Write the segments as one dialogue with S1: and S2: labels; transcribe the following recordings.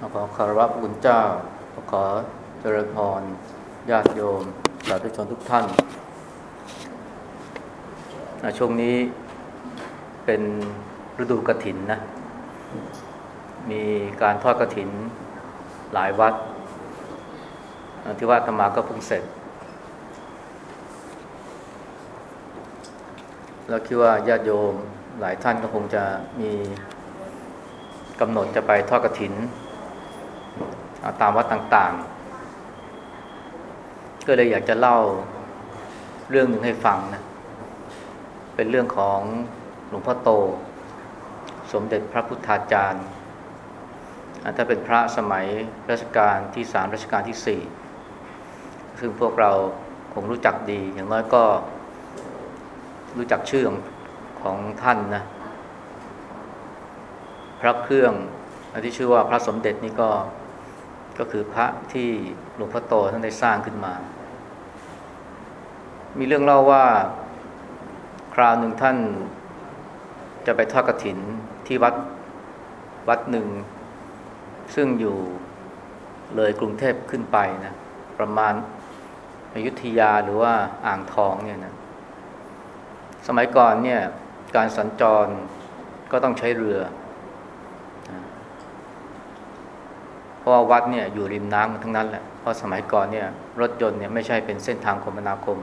S1: ขอคารวะพระคุณเจ้า ขอเจริญพรญาติโยมสาธุชนทุกท่าน ช่วงนี้เป็นฤดูกระถินนะ มีการทอดกระถินหลายวัด ที่ว่าธรรมาก็เพิ่งเสร็จ แล้วคิดว่าญาติโยมหลายท่านก็คงจะมีกำหนดจะไปทอดกระถิน ตามวัดต่างๆ ก็เลยอยากจะเล่าเรื่องหนึ่งให้ฟังนะ เป็นเรื่องของหลวงพ่อโต สมเด็จพระพุทธาจารย์ถ้าเป็นพระสมัยรัชกาลที่สามรัชกาลที่สี่ซึ่งพวกเราคงรู้จักดี อย่างน้อยก็รู้จักชื่อของของท่านนะ พระเครื่องที่ชื่อว่าพระสมเด็จนี่ก็ ก็คือพระที่หลวงพ่อโตท่านได้สร้างขึ้นมา มีเรื่องเล่าว่าคราวหนึ่งท่านจะไปทอดกระถินที่วัดวัดหนึ่ง ซึ่งอยู่เลยกรุงเทพขึ้นไปนะประมาณอยุธยาหรือว่าอ่างทองเนี่ยนะสมัยก่อนเนี่ยการสัญจรก็ต้องใช้เรือ เพราะว่าวัดเนี่ยอยู่ริมน้ำทั้งนั้นแหละเพราะสมัยก่อนเนี่ยรถยนต์เนี่ยไม่ใช่เป็นเส้นทางคมนาคม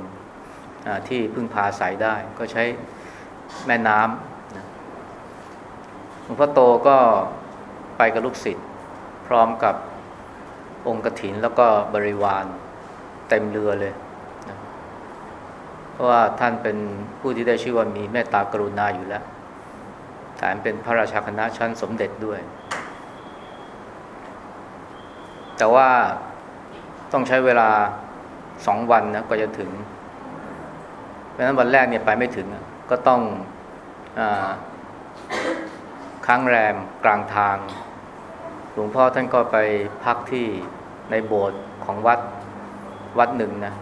S1: ที่พึ่งพาสายได้ ก็ใช้แม่น้ำหลวงพ่อโตก็ไปกับลูกศิษย์พร้อมกับองค์กถินแล้วก็บริวารเต็มเรือเลยเพราะว่าท่านเป็นผู้ที่ได้ชื่อว่ามีเมตตากรุณาอยู่แล้วแถมเป็นพระราชาคณะชั้นสมเด็จด้วย แต่ว่าต้องใช้เวลาสองวันนะกว่าจะถึงเพราะนั้นวันแรกเนี่ยไปไม่ถึง ก็ต้องอค้างแรมกลางทาง หลวงพ่อท่านก็ไปพักที่ในโบสถ์ของวัดวัดหนึ่งนะ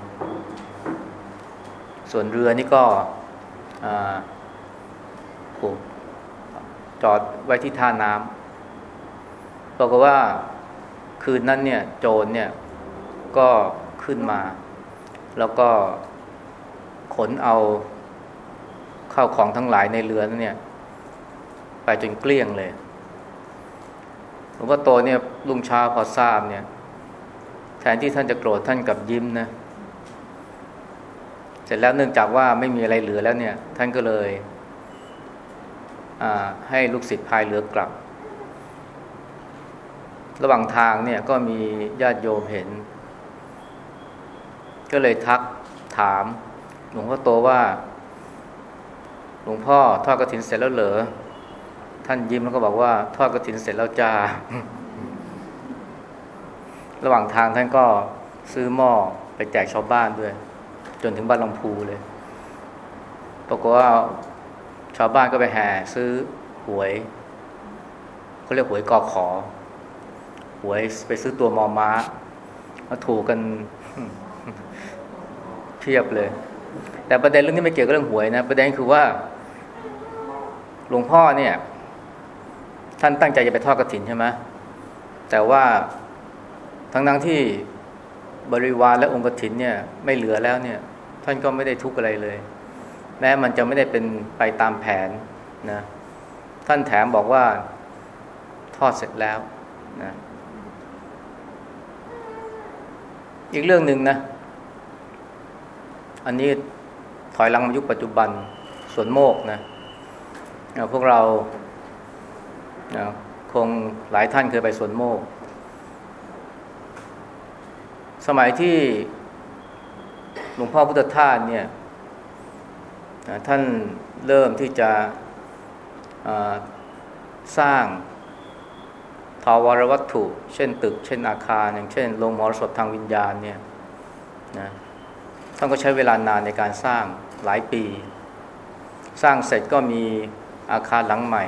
S1: ส่วนเรือนี่ก็ผูกจอดไว้ที่ท่าน้ำบอกว่า คืนนั้นเนี่ยโจรเนี่ยก็ขึ้นมา แล้วก็ขนเอาข้าวของทั้งหลายในเรือนั้นเนี่ย ไปจนเกลี้ยงเลยหลวงพ่อโตเนี่ยลุงชาพอทราบเนี่ย แทนที่ท่านจะโกรธท่านกับยิ้มนะเสร็จแล้วเนื่องจากว่าไม่มีอะไรเหลือแล้วเนี่ย ท่านก็เลยให้ลูกศิษย์พายเรือกลับ ระหว่างทางเนี่ยก็มีญาติโยมเห็น ก็เลยทักถาม หลวงพ่อโตว่า หลวงพ่อทอดกระถินเสร็จแล้วเหรอท่านยิ้มแล้วก็บอกว่า ทอดกระถินเสร็จแล้วจ้า ระหว่างทางท่านก็ซื้อหม้อไปแจกชาวบ้านด้วย จนถึงบ้านลำพูเลยปรากฏว่าชาวบ้านก็ไปแห่ซื้อหวยเขาเรียกหวยกอขอ หวยไปซื้อตัวมอม้ามาถูกกันเทียบเลย แต่ประเด็นเรื่องนี้ไม่เกี่ยวกับเรื่องหวยนะ ประเด็นคือว่า หลวงพ่อเนี่ย ท่านตั้งใจจะไปทอดกระถินใช่ไหมแต่ว่าทั้งทั้งที่บริวารและองค์กถินเนี่ย ไม่เหลือแล้วเนี่ย ท่านก็ไม่ได้ทุกข์อะไรเลย แม้มันจะไม่ได้เป็นไปตามแผนนะท่านแถมบอกว่าทอดเสร็จแล้วนะ อีกเรื่องหนึ่งนะ อันนี้ถอยหลังมายุคปัจจุบันส่วนโมกนะพวกเราคงหลายท่านเคยไปสวนโมก สมัยที่หลวงพ่อพุทธทาสเนี่ยท่านเริ่มที่จะสร้าง ทาวรวัตถุ เช่นตึก เช่นอาคาร อย่างเช่นโรงมรสพทางวิญญาณเนี่ยนะท่านก็ใช้เวลานานในการสร้างหลายปี สร้างเสร็จก็มีอาคารหลังใหม่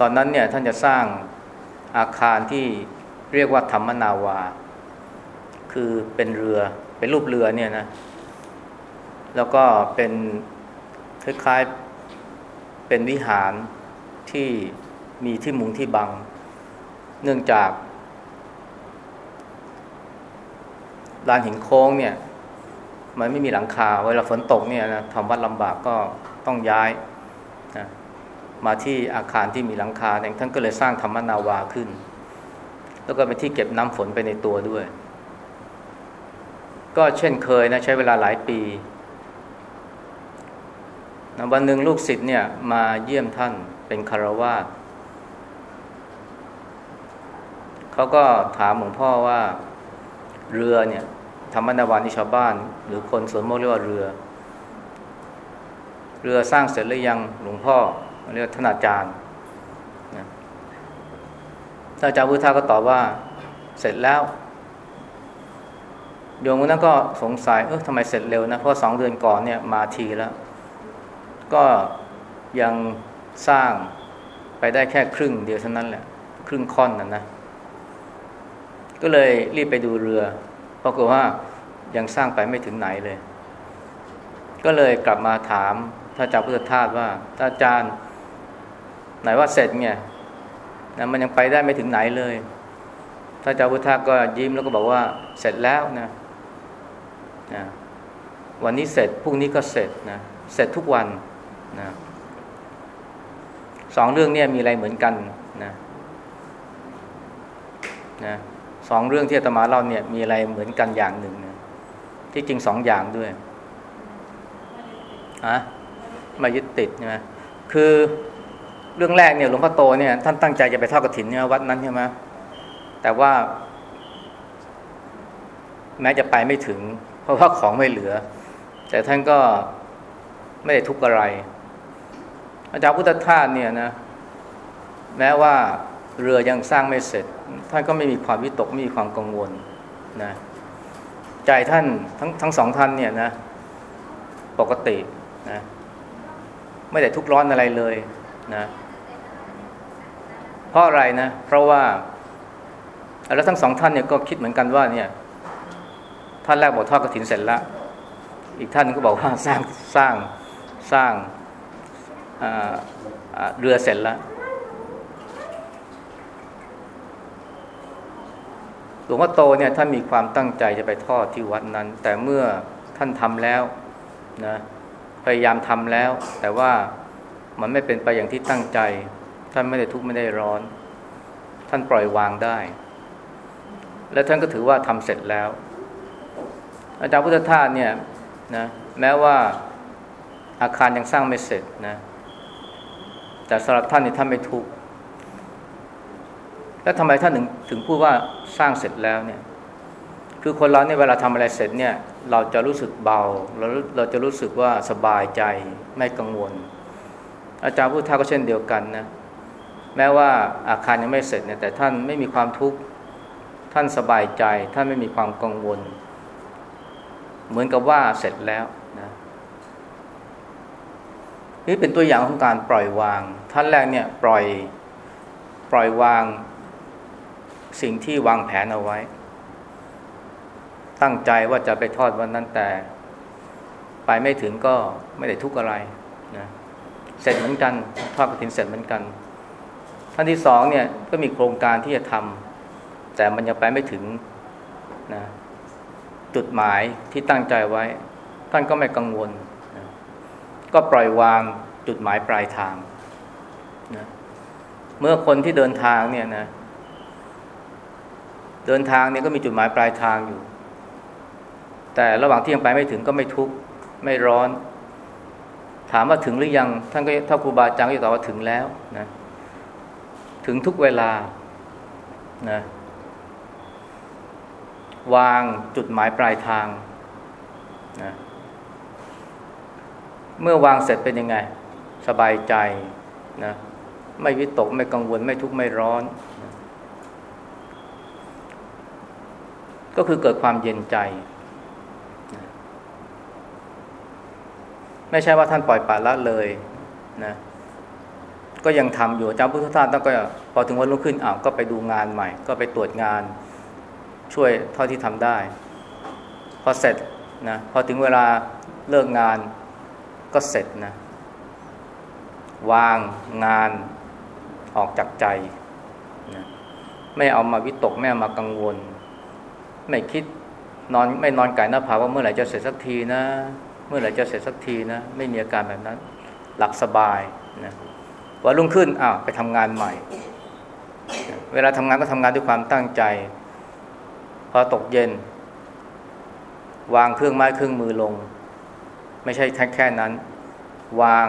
S1: ตอนนั้นเนี่ยท่านจะสร้างอาคารที่เรียกว่าธรรมนาวา คือเป็นเรือเป็นรูปเรือเนี่ยนะ แล้วก็เป็นคล้ายๆเป็นวิหารที่ มีที่มุงที่บัง เนื่องจากลานหินโค้งเนี่ย มันไม่มีหลังคาเวลาฝนตกเนี่ยนะทำวัดลำบากก็ต้องย้ายนะมาที่อาคารที่มีหลังคาท่านก็เลยสร้างธรรมนาวาขึ้น แล้วก็เป็นที่เก็บน้ำฝนไปในตัวด้วย ก็เช่นเคยนะใช้เวลาหลายปีนะวันหนึ่งลูกศิษย์เนี่ยมาเยี่ยมท่านเป็นคารวาส เขาก็ถามหลวงพ่อว่าเรือเนี่ยธรรมนาวานิชาวบ้าน หรือคนสวนโมกเรียกว่าเรือ เรือสร้างเสร็จหรือยังหลวงพ่อเรียกท่านอาจารย์นท่านอาจารย์พุทธาก็ตอบว่าเสร็จแล้ว โยมคนนั้นก็สงสัยเออทำไมเสร็จเร็วนะ เพราะสองเดือนก่อนเนี่ยมาทีแล้ว ก็ยังสร้างไปได้แค่ครึ่งเดียวเท่านั้นแหละ ครึ่งค่อนนั่นนะ ก็เลยรีบไปดูเรือเพราะว่ายังสร้างไปไม่ถึงไหนเลย ก็เลยกลับมาถามท่านอาจารย์พุทธทาสว่าท่านอาจารย์ไหนว่าเสร็จเนี่ยนะมันยังไปได้ไม่ถึงไหนเลยท่านอาจารย์พุทธทาสก็ยิ้มแล้วก็บอกว่าเสร็จแล้วนะนะวันนี้เสร็จพรุ่งนี้ก็เสร็จนะเสร็จทุกวันนะสองเรื่องนี้มีอะไรเหมือนกันนะนะ สองเรื่องที่อาตมาเล่าเนี่ยมีอะไรเหมือนกันอย่างหนึ่งนะที่จริงสองอย่างด้วยอะมายึดติดใช่ไหมคือเรื่องแรกเนี่ยหลวงพ่อโตเนี่ยท่านตั้งใจจะไปทอดกระถินเนี่ยวัดนั้นใช่ไหมแต่ว่า แม้จะไปไม่ถึง เพราะว่าของไม่เหลือ แต่ท่านก็ไม่ได้ทุกข์อะไร อาจารย์พุทธทาสเนี่ยนะแม้ว่า เรือยังสร้างไม่เสร็จ ท่านก็ไม่มีความวิตกไม่มีความกังวลนะใจท่านทั้งทั้งสองท่านเนี่ยนะ ปกตินะไม่ได้ทุกร้อนอะไรเลยนะเพราะอะไรนะ เพราะว่าแล้วทั้งสองท่านเนี่ยก็คิดเหมือนกันว่าเนี่ยท่านแรกบอกทอดกระถินเสร็จแล้วอีกท่านก็บอกว่าสร้างสร้างสร้างเรือเสร็จแล้ว หลวงพ่อโตเนี่ยท่านมีความตั้งใจจะไปทอดที่วัดนั้น แต่เมื่อท่านทำแล้วนะพยายามทำแล้ว แต่ว่ามันไม่เป็นไปอย่างที่ตั้งใจ ท่านไม่ได้ทุกข์ไม่ได้ร้อน ท่านปล่อยวางได้ และท่านก็ถือว่าทำเสร็จแล้ว อาจารย์พุทธทาสเนี่ยนะแม้ว่าอาคารยังสร้างไม่เสร็จนะแต่สำหรับท่านนี่ท่านไม่ทุกข์ แล้วทำไมท่านถึงถึงพูดว่าสร้างเสร็จแล้วเนี่ย คือคนเราเนี่ยเวลาทำอะไรเสร็จเนี่ย เราจะรู้สึกเบาเราเราจะรู้สึกว่าสบายใจไม่กังวล อาจารย์พุทธาก็เช่นเดียวกันนะแม้ว่าอาคารยังไม่เสร็จเนี่ยแต่ท่านไม่มีความทุกข์ท่านสบายใจ ท่านไม่มีความกังวล เหมือนกับว่าเสร็จแล้วนะนี่เป็นตัวอย่างของการปล่อยวาง ท่านแรกเนี่ยปล่อยปล่อยวาง สิ่งที่วางแผนเอาไว้ ตั้งใจว่าจะไปทอดวันนั้นแต่ ไปไม่ถึงก็ไม่ได้ทุกข์อะไรนะเสร็จเหมือนกันทอดกระถินเสร็จเหมือนกันท่านที่สองเนี่ยก็มีโครงการที่จะทำแต่มันยังไปไม่ถึงนะจุดหมายที่ตั้งใจไว้ ท่านก็ไม่กังวลนะก็ปล่อยวางจุดหมายปลายทางนะเมื่อคนที่เดินทางเนี่ยนะ เดินทางเนี่ยก็มีจุดหมายปลายทางอยู่ แต่ระหว่างที่ยังไปไม่ถึงก็ไม่ทุกข์ไม่ร้อน ถามว่าถึงหรือยังท่านก็ถ้าครูบาอาจารย์ก็จะตอบว่าถึงแล้วนะถึงทุกเวลานะวางจุดหมายปลายทางนะเมื่อวางเสร็จเป็นยังไง สบายใจนะไม่วิตก ไม่กังวล ไม่ทุกข์ ไม่ร้อน ก็คือเกิดความเย็นใจ ไม่ใช่ว่าท่านปล่อยปละละเลยนะก็ยังทำอยู่เจ้าพุทธทาสต้องก็พอถึงวันรุ่งขึ้นอ้าวก็ไปดูงานใหม่ ก็ไปตรวจงานช่วยเท่าที่ทำได้ พอเสร็จนะพอถึงเวลาเลิกงานก็เสร็จนะวางงานออกจากใจนะไม่เอามาวิตก ไม่เอามากังวล ไม่คิดนอนไม่นอนไก่หน้าผาว่าเมื่อไหร่จะเสร็จสักทีนะ เมื่อไหร่จะเสร็จสักทีนะ ไม่มีอาการแบบนั้น หลับสบายนะวันรุ่งขึ้นอ้าวไปทำงานใหม่ เวลาทำงานก็ทำงานด้วยความตั้งใจ พอตกเย็น วางเครื่องไม้เครื่องมือลง ไม่ใช่แค่แค่นั้น วาง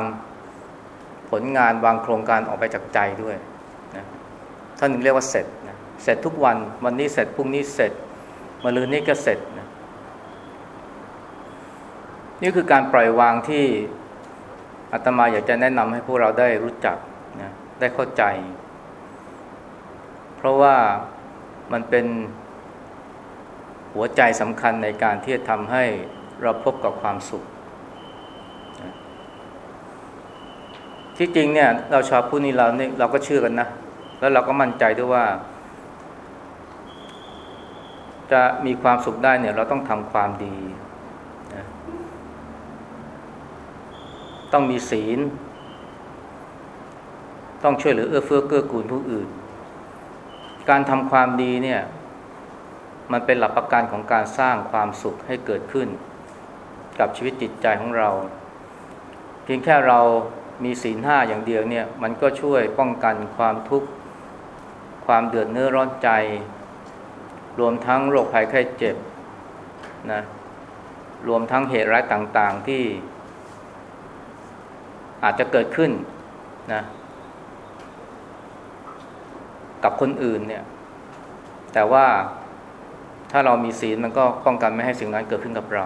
S1: ผลงานวางโครงการออกไปจากใจด้วยนะท่านนึงเรียกว่าเสร็จนะเสร็จทุกวัน วันนี้เสร็จพรุ่งนี้เสร็จ มะรืนนี้ก็เสร็จนะนี่คือการปล่อยวางที่อาตมาอยากจะแนะนำให้พวกเราได้รู้จักนะได้เข้าใจ เพราะว่ามันเป็นหัวใจสำคัญในการที่จะทำให้เราพบกับความสุข ที่จริงเนี่ยเราชาวพุทธนี่เราเนี่ยเราก็เชื่อกันนะ แล้วเราก็มั่นใจด้วยว่า จะมีความสุขได้เนี่ย เราต้องทำความดีนะต้องมีศีล ต้องช่วยเหลือเอื้อเฟื้อเกื้อกูลผู้อื่น การทำความดีเนี่ย มันเป็นหลักประกันของการสร้างความสุขให้เกิดขึ้น กับชีวิตจิตใจของเรา เพียงแค่เรามีศีลห้าอย่างเดียวเนี่ย มันก็ช่วยป้องกันความทุกข์ ความเดือดเนื้อร้อนใจ รวมทั้งโรคภัยไข้เจ็บนะรวมทั้งเหตุร้ายต่างๆที่ อาจจะเกิดขึ้นนะกับคนอื่นเนี่ย แต่ว่าถ้าเรามีศีลมันก็ป้องกันไม่ให้สิ่งนั้นเกิดขึ้นกับเรา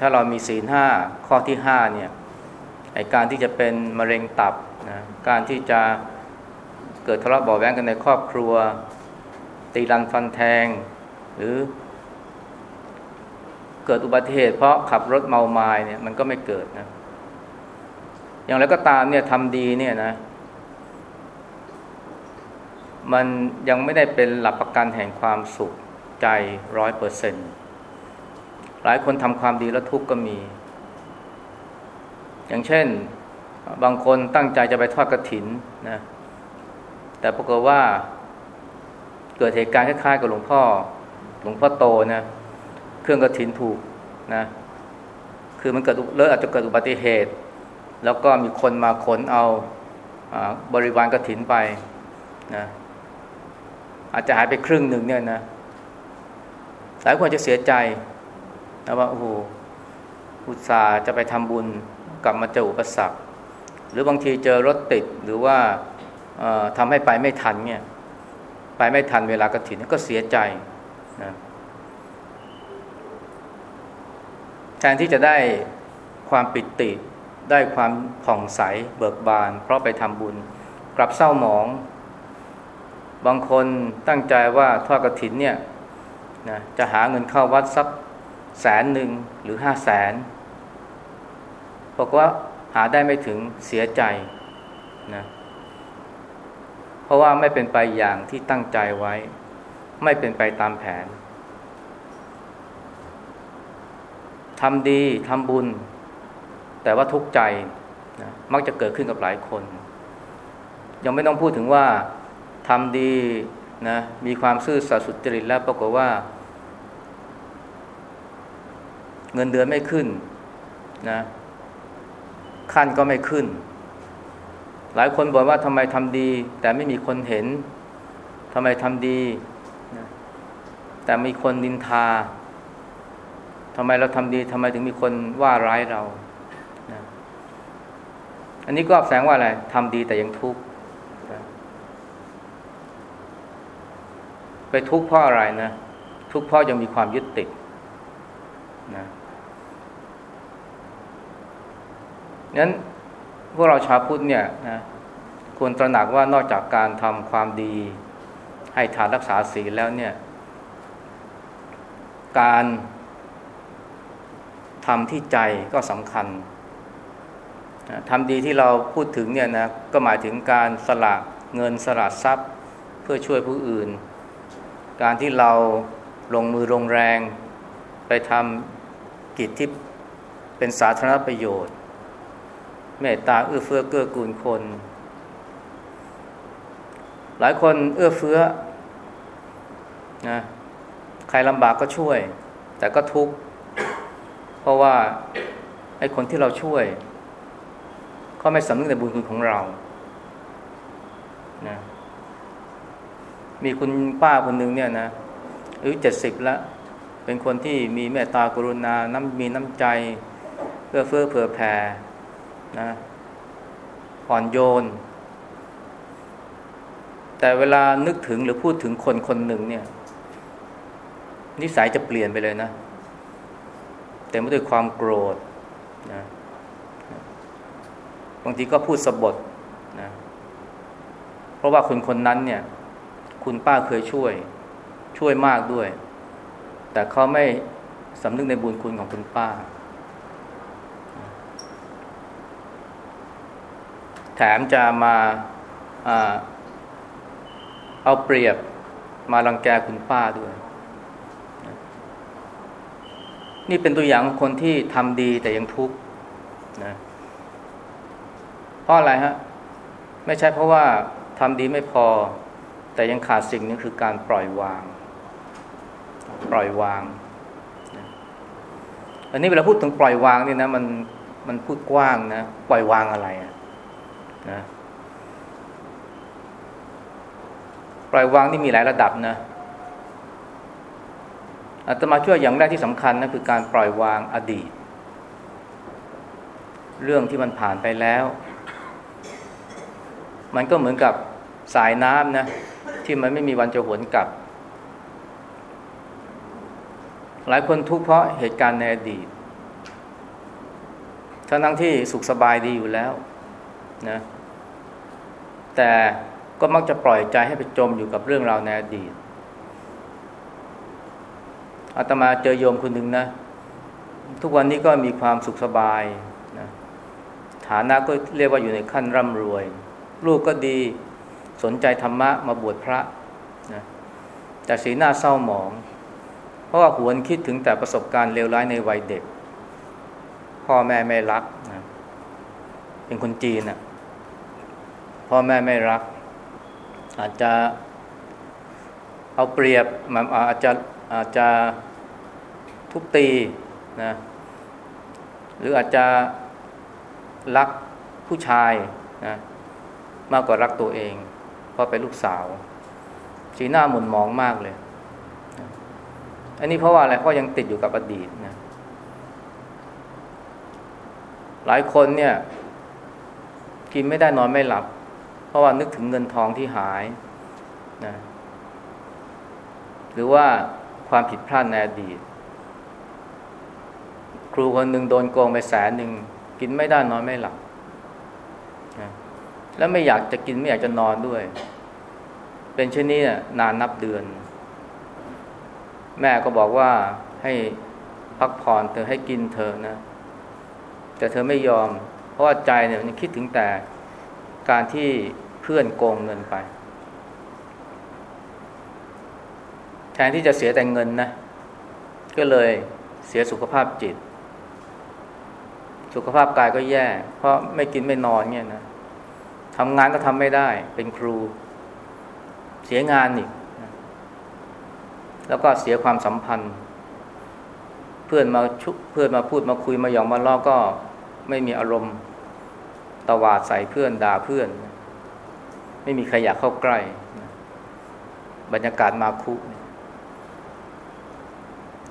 S1: ถ้าเรามีศีลห้าข้อที่ห้าเนี่ยไอการที่จะเป็นมะเร็งตับนะการที่จะเกิดทะเลาะเบาแว้งกันในครอบครัว ตีรันฟันแทง หรือ เกิดอุบัติเหตุเพราะขับรถเมาไม้เนี่ยมันก็ไม่เกิดนะ อย่างไรก็ตามเนี่ยทำดีเนี่ยนะ มันยังไม่ได้เป็นหลักประกันแห่งความสุขใจร้อยเปอร์เซ็นต์หลายคนทำความดีแล้วทุกข์ก็มี อย่างเช่นบางคนตั้งใจจะไปทอดกระถินนะ แต่ปรากฏว่า เกิดเหตุการณ์คล้ายๆกับหลวงพ่อ หลวงพ่อโตนะ เครื่องกระถินถูกนะ คือมันเกิดเลิกอาจจะเกิดอุบัติเหตุ แล้วก็มีคนมาขนเอาบริวารกระถินไปนะอาจจะหายไปครึ่งหนึ่งเนี่ยนะหลายคนจะเสียใจนะว่าโอ้โหอุตส่าห์จะไปทำบุญกลับมาเจออุปสรรค หรือบางทีเจอรถติดหรือว่าทำให้ไปไม่ทันเนี่ย ไปไม่ทันเวลากระถินก็เสียใจนะแทนที่จะได้ความปิติได้ความผ่องใสเบิกบาน เพราะไปทำบุญกลับเศร้าหมอง บางคนตั้งใจว่าทอดกระถินเนี่ยนะจะหาเงินเข้าวัดสักแสนหนึ่งหรือห้าแสนบอกว่าหาได้ไม่ถึงเสียใจนะ เพราะว่าไม่เป็นไปอย่างที่ตั้งใจไว้ ไม่เป็นไปตามแผนทำดีทำบุญ แต่ว่าทุกข์ใจนะมักจะเกิดขึ้นกับหลายคน ยังไม่ต้องพูดถึงว่าทำดีนะมีความซื่อสัตย์สุจริตแล้วปรากฏว่า เงินเดือนไม่ขึ้นนะขั้นก็ไม่ขึ้น หลายคนบอกว่าทำไมทำดี แต่ไม่มีคนเห็นทำไมทำดีแต่มีคนนินทาทำไมเราทำดีทำไมถึงมีคนว่าร้ายเรานะอันนี้ก็แสดงว่าอะไรทำดีแต่ยังทุกข์ไปทุกข์เพราะอะไรนะ ทุกข์เพราะยังมีความยึดติดนะนั้น พวกเราชาวพุทธเนี่ยนะควรตระหนักว่านอกจากการทำความดี ให้ทานรักษาศีลแล้วเนี่ย การทำที่ใจก็สำคัญทำดีที่เราพูดถึงเนี่ยนะก็หมายถึงการสละเงินสละทรัพย์ เพื่อช่วยผู้อื่น การที่เราลงมือลงแรง ไปทำกิจที่เป็นสาธารณประโยชน์ เมตตาเอื้อเฟื้อเกื้อกูลคน หลายคนเอื้อเฟื้อนะใครลำบากก็ช่วย แต่ก็ทุกข์เพราะว่าไอ้คนที่เราช่วยเขาไม่สำนึกในบุญคุณของเรานะมีคุณป้าคนหนึ่งเนี่ยนะอายุเจ็ดสิบแล้ว เป็นคนที่มีเมตตากรุณาน้ำมีน้ำใจเพื่อเฟื้อเผื่อแผ่ นะอ่อนโยน แต่เวลานึกถึงหรือพูดถึงคนคนหนึ่งเนี่ย นิสัยจะเปลี่ยนไปเลยนะแต่ไม่ด้วยความโกรธนะบางทีก็พูดสบทนะเพราะว่าคนคนนั้นเนี่ย คุณป้าเคยช่วย ช่วยมากด้วย แต่เขาไม่สำนึกในบุญคุณของคุณป้า แถมจะมาเอาเปรียบมารังแกคุณป้าด้วย นี่เป็นตัวอย่างคนที่ทำดีแต่ยังทุกข์นะเพราะอะไรฮะ ไม่ใช่เพราะว่าทำดีไม่พอ แต่ยังขาดสิ่งนึงคือการปล่อยวาง ปล่อยวาง อันนี้เวลาพูดถึงปล่อยวางนี่นะ มันมันพูดกว้างนะ ปล่อยวางอะไรอะ นะปล่อยวางนี่มีหลายระดับนะอาตมาช่วยอย่างแรกที่สำคัญนะคือการปล่อยวางอดีต เรื่องที่มันผ่านไปแล้ว มันก็เหมือนกับสายน้ำนะ ที่มันไม่มีวันจะหวนกลับ หลายคนทุกข์เพราะเหตุการณ์ในอดีตทั้งทั้งที่สุขสบายดีอยู่แล้วนะ แต่ก็มักจะปล่อยใจให้ไปจมอยู่กับเรื่องราวในอดีตอาตมาเจอโยมคนหนึ่งนะ ทุกวันนี้ก็มีความสุขสบายนะฐานะก็เรียกว่าอยู่ในขั้นร่ำรวย ลูกก็ดีสนใจธรรมะมาบวชพระนะแต่สีหน้าเศร้าหมอง เพราะว่าหวนคิดถึงแต่ประสบการณ์เลวร้ายในวัยเด็ก พ่อแม่ไม่รักนะเป็นคนจีนนะ่ะ พ่อแม่ไม่รัก อาจจะเอาเปรียบอาจจะอาจจะทุบตีนะหรืออาจจะรักผู้ชายนะมากกว่ารักตัวเอง เพราะเป็นลูกสาวสีหน้าหมุนมองมากเลย อันนี้เพราะว่าอะไรเพราะยังติดอยู่กับอดีตนะหลายคนเนี่ย กินไม่ได้นอนไม่หลับ ราะว่านึกถึงเงินทองที่หายนะหรือว่าความผิดพลาดในอดีต ครูคนหนึ่งโดนโกงไปแสนหนึ่งกินไม่ได้นอนไม่หลับนะแล้วไม่อยากจะกินไม่อยากจะนอนด้วย เป็นเช่นนี้นานนับเดือน แม่ก็บอกว่าให้พักผ่อนเธอให้กินเธอนะ แต่เธอไม่ยอม เพราะว่าใจเนี่ยมันคิดถึงแต่การที่ พื่อนโกงเงินไป แทนที่จะเสียแต่เงินนะ ก็เลยเสียสุขภาพจิต สุขภาพกายก็แย่ เพราะไม่กินไม่นอนเนี่ยนะทำงานก็ทำไม่ได้ เป็นครู เสียงานอีกแล้วก็เสียความสัมพันธ์ เพื่อนมาชุเพื่อนมาพูดมาคุยมาหยองมาล้อก็ไม่มีอารมณ์ตวาดใส่เพื่อนด่าเพื่อน ไม่มีใครอยากเข้าใกล้ บรรยากาศมาคุ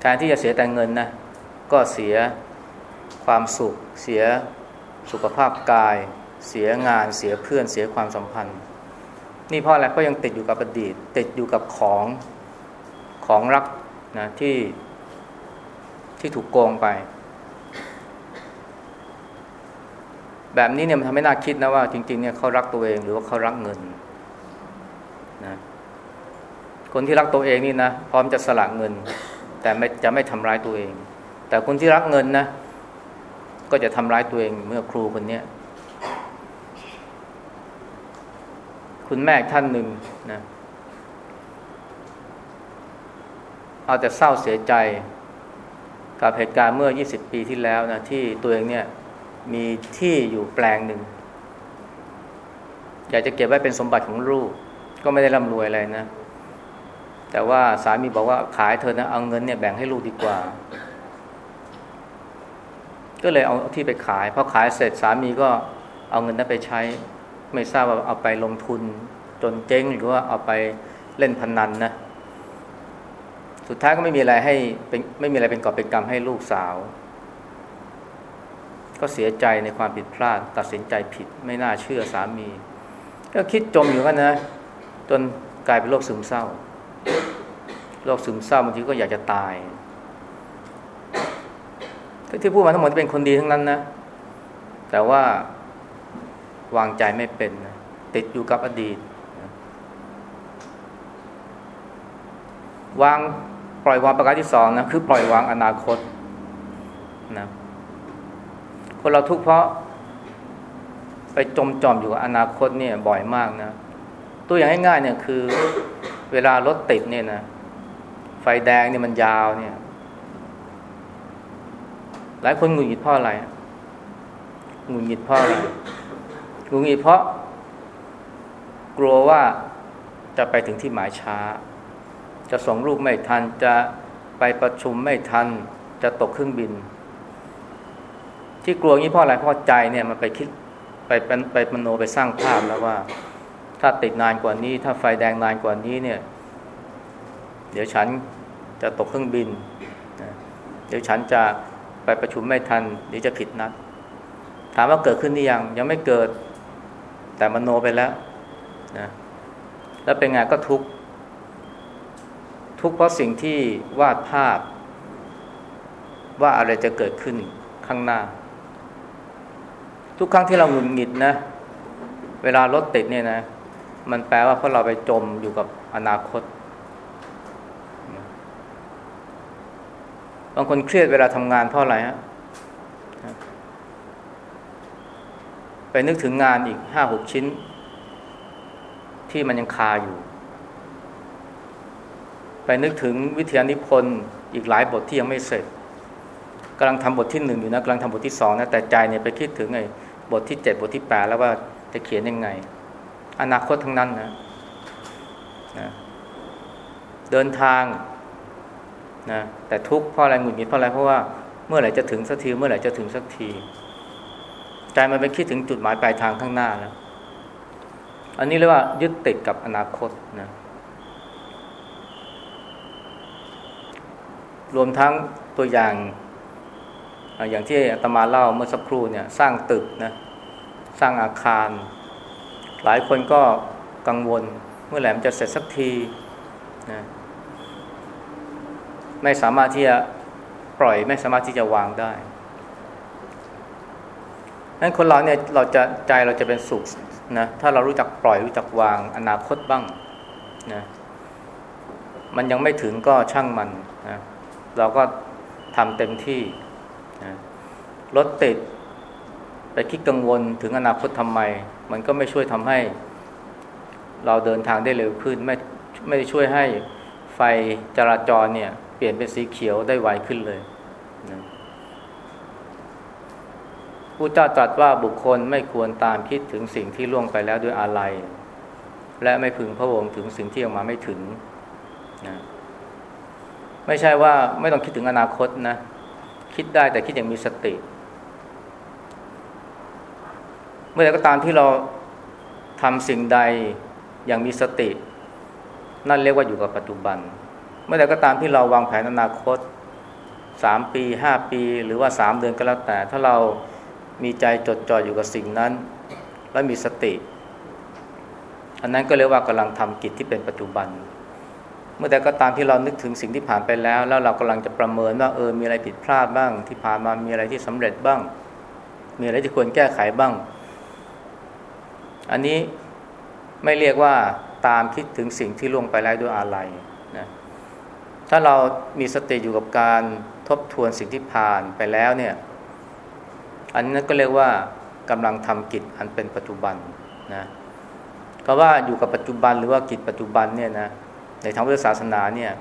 S1: แทนที่จะเสียแต่เงินนะก็เสียความสุข เสียสุขภาพกาย เสียงานเสียเพื่อนเสียความสัมพันธ์ นี่เพราะอะไรเพราะยังติดอยู่กับอดีต ติดอยู่กับของของรักนะที่ที่ถูกโกงไป แบบนี้เนี่ยมันทำให้น่าคิดนะว่าจริงๆเนี่ยเขารักตัวเองหรือว่าเขารักเงินนะคนที่รักตัวเองนี่นะพร้อมจะสละเงิน แต่ไม่จะไม่ทำร้ายตัวเอง แต่คนที่รักเงินนะ ก็จะทำร้ายตัวเองเมื่อครูคนนี้คุณแม่ท่านหนึ่งนะเอาแต่เศร้าเสียใจกับเหตุการณ์เมื่อ 20 ปีที่แล้วนะที่ตัวเองเนี่ย มีที่อยู่แปลงหนึ่ง อยากจะเก็บไว้เป็นสมบัติของลูก ก็ไม่ได้ร่ำรวยอะไรนะ แต่ว่าสามีบอกว่าขายเธอนะเอาเงินเนี่ยแบ่งให้ลูกดีกว่า ก็เลยเอาที่ไปขายพอขายเสร็จสามีก็เอาเงินนั้นไปใช้ ไม่ทราบว่าเอาไปลงทุน จนเจ๊งหรือว่าเอาไปเล่นพนันนะ สุดท้ายก็ไม่มีอะไรให้เป็นไม่มีอะไรเป็นกอบเป็นกรรมให้ลูกสาว ก็เสียใจในความผิดพลาด ตัดสินใจผิด ไม่น่าเชื่อสามี ก็คิดจมอยู่กันนะ จนกลายเป็นโรคซึมเศร้าโรคซึมเศร้าบางทีก็อยากจะตายที่พูดมาทั้งหมดเป็นคนดีทั้งนั้นนะ แต่ว่าวางใจไม่เป็นนะติดอยู่กับอดีตวางปล่อยวางประการที่สองนะคือปล่อยวางอนาคตนะ คนเราทุกข์เพราะ ไปจมจอมอยู่กับอนาคตเนี่ยบ่อยมากนะ ตัวอย่างง่ายๆเนี่ยคือ เวลารถติดเนี่ยนะไฟแดงเนี่ยมันยาวเนี่ย หลายคนหงุดหงิดเพราะอะไรหงุดหงิดเพราะอะไรหงุดหงิดเพราะ กลัวว่าจะไปถึงที่หมายช้า จะส่งลูกไม่ทันจะไปประชุมไม่ทัน จะตกเครื่องบิน ที่กลัวงี้เพราะอะไรเพราะใจเนี่ยมันไปคิดไปเป็นไปมโนไปสร้างภาพแล้วว่า ถ้าติดนานกว่านี้ ถ้าไฟแดงนานกว่านี้เนี่ย เดี๋ยวฉันจะตกเครื่องบิน เดี๋ยวฉันจะไปประชุมไม่ทันเดี๋ยวจะผิดนัด ถามว่าเกิดขึ้นหรือยัง ยังไม่เกิด แต่มโนไปแล้วนะแล้วเป็นไงก็ทุกข์ทุกข์เพราะสิ่งที่วาดภาพ ว่าอะไรจะเกิดขึ้นข้างหน้า ทุกครั้งที่เราหงุดหงิดนะ เวลารถติดเนี่ยนะ มันแปลว่าเพราะเราไปจมอยู่กับอนาคต บางคนเครียดเวลาทำงานเพราะอะไรฮะ ไปนึกถึงงานอีกห้าหกชิ้น ที่มันยังคาอยู่ ไปนึกถึงวิทยานิพนธ์อีกหลายบทที่ยังไม่เสร็จกำลังทำบทที่หนึ่งอยู่นะกำลังทำบทที่สองนะแต่ใจเนี่ยไปคิดถึงไอ้ บทที่เจ็ดบทที่แปดแล้วว่าจะเขียนยังไง อนาคตทั้งนั้นนะนะเดินทางนะแต่ทุกข์เพราะอะไรหงุดหงิดเพราะอะไรเพราะว่าเมื่อไหร่จะถึงสักทีเมื่อไหร่จะถึงสักทีใจมันไปคิดถึงจุดหมายปลายทางข้างหน้าแล้วอันนี้เรียกว่ายึดติดกับอนาคตนะรวมทั้งตัวอย่าง อย่างที่อาตมาเล่าเมื่อสักครู่เนี่ยสร้างตึกนะสร้างอาคาร หลายคนก็กังวลเมื่อไหร่มันจะเสร็จสักทีนะไม่สามารถที่จะปล่อยไม่สามารถที่จะวางได้นั้นคนเราเนี่ยเราจะใจเราจะเป็นสุขนะถ้าเรารู้จักปล่อยรู้จักวางอนาคตบ้างนะมันยังไม่ถึงก็ช่างมันนะเราก็ทำเต็มที่ นะรถติดไปคิดกังวลถึงอนาคตทำไม มันก็ไม่ช่วยทำให้ เราเดินทางได้เร็วขึ้น ไม่ไม่ได้ช่วยให้ไฟจราจรเนี่ย เปลี่ยนเป็นสีเขียวได้ไวขึ้นเลยนะผู้เจ้าตรัสว่าบุคคลไม่ควรตามคิดถึงสิ่งที่ล่วงไปแล้วด้วยอาลัยและไม่พึงพระวงถึงสิ่งที่ยังมาไม่ถึงนะไม่ใช่ว่าไม่ต้องคิดถึงอนาคตนะ คิดได้แต่คิดอย่างมีสติ เมื่อใดก็ตามที่เราทำสิ่งใดอย่างมีสติ นั่นเรียกว่าอยู่กับปัจจุบัน เมื่อใดก็ตามที่เราวางแผนอนาคตสามปีห้าปี หรือว่าสามเดือนก็แล้วแต่ ถ้าเรามีใจจดจ่ออยู่กับสิ่งนั้น และมีสติ อันนั้นก็เรียกว่ากำลังทำกิจที่เป็นปัจจุบัน เมื่อใดก็ตามที่เรานึกถึงสิ่งที่ผ่านไปแล้ว แล้วเรากำลังจะประเมินว่าเออมีอะไรผิดพลาดบ้าง ที่ผ่านมามีอะไรที่สำเร็จบ้าง มีอะไรที่ควรแก้ไขบ้าง อันนี้ไม่เรียกว่าตามคิดถึงสิ่งที่ล่วงไปแล้วด้วยอะไรนะถ้าเรามีสติอยู่กับการทบทวนสิ่งที่ผ่านไปแล้วเนี่ย อันนี้ก็เรียกว่ากำลังทำกิจอันเป็นปัจจุบันนะก็ว่าอยู่กับปัจจุบันหรือว่ากิจปัจจุบันเนี่ยนะ ในทางพุทธศาสนาเนี่ย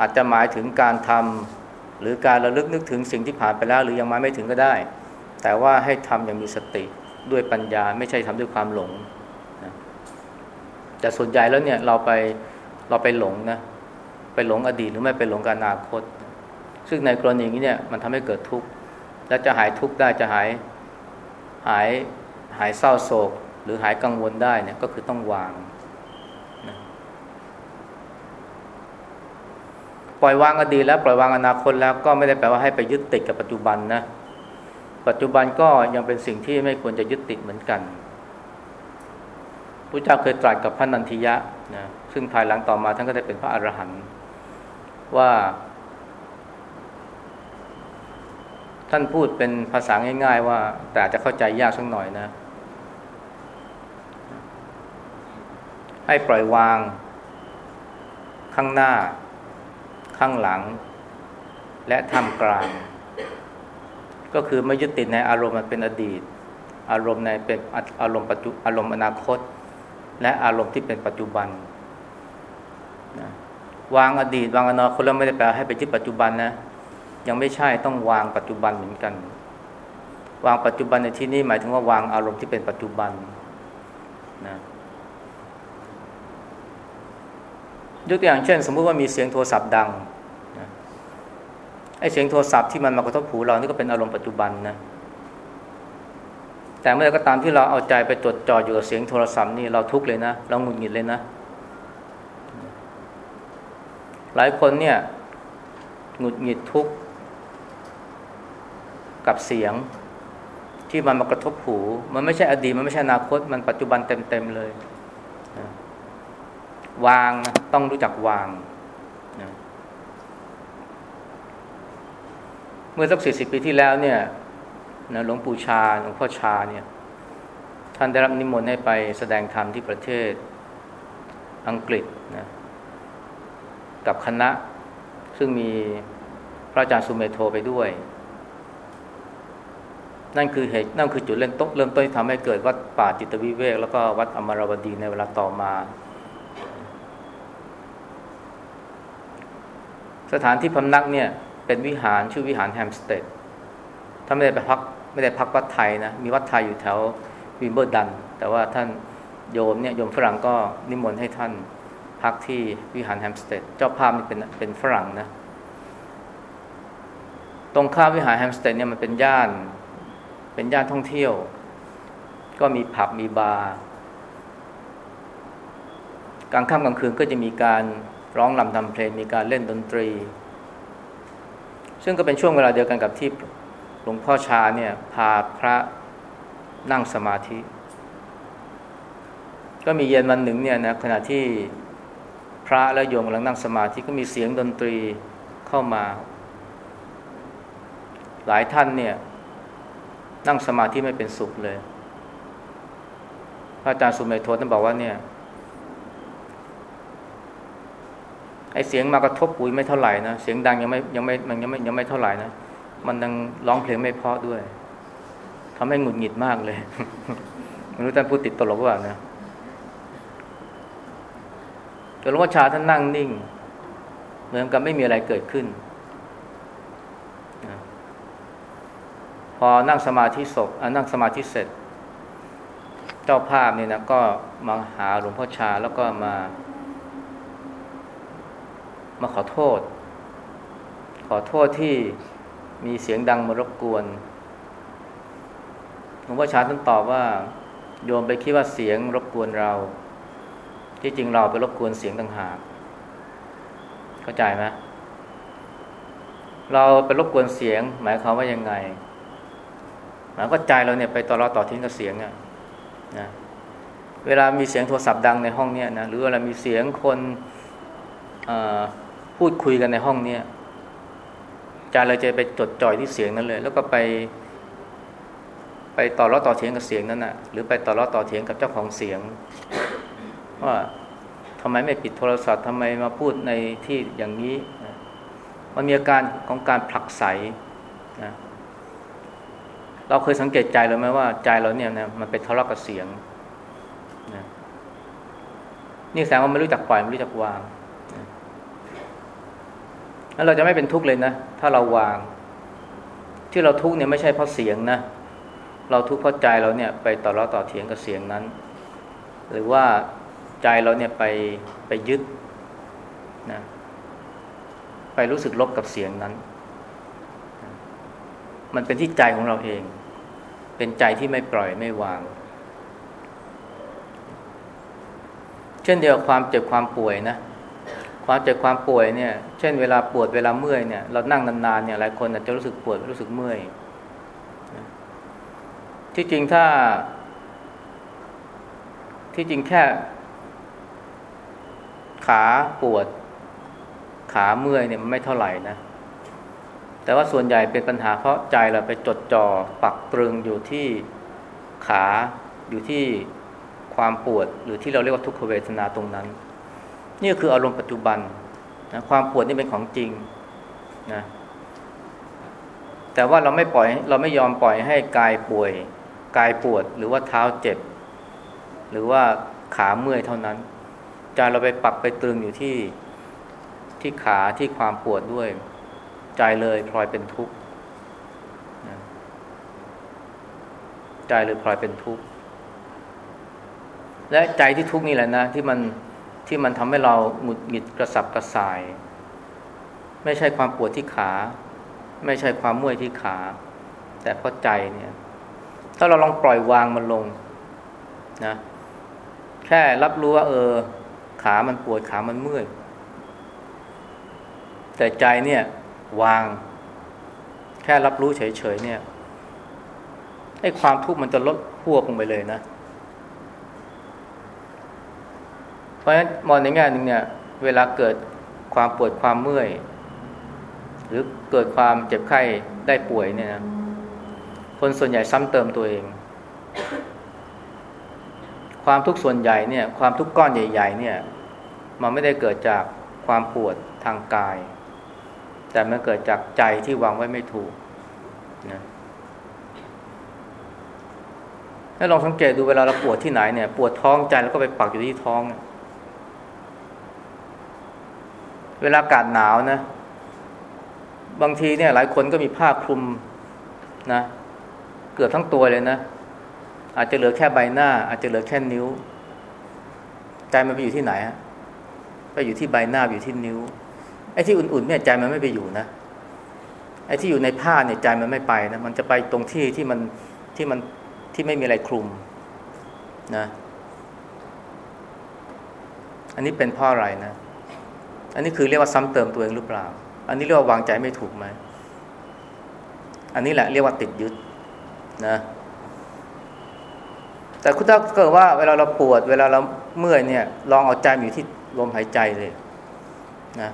S1: อาจจะหมายถึงการทำหรือการระลึกนึกถึงสิ่งที่ผ่านไปแล้ว หรือยังมาไม่ถึงก็ได้ แต่ว่าให้ทำอย่างมีสติด้วยปัญญาไม่ใช่ทำด้วยความหลงนะแต่ส่วนใหญ่แล้วเนี่ยเราไปเราไปหลงนะไปหลงอดีตหรือไม่ไปหลงอนาคต ซึ่งในกรณีนี้เนี่ยมันทำให้เกิดทุกข์และจะหายทุกข์ได้จะหายหายหายเศร้าโศก หรือหายกังวลได้เนี่ยก็คือต้องวางนะ ปล่อยวางอดีตแล้วปล่อยวางอนาคตแล้วก็ไม่ได้แปลว่าให้ไปยึดติดกับปัจจุบันนะ ปัจจุบันก็ยังเป็นสิ่งที่ไม่ควรจะยึดติดเหมือนกันพระเจ้าเคยตรัสกับพระนันทิยะนะซึ่งภายหลังต่อมาท่านก็ได้เป็นพระอรหันต์ว่า ท่านพูดเป็นภาษาง่าย ๆ ว่า แต่อาจจะเข้าใจยากสักหน่อยนะ ให้ปล่อยวางข้างหน้า ข้างหลัง และท่ามกลาง ก็คือไม่ยึดติดในอารมณ์มันเป็นอดีต อารมณ์ในเป็นอารมณ์ปัจจุอารมณ์อนาคต และอารมณ์ที่เป็นปัจจุบันนะวางอดีต วางอนาคตแล้วไม่ได้แปลให้ไปยึดปัจจุบันนะยังไม่ใช่ต้องวางปัจจุบันเหมือนกัน วางปัจจุบันในที่นี้หมายถึงว่าวางอารมณ์ที่เป็นปัจจุบันนะ ยกตัวอย่างเช่น สมมุติว่ามีเสียงโทรศัพท์ดังไอ้เสียงโทรศัพท์ที่มันมากระทบหูเรานี่ก็เป็นอารมณ์ปัจจุบันนะแต่เมื่อก็ตามที่เราเอาใจไปจดจ่ออยู่กับเสียงโทรศัพท์นี่เราทุกข์เลยนะ เราหงุดหงิดเลยนะ หลายคนเนี่ยหงุดหงิดทุกข์กับเสียงที่มันมากระทบหู มันไม่ใช่อดีตมันไม่ใช่อนาคต มันปัจจุบันเต็มๆเลย วางนะต้องรู้จักวางนะเมื่อสักสี่สิบปีที่แล้วเนี่ยนะหลวงปู่ชาหลวงพ่อชาเนี่ย ท่านได้รับนิมนต์ให้ไปแสดงธรรมที่ประเทศอังกฤษนะกับคณะซึ่งมีพระอาจารย์สุเมโทไปด้วย นั่นคือเหตุนั่นคือจุดเริ่มต้นเริ่มต้นที่ทำให้เกิดวัดป่าจิตวิเวก แล้วก็วัดอมรวดีในเวลาต่อมา สถานที่พำนักเนี่ยเป็นวิหารชื่อวิหารแฮมสเตดถ้าไม่ได้ไปพักไม่ได้พักวัดไทยนะ มีวัดไทยอยู่แถววิมเบิลดัน แต่ว่าท่านโยมเนี่ยโยมฝรั่งก็นิมนต์ให้ท่านพักที่วิหารแฮมสเตดเจ้าภาพนี่เป็นเป็นฝรั่งนะ ตรงข้ามวิหารแฮมสเตดเนี่ยมันเป็นย่าน เป็นย่านท่องเที่ยว ก็มีผับมีบาร์กลางค่ำกลางคืนก็จะมีการ ร้องลำทำเพลงมีการเล่นดนตรี ซึ่งก็เป็นช่วงเวลาเดียวกันกับที่หลวงพ่อชาเนี่ยพาพระนั่งสมาธิ ก็มีเย็นวันหนึ่งเนี่ยนะขณะที่พระและโยมกำลังนั่งสมาธิก็มีเสียงดนตรีเข้ามา หลายท่านเนี่ย นั่งสมาธิไม่เป็นสุขเลย พระอาจารย์สุเมโทท่านบอกว่าเนี่ย ไอเสียงมากระทบปุ๋ยไม่เท่าไหร่นะเสียงดังยังไม่ยังไม่มันยังไม่ยังไม่เท่าไหร่นะมันยังร้องเพลงไม่เพาะด้วยทำให้หงุดหงิดมากเลยไม่รู้ท่านพูดติดตลกว่านะแต่หลวงพ่อชาท่านนั่งนิ่ง เหมือนกับไม่มีอะไรเกิดขึ้นพอนั่งสมาธิศพนั่งสมาธิเสร็จ เจ้าภาพเนี่ยนะก็มาหาหลวงพ่อชาแล้วก็มา มาขอโทษ ขอโทษที่มีเสียงดังมารบกวนหลวงพ่อชาท่านตอบว่า โยมไปคิดว่าเสียงรบกวนเรา ที่จริงเราไปรบกวนเสียงต่างหาก เข้าใจไหมเราไปรบกวนเสียง หมายความว่ายังไงหมายก็ใจเราเนี่ยไปต่อเราต่อทิ้งกับเสียงอะนะเวลามีเสียงโทรศัพท์ดังในห้องเนี่ยนะหรือเวลามีเสียงคน พูดคุยกันในห้องเนี่ยใจเราจะไปจดจ่อยที่เสียงนั้นเลย แล้วก็ไป ไปต่อร้อต่อเถียงกับเสียงนั้นนะหรือไปต่อร้อต่อเถียงกับเจ้าของเสียง ว่าทำไมไม่ปิดโทรศัพท์ทำไมมาพูดในที่อย่างนี้มันมีอาการของการผลักไสนะเราเคยสังเกตใจเราไหมว่าใจเราเนี่ยนะมันเป็นทะเลาะกับเสียงนะนี่แสดงว่าไม่รู้จักปล่อยไม่รู้จักวาง แล้วเราจะไม่เป็นทุกข์เลยนะ ถ้าเราวาง ที่เราทุกข์เนี่ยไม่ใช่เพราะเสียงนะ เราทุกข์เพราะใจเราเนี่ยไปต่อราต่อเถียงกับเสียงนั้น หรือว่าใจเราเนี่ยไปไปยึดนะไปรู้สึกลบกับเสียงนั้น มันเป็นที่ใจของเราเอง เป็นใจที่ไม่ปล่อยไม่วาง เช่นเดียวความเจ็บความป่วยนะ ความเจ็บความป่วยเนี่ย เช่นเวลาปวดเวลาเมื่อยเนี่ย เรานั่งนานๆเนี่ยหลายคนอาจจะรู้สึกปวดรู้สึกเมื่อย ที่จริงถ้า ที่จริงแค่ ขาปวด ขาเมื่อยเนี่ยมันไม่เท่าไหร่นะ แต่ว่าส่วนใหญ่เป็นปัญหาเพราะใจเราไปจดจ่อปักตรึงอยู่ที่ขาอยู่ที่ความปวดหรือที่เราเรียกว่าทุกขเวทนาตรงนั้น นี่คืออารมณ์ปัจจุบันนะความปวดนี่เป็นของจริงนะแต่ว่าเราไม่ปล่อยเราไม่ยอมปล่อยให้กายป่วยกายปวดหรือว่าเท้าเจ็บ หรือว่าขาเมื่อยเท่านั้นใจเราไปปักไปตึงอยู่ที่ที่ขาที่ความปวดด้วย ใจเลยพลอยเป็นทุกข์ใจเลยพลอยเป็นทุกข์และใจที่ทุกข์นี่แหละนะ ที่มัน ที่มันทำให้เราหงุดหงิดกระสับกระส่าย ไม่ใช่ความปวดที่ขา ไม่ใช่ความเมื่อยที่ขา แต่เพราะใจเนี่ย ถ้าเราลองปล่อยวางมันลงนะแค่รับรู้ว่า เออ ขามันปวดขามันเมื่อย แต่ใจเนี่ย วาง แค่รับรู้เฉยๆเนี่ยไอ้ความทุกข์มันจะลดพวกลงไปเลยนะ ราะฉะนั้นมองในแง่หนึ่งเนี่ย เวลาเกิดความปวดความเมื่อย หรือเกิดความเจ็บไข้ได้ป่วยเนี่ยนะคนส่วนใหญ่ซ้ำเติมตัวเอง ความทุกข์ส่วนใหญ่เนี่ย ความทุกข์ก้อนใหญ่ ๆ เนี่ย มันไม่ได้เกิดจากความปวดทางกาย แต่มันเกิดจากใจที่วางไว้ไม่ถูกนะถ้าลองสังเกตดูเวลาเราปวดที่ไหนเนี่ย ปวดท้องใจแล้วก็ไปปักอยู่ที่ท้องเเวลาอากาศหนาวนะ บางทีเนี่ย หลายคนก็มีผ้าคลุมนะ เกือบทั้งตัวเลยนะ อาจจะเหลือแค่ใบหน้า อาจจะเหลือแค่นิ้ว ใจมันไปอยู่ที่ไหนฮะไปอยู่ที่ใบหน้าอยู่ที่นิ้ว ไอ้ที่อุ่นๆเนี่ยใจมันไม่ไปอยู่นะ ไอ้ที่อยู่ในผ้าเนี่ยใจมันไม่ไปนะ มันจะไปตรงที่ที่มันที่มันที่ไม่มีอะไรคลุมนะ อันนี้เป็นเพราะอะไรนะ อันนี้คือเรียกว่าซ้ำเติมตัวเองหรือเปล่า อันนี้เรียกว่าวางใจไม่ถูกไหม อันนี้แหละเรียกว่าติดยึดนะ แต่คุณถ้าเกิดว่าเวลาเราปวด เวลาเราเมื่อยเนี่ย ลองเอาใจอยู่ที่ลมหายใจเลยนะ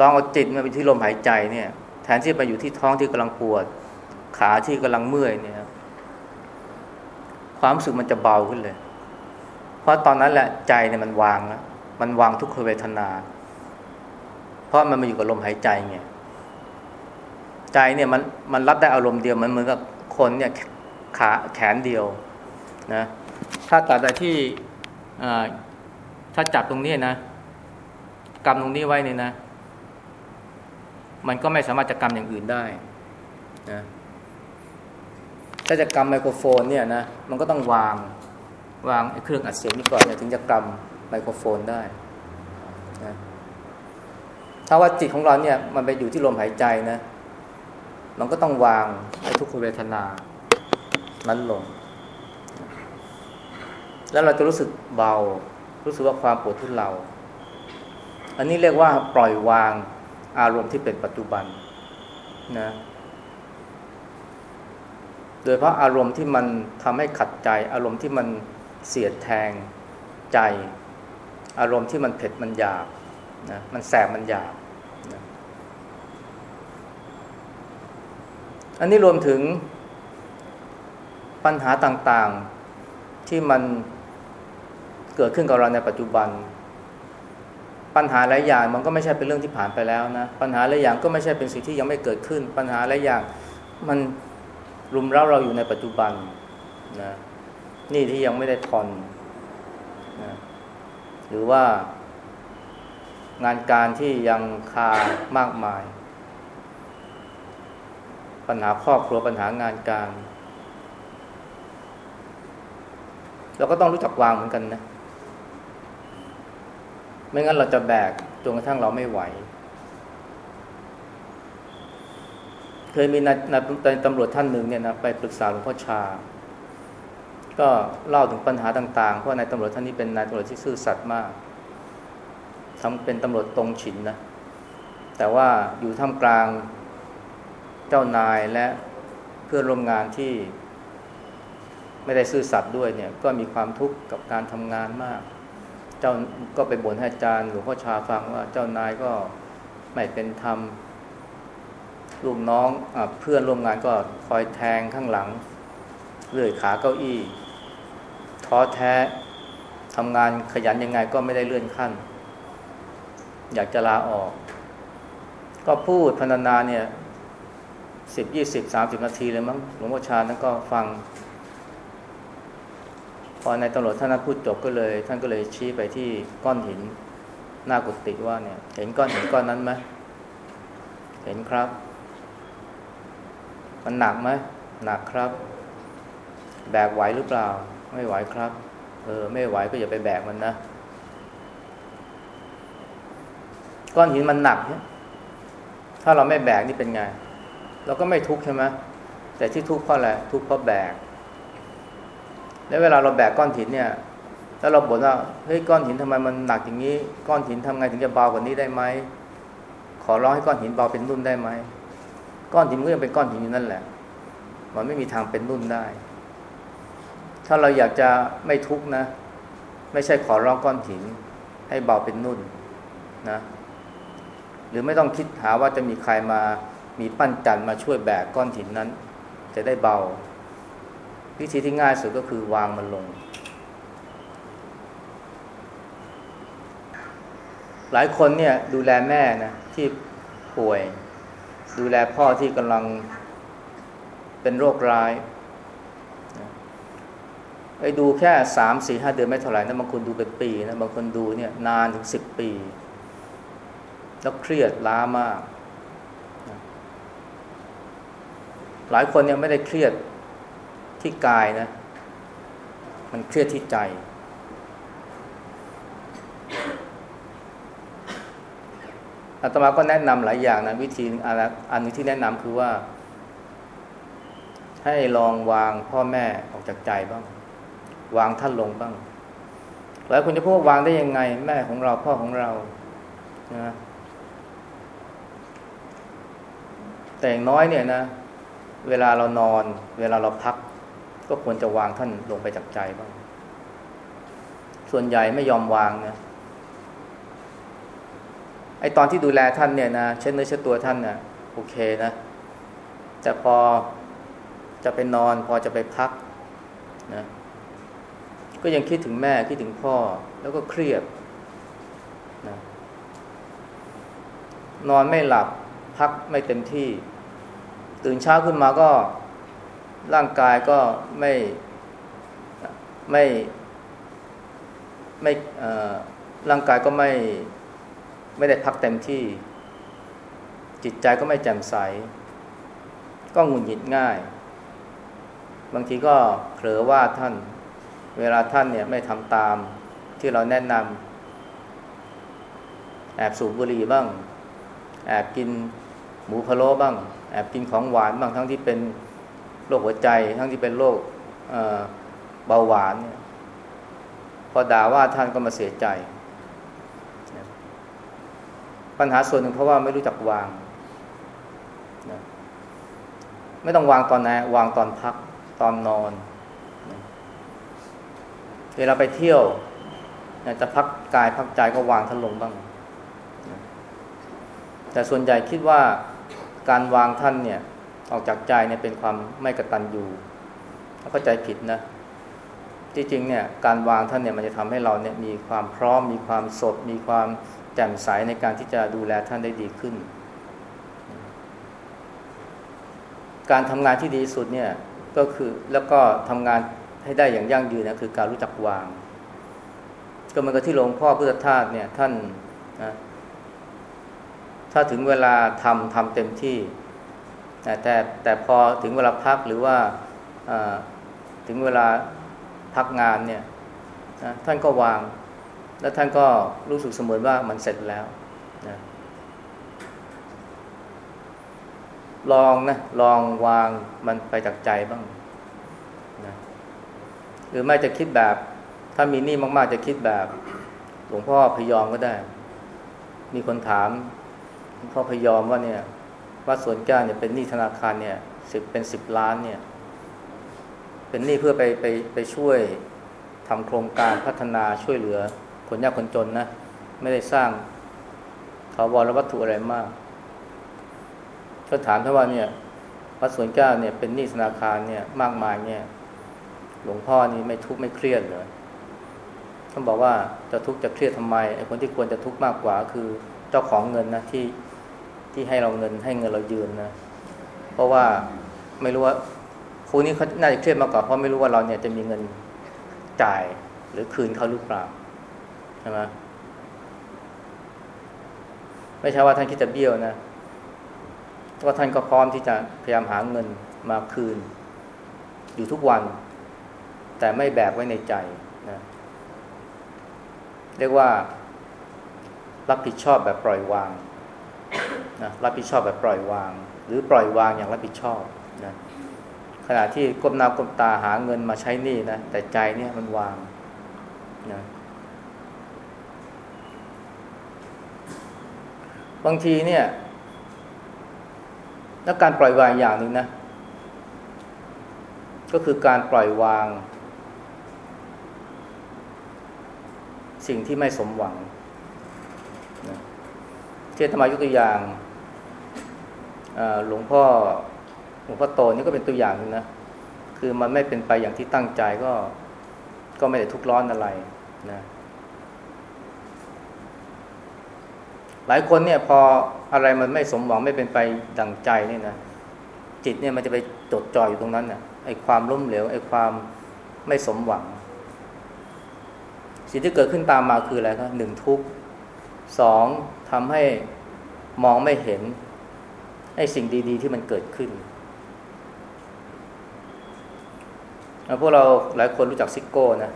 S1: ลองเอาจิตมาไปที่ลมหายใจเนี่ย แทนที่ไปอยู่ที่ท้องที่กำลังปวด ขาที่กำลังเมื่อยเนี่ย ความรู้สึกมันจะเบาขึ้นเลย เพราะตอนนั้นแหละใจเนี่ยมันวางแล้ว มันวางทุกขเวทนา เพราะมันมาอยู่กับลมหายใจไงใจเนี่ยมันมันรับได้อารมณ์เดียวมันเหมือนกับคนเนี่ยขาแขนเดียวนะถ้าตัดแต่ที่ถ้าจับตรงนี้นะกำตรงนี้ไว้เนี่ยนะ มันก็ไม่สามารถจะกำอย่างอื่นได้นะถ้าจะกำไมโครโฟนเนี่ยนะมันก็ต้องวางวางเครื่องอัดเสียงนี่ก่อนเนี่ยถึงจะกำ ไมโครโฟนได้นะถ้าว่าจิตของเราเนี่ยมันไปอยู่ที่ลมหายใจนะ มันก็ต้องวางไอ้ทุกขเวทนา นั้นลง แล้วเราจะรู้สึกเบา รู้สึกว่าความปวดทุเลาอันนี้เรียกว่าปล่อยวางอารมณ์ที่เป็นปัจจุบันนะ โดยเพราะอารมณ์ที่มันทำให้ขัดใจ อารมณ์ที่มันเสียดแทงใจ อารมณ์ที่มันเผ็ดมันหยาบนะมันแสบมันหยาบนะอันนี้รวมถึงปัญหาต่างๆที่มันเกิดขึ้นกับเราในปัจจุบัน ปัญหาหลายอย่างมันก็ไม่ใช่เป็นเรื่องที่ผ่านไปแล้วนะปัญหาหลายอย่างก็ไม่ใช่เป็นสิ่งที่ยังไม่เกิดขึ้น ปัญหาหลายอย่างมันรุมเร้าเราอยู่ในปัจจุบันนะนี่ที่ยังไม่ได้ทอนนะ หรือว่างานการที่ยังคามากมาย ปัญหาครอบครัวปัญหางานการเราก็ต้องรู้จักวางเหมือนกันนะ ไม่งั้นเราจะแบกจนกระทั่งเราไม่ไหว เคยมีนายตำรวจท่านหนึ่งเนี่ยนะไปปรึกษาหลวงพ่อชา ก็เล่าถึงปัญหาต่างๆ เพราะนายตำรวจท่านนี้เป็นนายตำรวจที่ซื่อสัตย์มากทำเป็นตำรวจตรงฉินนะ แต่ว่าอยู่ท่ามกลางเจ้านายและเพื่อนร่วมงานที่ไม่ได้ซื่อสัตย์ด้วยเนี่ย ก็มีความทุกข์กับการทำงานมาก เจ้าก็ไปบ่นให้อาจารย์หลวงพ่อชาฟังว่าเจ้านายก็ไม่เป็นธรรมลูกน้องอเพื่อนร่วมงานก็คอยแทงข้างหลังเลื่อยขาเก้าอี้ ท้อแท้ทำงานขยันยังไงก็ไม่ได้เลื่อนขั้น อยากจะลาออก ก็พูดพรรณนาเนี่ยสิบยี่สิบสามสิบนาทีเลยมั้งหลวงพ่อชานั้นก็ฟัง พอในตำรวจท่านนั้นพูดจบก็เลย ท่านก็เลยชี้ไปที่ก้อนหินหน้ากุฏิว่าเนี่ยเห็นก้อนหินก้อนนั้นไหมเห็นครับ มันหนักไหมหนักครับ แบกไหวหรือเปล่า ไม่ไหวครับ เออ ไม่ไหวก็อย่าไปแบกมันนะ ก้อนหินมันหนักเนี่ยถ้าเราไม่แบกนี่เป็นไง เราก็ไม่ทุกข์ใช่ไหมแต่ที่ทุกข์เพราะอะไรทุกข์เพราะแบก แล้วเวลาเราแบกก้อนหินเนี่ย แล้วเราบ่นว่าเฮ้ยก้อนหินทำไมมันหนักอย่างนี้ ก้อนหินทำไงถึงจะเบากว่านี้ได้ไหมขอร้องให้ก้อนหินเบาเป็นนุ่นได้ไหมก้อนหินก็ยังเป็นก้อนหินอยู่นั่นแหละ มันไม่มีทางเป็นนุ่นได้ ถ้าเราอยากจะไม่ทุกข์นะ ไม่ใช่ขอร้องก้อนหิน ให้เบาเป็นนุ่นนะ หรือไม่ต้องคิดหาว่าจะมีใครมามีปั้นจันมาช่วยแบกก้อนหินนั้น จะได้เบา วิธีที่ง่ายสุดก็คือวางมันลง หลายคนเนี่ยดูแลแม่นะที่ป่วย ดูแลพ่อที่กำลังเป็นโรคร้าย ไอ้ดูแค่สามสี่ห้าเดือนไม่เท่าไหร่นะบางคนดูเป็นปีนะบางคนดูเนี่ยนานถึงสิบปี แล้วเครียดล้ามาก หลายคนยังไม่ได้เครียดที่กายนะ มันเครียดที่ใจ อาตมาก็แนะนำหลายอย่างนะวิธีอันนึงที่แนะนำคือว่า ให้ลองวางพ่อแม่ออกจากใจบ้าง วางท่านลงบ้างหลายคนจะพูดว่าวางได้ยังไง แม่ของเราพ่อของเรานะแต่อย่างน้อยเนี่ยนะ เวลาเรานอน เวลาเราพัก ก็ควรจะวางท่านลงไปจากใจบ้าง ส่วนใหญ่ไม่ยอมวางนะไอตอนที่ดูแลท่านเนี่ยนะเช็ดเนื้อเช็ดตัวท่านนะ่ะโอเคนะแต่พอจะไปนอน พอจะไปพักนะ ก็ยังคิดถึงแม่คิดถึงพ่อ แล้วก็เครียดนะนอนไม่หลับพักไม่เต็มที่ ตื่นเช้าขึ้นมาก็ร่างกายก็ไม่ไม่ไม่ร่างกายก็ไม่ไม่ได้พักเต็มที่ จิตใจก็ไม่แจ่มใส ก็หงุดหงิดง่าย บางทีก็เผลอว่าท่าน เวลาท่านเนี่ยไม่ทำตามที่เราแนะนำแอบสูบบุหรี่บ้าง แอบกินหมูพะโล้บ้าง แอบกินของหวานบ้างทั้งที่เป็นโรคหัวใจ ทั้งที่เป็นโรคเบาหวานเนี่ยพอด่าว่าท่านก็มาเสียใจ ปัญหาส่วนหนึ่งเพราะว่าไม่รู้จักวางไม่ต้องวางตอนไหนวางตอนพักตอนนอน เวลาไปเที่ยวจะพักกายพักใจก็วางท่านลงบ้าง แต่ส่วนใหญ่คิดว่าการวางท่านเนี่ยออกจากใจเนี่ยเป็นความไม่กระตันอยู่เข้าใจผิดนะที่จริงเนี่ยการวางท่านเนี่ยมันจะทำให้เราเนี่ยมีความพร้อม มีความสด มีความแจ่มใสในการที่จะดูแลท่านได้ดีขึ้น การทำงานที่ดีสุดเนี่ยก็คือแล้วก็ทำงาน ให้ได้อย่างยั่งยืนนะคือการรู้จักวาง ก็เหมือนกับที่หลวงพ่อพุทธทาสเนี่ย ท่านนะถ้าถึงเวลาทำทำเต็มที่ แต่แต่แต่พอถึงเวลาพักหรือว่าถึงเวลาพักงานเนี่ยนะท่านก็วาง แล้วท่านก็รู้สึกเสมือนว่ามันเสร็จแล้วนะลองนะลองวางมันไปจากใจบ้าง หรือไม่จะคิดแบบ ถ้ามีหนี้มาก ๆ จะคิดแบบ หลวงพ่อพยอมก็ได้ มีคนถามหลวงพ่อพยอมว่าเนี่ยวัดสวนแก้วเนี่ยเป็นหนี้ธนาคารเนี่ยสิบเป็นสิบล้านเนี่ย เป็นหนี้เพื่อไปไปไปช่วยทำโครงการพัฒนาช่วยเหลือคนยากคนจนนะ ไม่ได้สร้างถาวรวัตถุอะไรมาก ก็ถามท่านว่าเนี่ยวัดสวนแก้วเนี่ยเป็นหนี้ธนาคารเนี่ยมากมายเนี่ย หลวงพ่อนี่ไม่ทุกข์ไม่เครียดเลยท่านบอกว่าจะทุกข์จะเครียดทำไมไอ้คนที่ควรจะทุกข์มากกว่า คือเจ้าของเงินนะที่ที่ให้เราเงินให้เงินเรายืนนะเพราะว่าไม่รู้ว่าครูนี้เขาน่าจะเครียดมากกว่าเพราะไม่รู้ว่าเราเนี่ยจะมีเงินจ่ายหรือคืนเขาหรือเปล่าใช่ไหมไม่ใช่ว่าท่านคิดจะเบี้ยวนะว่าท่านก็พร้อมที่จะพยายามหาเงินมาคืน อยู่ทุกวัน แต่ไม่แบกไว้ในใจนะเรียกว่า รับผิดชอบแบบปล่อยวางนะรับผิดชอบแบบปล่อยวาง หรือปล่อยวางอย่างรับผิดชอบนะขณะที่ก้มหน้าก้มตาหาเงินมาใช้หนี้นะแต่ใจเนี่ยมันวางนะบางทีเนี่ยและการปล่อยวางอย่างหนึ่งนะ ก็คือการปล่อยวาง สิ่งที่ไม่สมหวังนะเช่นธรรมายกตัวอย่างหลวงพ่อหลวงพ่อโตนี่ก็เป็นตัวอย่างนึงนะคือมันไม่เป็นไปอย่างที่ตั้งใจก็ก็ไม่ได้ทุกร้อนอะไรนะหลายคนเนี่ยพออะไรมันไม่สมหวังไม่เป็นไปดังใจเนี่ยนะจิตเนี่ยมันจะไปจดจ่ออยู่ตรงนั้นนะ่ะไอ้ความล้มเหลวไอ้ความไม่สมหวัง สิ่งที่เกิดขึ้นตามมาคืออะไรครับหนึ่งทุกสองทำให้มองไม่เห็นไอ้สิ่งดี ๆ ที่มันเกิดขึ้นพวกเราหลายคนรู้จักซิโก้นะ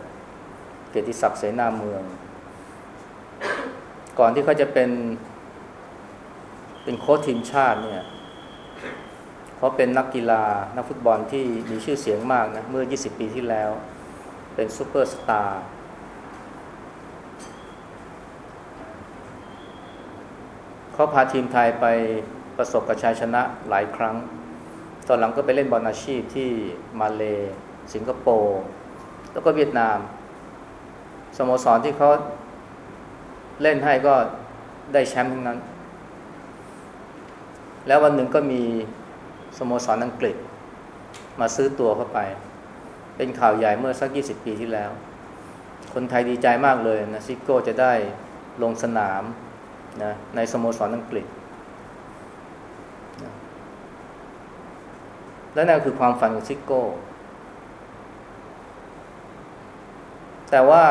S1: เกียรติศักดิ์เสนาเมือง ก่อนที่เขาจะเป็น เป็นโค้ชทีมชาติเนี่ยเขาเป็นนักกีฬา นักฟุตบอลที่มีชื่อเสียงมากนะ เมื่อ 20 ปีที่แล้ว เป็นซูเปอร์สตาร์ เขาพาทีมไทยไปประสบกับชัยชนะหลายครั้ง ตอนหลังก็ไปเล่นบอลอาชีพที่มาเล สิงคโปร์ แล้วก็เวียดนาม สโมสรที่เขาเล่นให้ก็ได้แชมป์ทั้งนั้น แล้ววันหนึ่งก็มีสโมสรอังกฤษ มาซื้อตัวเข้าไป เป็นข่าวใหญ่เมื่อสักยี่สิบปีที่แล้ว คนไทยดีใจมากเลยนะซิโก้จะได้ลงสนาม นะในสโมสรอังกฤษและนั่นคือความฝันของซิโก้ แต่ว่า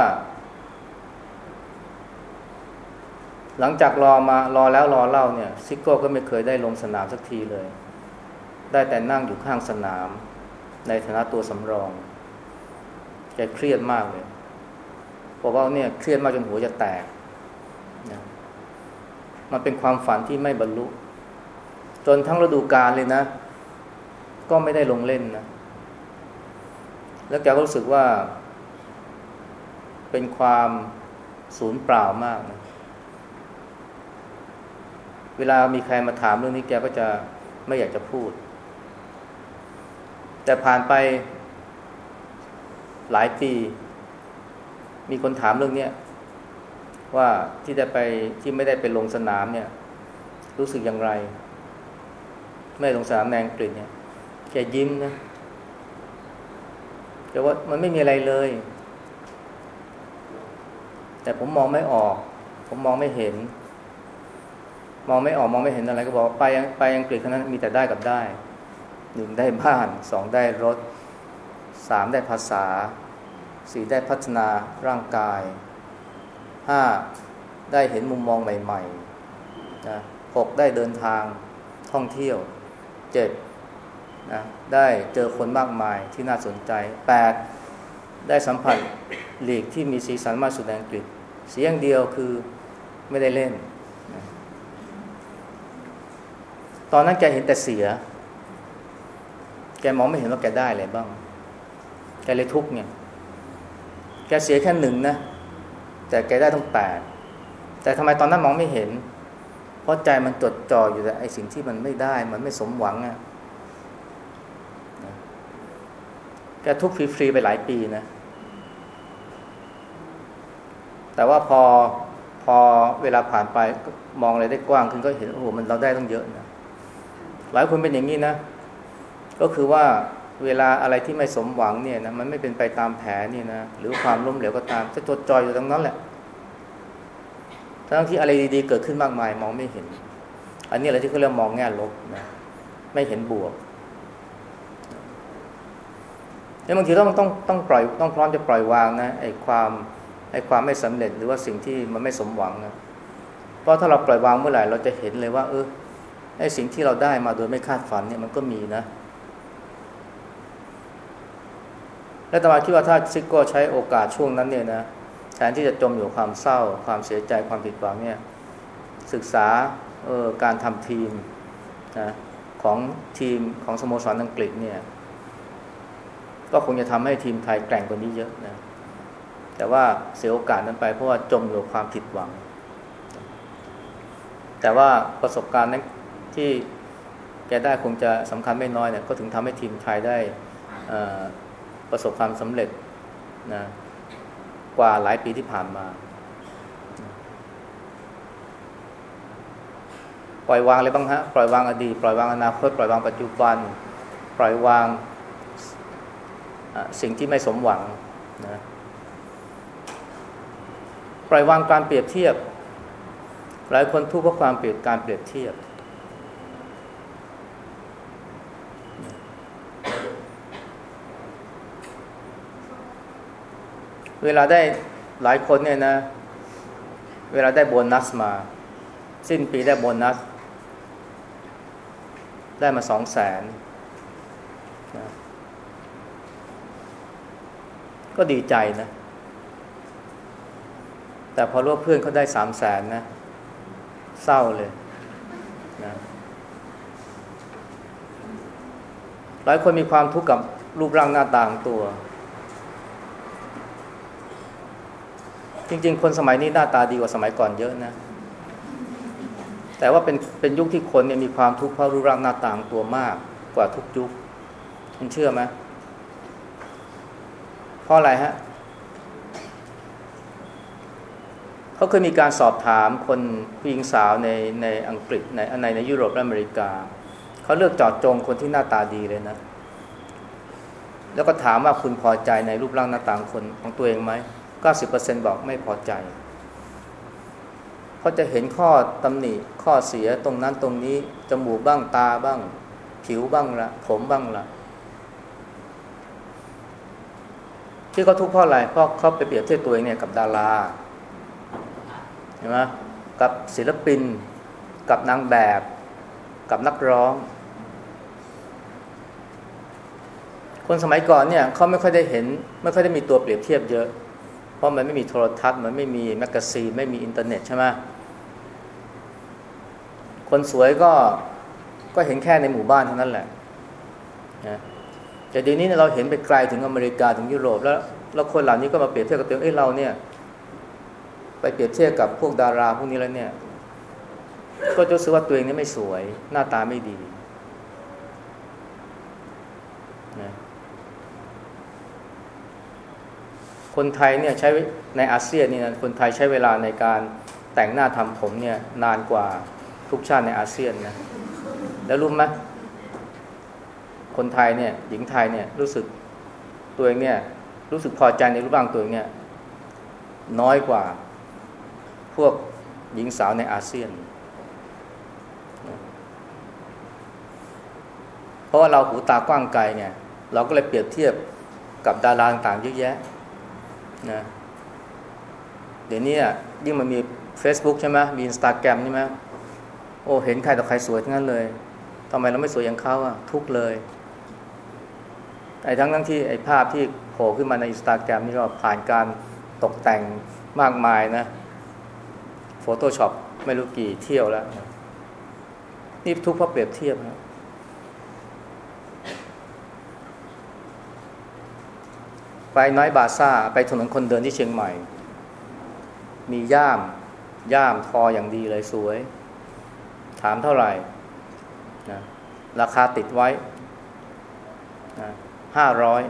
S1: หลังจากรอมารอแล้วรอเล่าเนี่ยซิโก้ก็ไม่เคยได้ลงสนามสักทีเลย ได้แต่นั่งอยู่ข้างสนาม ในฐานะตัวสำรองแกเครียดมากเลยบอกว่าเนี่ยเครียดมากจนหัวจะแตกนะ มันเป็นความฝันที่ไม่บรรลุ จนทั้งฤดูกาลเลยนะ ก็ไม่ได้ลงเล่นนะ แล้วแกก็รู้สึกว่า เป็นความสูญเปล่ามากนะเวลามีใครมาถามเรื่องนี้แกก็จะไม่อยากจะพูด แต่ผ่านไปหลายปี มีคนถามเรื่องนี้ ว่าที่ได้ไปที่ไม่ได้ไปลงสนามเนี่ย รู้สึกอย่างไร ไม่ลงสนามแนงกฤษเนี่ยแกยิ้มนะแต่ว่ามันไม่มีอะไรเลย แต่ผมมองไม่ออก ผมมองไม่เห็น มองไม่ออกมองไม่เห็นอะไร ก็บอกไปไปอังกฤษเท่านั้นมีแต่ได้กับได้หนึ่งได้บ้านสองได้รถสามได้ภาษาสี่ได้พัฒนาร่างกาย ห้าได้เห็นมุมมองใหม่ๆนะหกได้เดินทางท่องเที่ยวเจ็ดนะได้เจอคนมากมายที่น่าสนใจแปดได้สัมผัสหลีกที่มีสีสันมากสุดในอังกฤษเสียงเดียวคือไม่ได้เล่น ตอนนั้นแกเห็นแต่เสีย แกมองไม่เห็นว่าแกได้อะไรบ้าง แกเลยทุกเนี่ย แกเสียแค่หนึ่งนะ แต่แกได้ทั้งแปดแต่ทำไมตอนนั้นมองไม่เห็น เพราะใจมันจดจ่ออยู่แต่ไอสิ่งที่มันไม่ได้ มันไม่สมหวังอะ่ะแกทุกฟรีๆไปหลายปีนะ แต่ว่าพอพอเวลาผ่านไปมองอะไรได้กว้างขึ้นก็เห็นโอ้โหมันเราได้ต้องเยอะนะหลายคนเป็นอย่างนี้นะ ก็คือว่า เวลาอะไรที่ไม่สมหวังเนี่ยนะมันไม่เป็นไปตามแผนนี่นะหรือความล้มเหลวก็ตามจะจดจ่อยอยู่ตรงนั้นแหละทั้งที่อะไรดีๆเกิดขึ้นมากมายมองไม่เห็น อันนี้อะไรที่เขาเรียกมองแง่ลบนะไม่เห็นบวกแล้วบางทีต้องต้องต้องปล่อยต้องพร้อมจะปล่อยวางนะไอ้ความไอ้ความไม่สำเร็จหรือว่าสิ่งที่มันไม่สมหวังนะเพราะถ้าเราปล่อยวางเมื่อไหร่เราจะเห็นเลยว่า เออไอ้สิ่งที่เราได้มาโดยไม่คาดฝันเนี่ยมันก็มีนะ และตมาคิดว่าถ้าซิกโก้ใช้โอกาสช่วงนั้นเนี่ยนะแทนที่จะจมอยู่ความเศร้า ความเสียใจความผิดหวังเนี่ยศึกษาเออการทำทีมนะของทีมของสโมสรอังกฤษเนี่ย ก็คงจะทำให้ทีมไทยแกร่งกว่านี้เยอะนะแต่ว่าเสียโอกาสนั้นไปเพราะว่าจมอยู่ความผิดหวัง แต่ว่าประสบการณ์นั้นที่แกได้คงจะสำคัญไม่น้อยเนี่ยก็ถึงทำให้ทีมไทยได้ ประสบความสำเร็จนะกว่าหลายปีที่ผ่านมา ปล่อยวางเลยบ้างฮะ ปล่อยวางอดีต ปล่อยวางอนาคต ปล่อยวางปัจจุบัน ปล่อยวางสิ่งที่ไม่สมหวังนะปล่อยวางการเปรียบเทียบ หลายคนทุกข์เพราะความเปรียบการเปรียบเทียบ เวลาได้หลายคนเนี่ยนะ เวลาได้โบนัสมา สิ้นปีได้โบนัส ได้มาสองแสนก็ดีใจนะ แต่พอรู้เพื่อนเขาได้สามแสนนะ เศร้าเลยนะหลายคนมีความทุกข์กับรูปร่างหน้าตาของตัว จริง ๆ คนสมัยนี้หน้าตาดีกว่าสมัยก่อนเยอะนะ แต่ว่าเป็นเป็นยุคที่คนเนี่ยมีความทุกข์เพราะรูปร่างหน้าตาของตัวมากกว่าทุกยุคคุณเชื่อไหมเพราะอะไรฮะเขาเคยมีการสอบถามคนผู้หญิงสาวในในอังกฤษในในในยุโรปและอเมริกาเขาเลือกจอดจงคนที่หน้าตาดีเลยนะ แล้วก็ถามว่าคุณพอใจในรูปร่างหน้าตาคนของตัวเองไหม 90%บอกไม่พอใจเขาะจะเห็นข้อตำหนิข้อเสียตรงนั้นตรงนี้ จมูกบ้างตาบ้าง ผิวบ้างละผมบ้างละที่เขาทุกข์เพราะอะไรเพราะเขาไปเปรียบเทียบตัวเองเนี่ยกับดาราเห็นไหมกับศิลปิน กับนางแบบ กับนักร้อง คนสมัยก่อนเนี่ยเขาไม่ค่อยได้เห็น ไม่ค่อยได้มีตัวเปรียบเทียบเยอะ เพราะมันไม่มีโทรทัศน์ มันไม่มีแมกกาซีนไม่มีอินเทอร์เน็ตใช่ไหมคนสวยก็ก็เห็นแค่ในหมู่บ้านเท่านั้นแหละนะแต่เดี๋ยวนี้เราเห็นไปไกลถึงอเมริกาถึงยุโรปแล้วแล้วคนเหล่านี้ก็มาเปรียบเทียบกับตัวเองเอ้เราเนี่ย ไปเปรียบเทียบกับพวกดาราพวกนี้แล้วเนี่ย ก็จะรู้สึกว่าตัวเองนี่ไม่สวย หน้าตาไม่ดีนะ คนไทยเนี่ยใช้ในอาเซียนนี่นะคนไทยใช้เวลาในการแต่งหน้าทำผมเนี่ยนานกว่าทุกชาติในอาเซียนนะแล้วรู้ไหมคนไทยเนี่ยหญิงไทยเนี่ยรู้สึกตัวเองเนี่ยรู้สึกพอใจในรูปร่างตัวเองเนี่ยน้อยกว่าพวกหญิงสาวในอาเซียน เพราะว่าเราหูตากว้างไกลเนี่ยเราก็เลยเปรียบเทียบกับดาราต่างๆเยอะแยะ นะเดี๋ยวนี้ยิ่งมันมี Facebook ใช่ไหมมีอินสตาแกรมใช่ไหมโอ้เห็นใครต่อใครสวยทั้งนั้นเลยทำไมเราไม่สวยอย่างเขาอะ ทุกข์เลยไอ้ทั้งทั้งที่ไอ้ภาพที่โผล่ขึ้นมาในอินสตาแกรมนี่ก็ผ่านการตกแต่งมากมายนะ Photoshop ไม่รู้กี่เที่ยวแล้ว นี่ทุกข์เพราะเปรียบเทียบนะ ไปไนท์บาซาร์ ไปถนนคนเดินที่เชียงใหม่ มีย่าม ย่ามทออย่างดีเลยสวย ถามเท่าไหร่นะราคาติดไว้ห้าร้อย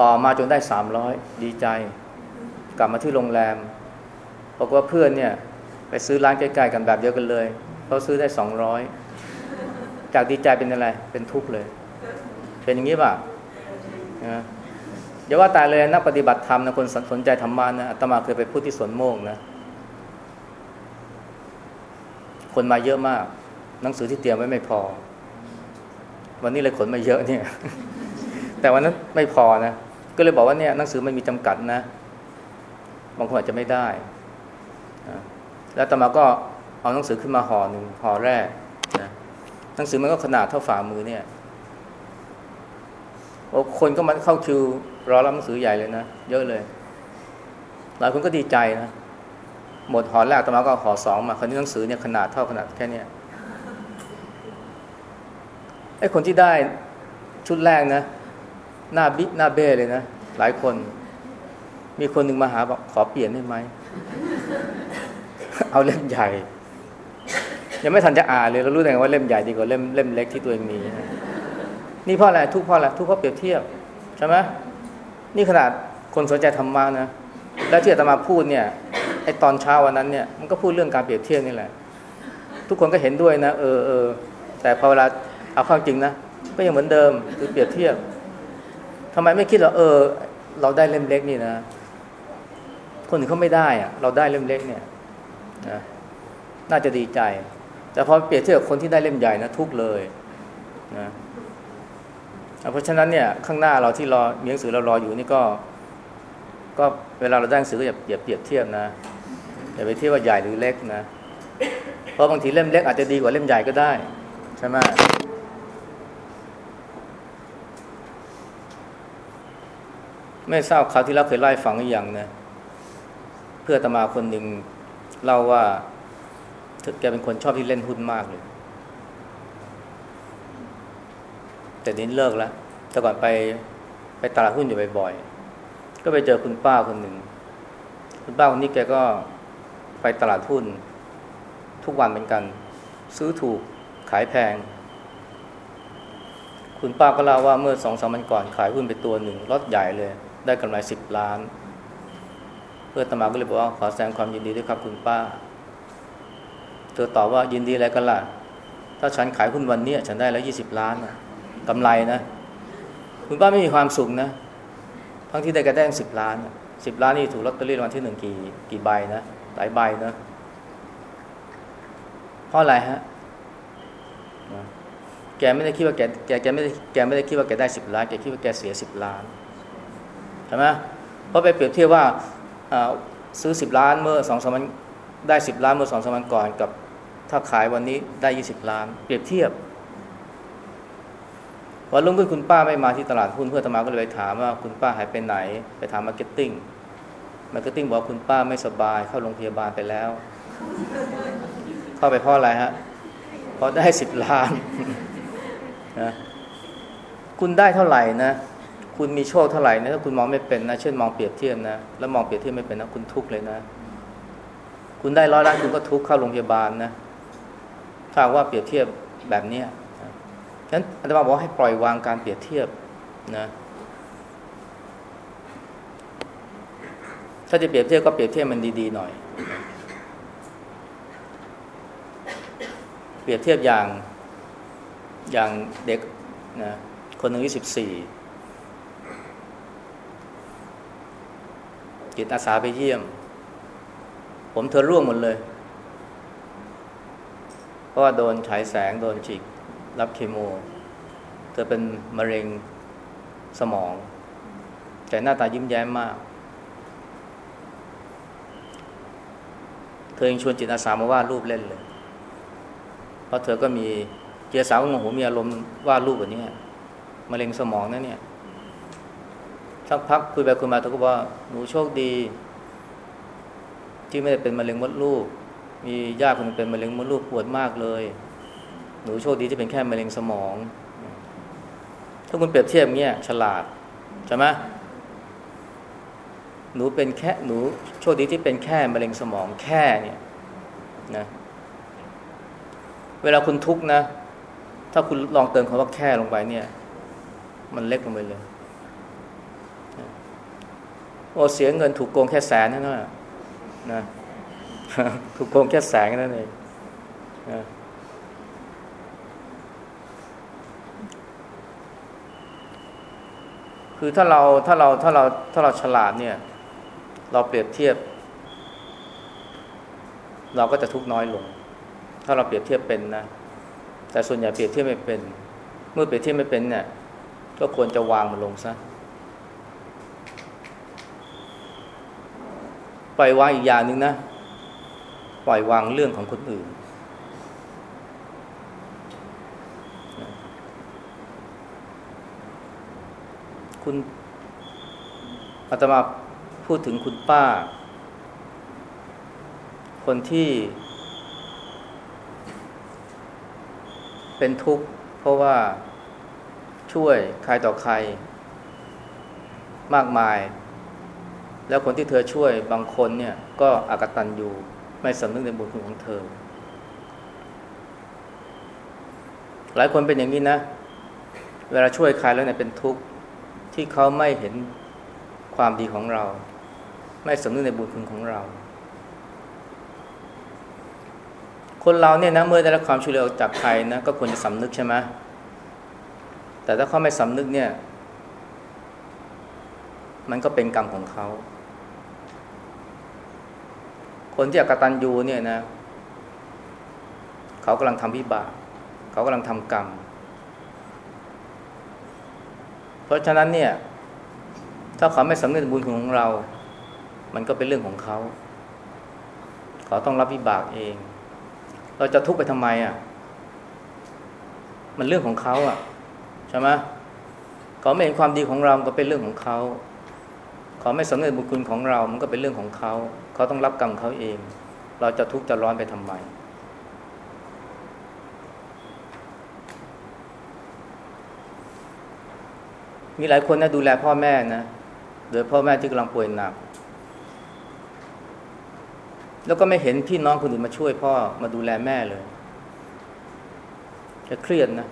S1: ต่อมาจนได้สามร้อยดีใจ กลับมาที่โรงแรมบอกว่าเพื่อนเนี่ย ไปซื้อร้านใกล้ๆกันแบบเดียวกันเลยเขาซื้อได้สองร้อยจากดีใจเป็นอะไร เป็นทุกข์เลย เป็นอย่างนี้ป่ะ นะอย่าว่าตายเลยนักปฏิบัติธรรมนะคนสนใจธรรมะนะอาตมาเคยไปพูดที่สวนโมกนะคนมาเยอะมาก หนังสือที่เตรียมไว้ไม่พอ วันนี้เลยขนมาเยอะเนี่ย แต่วันนั้นไม่พอนะก็เลยบอกว่าเนี่ยหนังสือมันมีจำกัดนะบางคนอาจจะไม่ได้แล้วตมาก็เอาหนังสือขึ้นมาห่อหนึ่งห่อแรกนะหนังสือมันก็ขนาดเท่าฝ่ามือเนี่ย โอ้คนก็มาเข้าคิว รอรับหนังสือใหญ่เลยนะ เยอะเลย หลายคนก็ดีใจนะหมดห่อแรกตมาก็ห่อสองมาคนนี้หนังสือเนี่ยขนาดเท่าขนาดแค่เนี้ยไอ้คนที่ได้ชุดแรกนะ หน้าบิหน้าเบ้เลยนะ หลายคน มีคนหนึ่งมาหาบอกขอเปลี่ยนได้ไหม เอาเล่มใหญ่ ยังไม่ทันจะอ่านเลยเรารู้ได้ไงว่าเล่มใหญ่ดีกว่าเล่มเล่มเล็กที่ตัวเองมีนี่ นี่เพราะอะไรทุกเพราะอะไรทุกเพราะเปรียบเทียบใช่ไหมนี่ขนาดคนสนใจธรรมะนะ แล้วที่อาตมาพูดเนี่ยไอตอนเช้าวันนั้นเนี่ยมันก็พูดเรื่องการเปรียบเทียบนี่แหละ ทุกคนก็เห็นด้วยนะเออเออแต่พอเวลาเอาความจริงนะก็ยังเหมือนเดิมคือเปรียบเทียบทำไมไม่คิดว่าเออ เราได้เล่มเล็กนี่นะ คนอื่นเขาไม่ได้อะเราได้เล่มเล็กเนี่ยนะน่าจะดีใจ แต่พอเปรียบเทียบกับคนที่ได้เล่มใหญ่นะทุกเลยนะ เพราะฉะนั้นเนี่ยข้างหน้าเราที่รอมีหนังสือเรารออยู่นี่ก็ ก็เวลาเราได้หนังสือก็อย่าอย่าเปรียบเทียบนะอย่าไปเทียบว่าใหญ่หรือเล็กนะ เพราะบางทีเล่มเล็กอาจจะดีกว่าเล่มใหญ่ก็ได้ใช่ไหมไม่ทราบคราวที่เราเคยไล่ฟังหรือยังนะเพื่อตมาคนหนึ่งเล่าว่าแกเป็นคนชอบที่เล่นหุ้นมากเลย แต่นี้เลิกแล้ว แต่ก่อนไปไปตลาดหุ้นอยู่บ่อยๆ ก็ไปเจอคุณป้าคนหนึ่ง คุณป้าคนนี้แกก็ไปตลาดหุ้น ทุกวันเหมือนกัน ซื้อถูกขายแพง คุณป้าก็เล่าว่าเมื่อสองสามวันก่อนขายหุ้นไปตัวหนึ่งรถใหญ่เลย ได้กำไรสิบล้าน เพื่อตมาก็เลยบอกว่าขอแสดงความยินดีด้วยครับคุณป้า เธอตอบว่ายินดีอะไรกันล่ะ ถ้าฉันขายหุ้นวันนี้ฉันได้แล้วยี่สิบล้าน กำไรนะคุณป้าไม่มีความสุขนะทั้งที่ได้กระแดงสิบล้านสิบล้านนี่ถูกลอตเตอรี่รางวัลที่หนึ่งกี่กี่ใบนะหลายใบนะเพราะอะไรฮะแกไม่ได้คิดว่าแกแกแกไม่ได้แกไม่ได้คิดว่าแกได้สิบล้านแกคิดว่าแกเสียสิบล้านใช่ไหมเพราะไปเปรียบเทียบว่าซื้อสิบล้านเมื่อสองสามวันได้สิบล้านเมื่อสองสามวันก่อนกับถ้าขายวันนี้ได้ยี่สิบล้าน เปรียบเทียบ วันรุ่งขึ้นคุณป้าไม่มาที่ตลาดหุ้นเพื่อตมาก็เลยไปถามว่าคุณป้าหายไปไหน ไปถาม marketing marketing บอกคุณป้าไม่สบายเข้าโรงพยาบาลไปแล้ว เข้าไปเพราะอะไรฮะเพราะได้สิบล้านนะคุณได้เท่าไหร่นะคุณมีโชคเท่าไหร่นะถ้าคุณมองไม่เป็นนะเช่นมองเปรียบเทียบนะแล้วมองเปรียบเทียบไม่เป็นนะคุณทุกข์เลยนะ คุณได้ร้อยล้านคุณก็ทุกข์เข้าโรงพยาบาลนะถ้าว่าเปรียบเทียบแบบเนี้ย ฉะนั้นอาจารย์บอกให้ปล่อยวางการเปรียบเทียบนะถ้าจะเปรียบเทียบก็เปรียบเทียบมันดีๆหน่อย เปรียบเทียบอย่างอย่างเด็กนะคนหนึ่งอายุสิบสี่จิตอาสาไปเยี่ยม ผมเธอร่วงหมดเลย เพราะว่าโดนฉายแสงโดนฉีก รับเคมีเธอเป็นมะเร็งสมอง แต่หน้าตายิ้มแย้มมาก เธอยังชวนจิตอาสามาวาดรูปเล่นเลย เพราะเธอก็มีเจียสาวงงหูมีอารมณ์วาดรูปแบบนี้มะเร็งสมองนั่นเนี่ยสักพักคุยไปคุยมาเธอก็บอกหนูโชคดี ที่ไม่ได้เป็นมะเร็งมดลูก มีญาติคนนึงเป็นมะเร็งมดลูกปวดมากเลย หนูโชคดีที่เป็นแค่มะเร็งสมอง ถ้าคุณเปรียบเทียบเงี้ยฉลาดใช่ไหมหนูเป็นแค่หนูโชคดีที่เป็นแค่มะเร็งสมองแค่เนี่ยนะ เวลาคุณทุกข์นะ ถ้าคุณลองเติมคำว่าแค่ลงไปเนี่ย มันเล็กลงไปเลยโอ้เสียเงินถูกโกงแค่แสนนั่นนะนะถูกโกงแค่แสนนั่นเองนะ คือถ้าเราถ้าเราถ้าเราถ้าเราฉลาดเนี่ย เราเปรียบเทียบ เราก็จะทุกน้อยลง ถ้าเราเปรียบเทียบเป็นนะ แต่ส่วนใหญ่เปรียบเทียบไม่เป็น เมื่อเปรียบเทียบไม่เป็นเนี่ย ก็ควรจะวางมันลงซะปล่อยวางอีกอย่างหนึ่งนะ ปล่อยวางเรื่องของคนอื่น คุณอาตมาพูดถึงคุณป้า คนที่ เป็นทุกข์ เพราะว่าช่วยใครต่อใคร มากมาย แล้วคนที่เธอช่วยบางคนเนี่ย ก็อากตันอยู่ไม่สำนึกในบุญคุณของเธอ หลายคนเป็นอย่างนี้นะ เวลาช่วยใครแล้วเนี่ยเป็นทุกข์ ที่เขาไม่เห็นความดีของเรา ไม่สำนึกในบุญคุณของเรา คนเราเนี่ยนะเมื่อได้รับความช่วยเหลือจากใครนะก็ควรจะสำนึกใช่ไหมแต่ถ้าเขาไม่สำนึกเนี่ย มันก็เป็นกรรมของเขา คนที่อกตันยูเนี่ยนะ เขากำลังทำวิบาก เขากำลังทำกรรมเเพราะฉะนั้นเนี่ย ถ้าเขาไม่สำนึกบุญของเรา มันก็เป็นเรื่องของเขา เขาต้องรับวิบากเอง เราจะทุกข์ไปทำไมอะ มันเรื่องของเขาอะใช่ไหมเขาไม่เห็นความดีของเราก็เป็นเรื่องของเขาเขาไม่สำนึกบุญคุณของเรา มันก็เป็นเรื่องของเขา เขาต้องรับกรรมเขาเอง เราจะทุกข์จะร้อนไปทำไม มีหลายคนนะดูแลพ่อแม่นะโดยพ่อแม่ที่กำลังป่วยหนัก แล้วก็ไม่เห็นพี่น้องคนอื่นมาช่วยพ่อมาดูแลแม่เลยจะเครียดนะ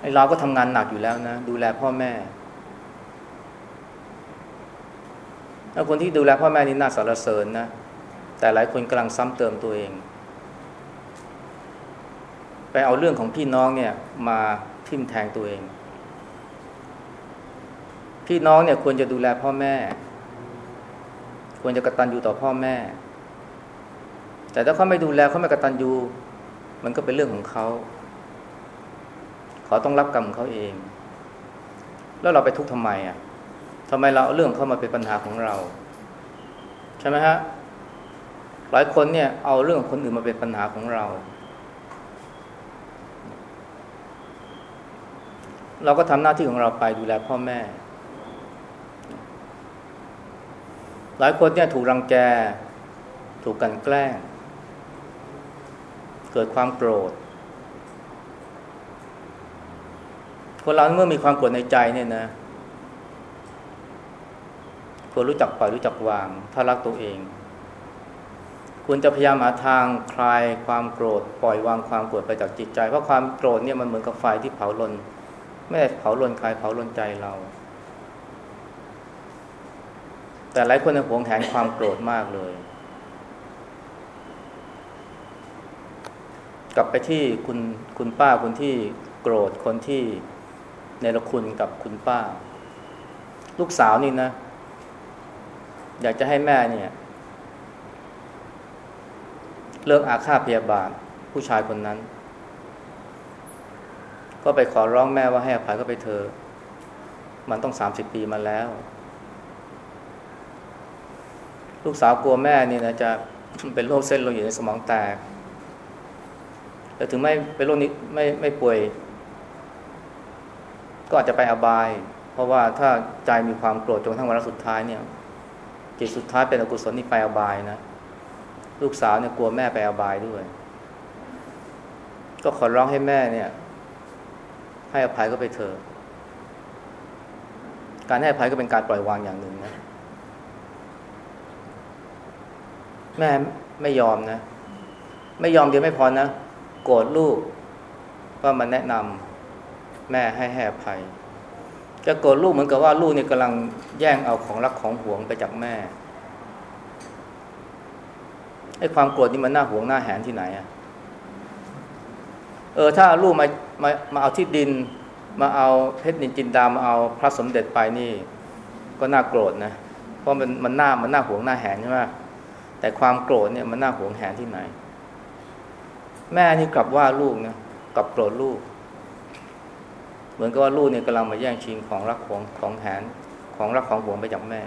S1: ไอ้เราก็ทำงานหนักอยู่แล้วนะ ดูแลพ่อแม่แล้วคนที่ดูแลพ่อแม่นี่น่าสรรเสริญนะแต่หลายคนกำลังซ้ำเติมตัวเอง ไปเอาเรื่องของพี่น้องเนี่ยมา ทิ่มแทงตัวเอง พี่น้องเนี่ยควรจะดูแลพ่อแม่ ควรจะกตัญญูต่อพ่อแม่ แต่ถ้าเขาไม่ดูแลเขาไม่กตัญญูมันก็เป็นเรื่องของเขาเขาต้องรับกรรมเขาเอง แล้วเราไปทุกข์ทำไมอะทำไมเราเอาเรื่องเข้ามาเป็นปัญหาของเรา ใช่ไหมฮะหลายคนเนี่ยเอาเรื่องคนอื่นมาเป็นปัญหาของเรา เราก็ทำหน้าที่ของเราไปดูแลพ่อแม่ หลายคนเนี่ยถูกรังแก ถูกกันแกล้ง เกิดความโกรธ คนเราเมื่อมีความโกรธในใจเนี่ยนะควรรู้จักปล่อยรู้จักวาง ถ้ารักตัวเองควรจะพยายามหาทางคลายความโกรธ ปล่อยวางความโกรธไปจากจิตใจ เพราะความโกรธเนี่ยมันเหมือนกับไฟที่เผาลน ไม่ได้เผาลนใครเผาลนใจเรา แต่หลายคนหวงแหนความโกรธมากเลย กลับไปที่คุณคุณป้าคนที่โกรธคนที่ในละคุณกับคุณป้า ลูกสาวนี่นะ อยากจะให้แม่เนี่ย เลิกอาฆาตพยาบาทผู้ชายคนนั้น ก็ไปขอร้องแม่ว่าให้อภัยก็ไปเธอ มันต้องสามสิบปีมาแล้ว ลูกสาวกลัวแม่นี่นะจะเป็นโรคเส้นโลหิตในสมองแตกแต่ถึงไม่เป็นโรคนี้ไม่ไม่ป่วย ก็อาจจะไปอบาย เพราะว่าถ้าใจมีความโกรธจนทั้งวันสุดท้ายเนี่ยจิตสุดท้ายเป็นอกุศลนี่ไปอบายนะ ลูกสาวเนี่ยกลัวแม่ไปอบายด้วย ก็ขอร้องให้แม่เนี่ย ให้อภัยก็ไปเถอะการให้อภัยก็เป็นการปล่อยวางอย่างหนึ่งนะ แม่ไม่ยอมนะ ไม่ยอมเดียวไม่พอนะ โกรธลูกก็มาแนะนำแม่ให้ให้อภัย จะโกรธลูกเหมือนกับว่าลูกเนี่ยกำลังแย่งเอาของรักของห่วงไปจากแม่ไอ้ความโกรธนี่มันน่าห่วงน่าแหนที่ไหนอะ เออถ้าลูกมามามาเอาที่ดิน มาเอาเพชรนินจินดามาเอาพระสมเด็จไปนี่ ก็น่าโกรธนะเพราะมันมันหน่ามันหน่าหวงหน่าแหนใช่ไหมแต่ความโกรธเนี่ยมันน่าหวงแหนที่ไหน แม่นี่กลับว่าลูกนะกลับโกรธลูก เหมือนกับว่าลูกเนี่ยกำลังมาแย่งชิงของรักของของแหนของรักของหวงไปจากแม่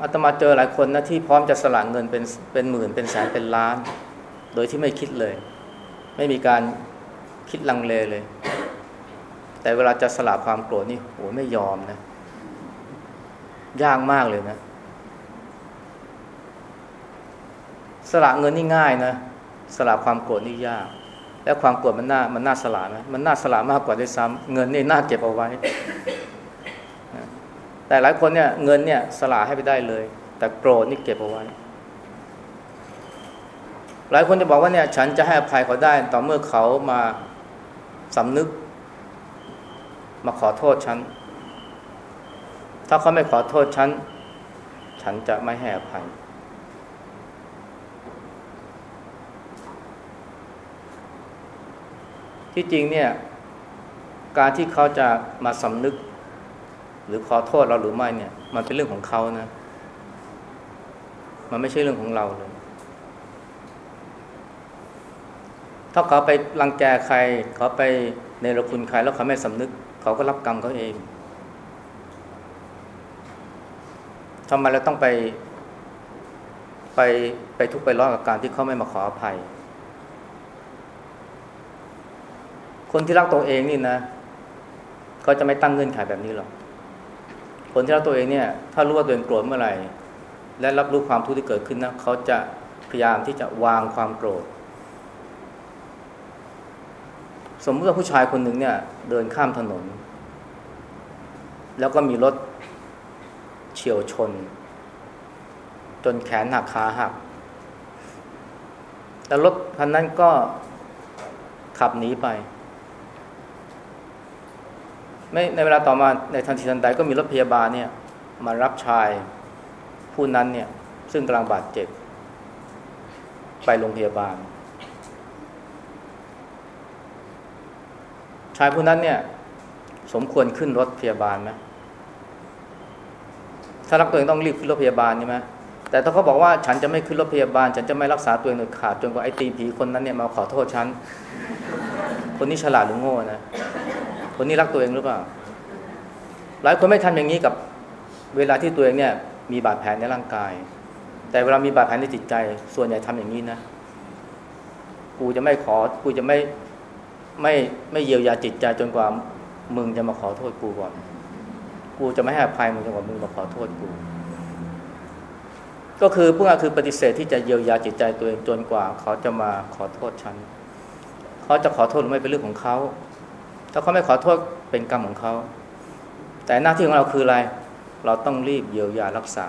S1: อาตมาเจอหลายคนนะที่พร้อมจะสละเงินเป็นเป็นหมื่นเป็นแสนเป็นล้าน โดยที่ไม่คิดเลย ไม่มีการคิดลังเลเลย แต่เวลาจะสละความโกรธนี่โหไม่ยอมนะ ยากมากเลยนะ สละเงินนี่ง่ายนะ สละความโกรธนี่ยาก และความโกรธมันน่ามันน่าสละไหมมันน่าสละมากกว่าด้วยซ้ำเงินนี่น่าเก็บเอาไว้ แต่หลายคนเนี่ย เงินเนี่ย สละให้ไปได้เลย แต่โกรธนี่เก็บเอาไว้ หลายคนจะบอกว่าเนี่ยฉันจะให้อภัยเขาได้ ต่อเมื่อเขามาสำนึก มาขอโทษฉัน ถ้าเขาไม่ขอโทษฉัน ฉันจะไม่ให้อภัย ที่จริงเนี่ย การที่เขาจะมาสำนึก หรือขอโทษเราหรือไม่เนี่ย มันเป็นเรื่องของเขานะ มันไม่ใช่เรื่องของเราเลย ถ้าเขาไปรังแกใคร เขาไปในรคุณใครแล้วเขาไม่สำนึก เขาก็รับกรรมเขาเองทำไมเราต้องไป ไปไปทุกข์ไปร้อนกับการที่เขาไม่มาขออภัย คนที่รักตัวเองนี่นะเขาจะไม่ตั้งเงื่อนไขแบบนี้หรอกคนที่รักตัวเองเนี่ย ถ้ารู้ว่าตัวเองโกรธเมื่อไหร่ และรับรู้ความทุกข์ที่เกิดขึ้นนะเขาจะพยายามที่จะวางความโกรธ สมมติว่าผู้ชายคนหนึ่งเนี่ย เดินข้ามถนน แล้วก็มีรถเฉียวชน จนแขนหักขาหัก แล้วรถคันนั้นก็ขับหนีไป ไม่ในเวลาต่อมาในทันทีทันใดก็มีรถพยาบาลเนี่ย มารับชายผู้นั้นเนี่ย ซึ่งกำลังบาดเจ็บ ไปโรงพยาบาล ชายผู้นั้นเนี่ย สมควรขึ้นรถพยาบาลไหมถ้ารักตัวเองต้องรีบขึ้นรถพยาบาลใช่ไหมแต่ถ้าเขาบอกว่าฉันจะไม่ขึ้นรถพยาบาล ฉันจะไม่รักษาตัวเองโดยขาดจนกว่าไอ้ตีผีคนนั้นเนี่ยมาขอโทษฉัน คนนี้ฉลาดหรือโง่นะ คนนี้รักตัวเองหรือเปล่า หลายคนไม่ทำอย่างนี้กับเวลาที่ตัวเองเนี่ย มีบาดแผลในร่างกาย แต่เวลามีบาดแผลในจิตใจ ส่วนใหญ่ทำอย่างนี้นะ กูจะไม่ขอ กูจะไม่ ไม่ไม่เยียวยาจิตใจจนกว่ามึงจะมาขอโทษกูก่อน กูจะไม่ให้อภัยมึงจนกว่ามึงมาขอโทษกู ก็คือพวกนั้นคือปฏิเสธที่จะเยียวยาจิตใจตัวเองจนกว่า เขาจะมาขอโทษฉัน เขาจะขอโทษหรือไม่เป็นเรื่องของเขา ถ้าเขาไม่ขอโทษเป็นกรรมของเขา แต่หน้าที่ของเราคืออะไร เราต้องรีบเยียวยารักษา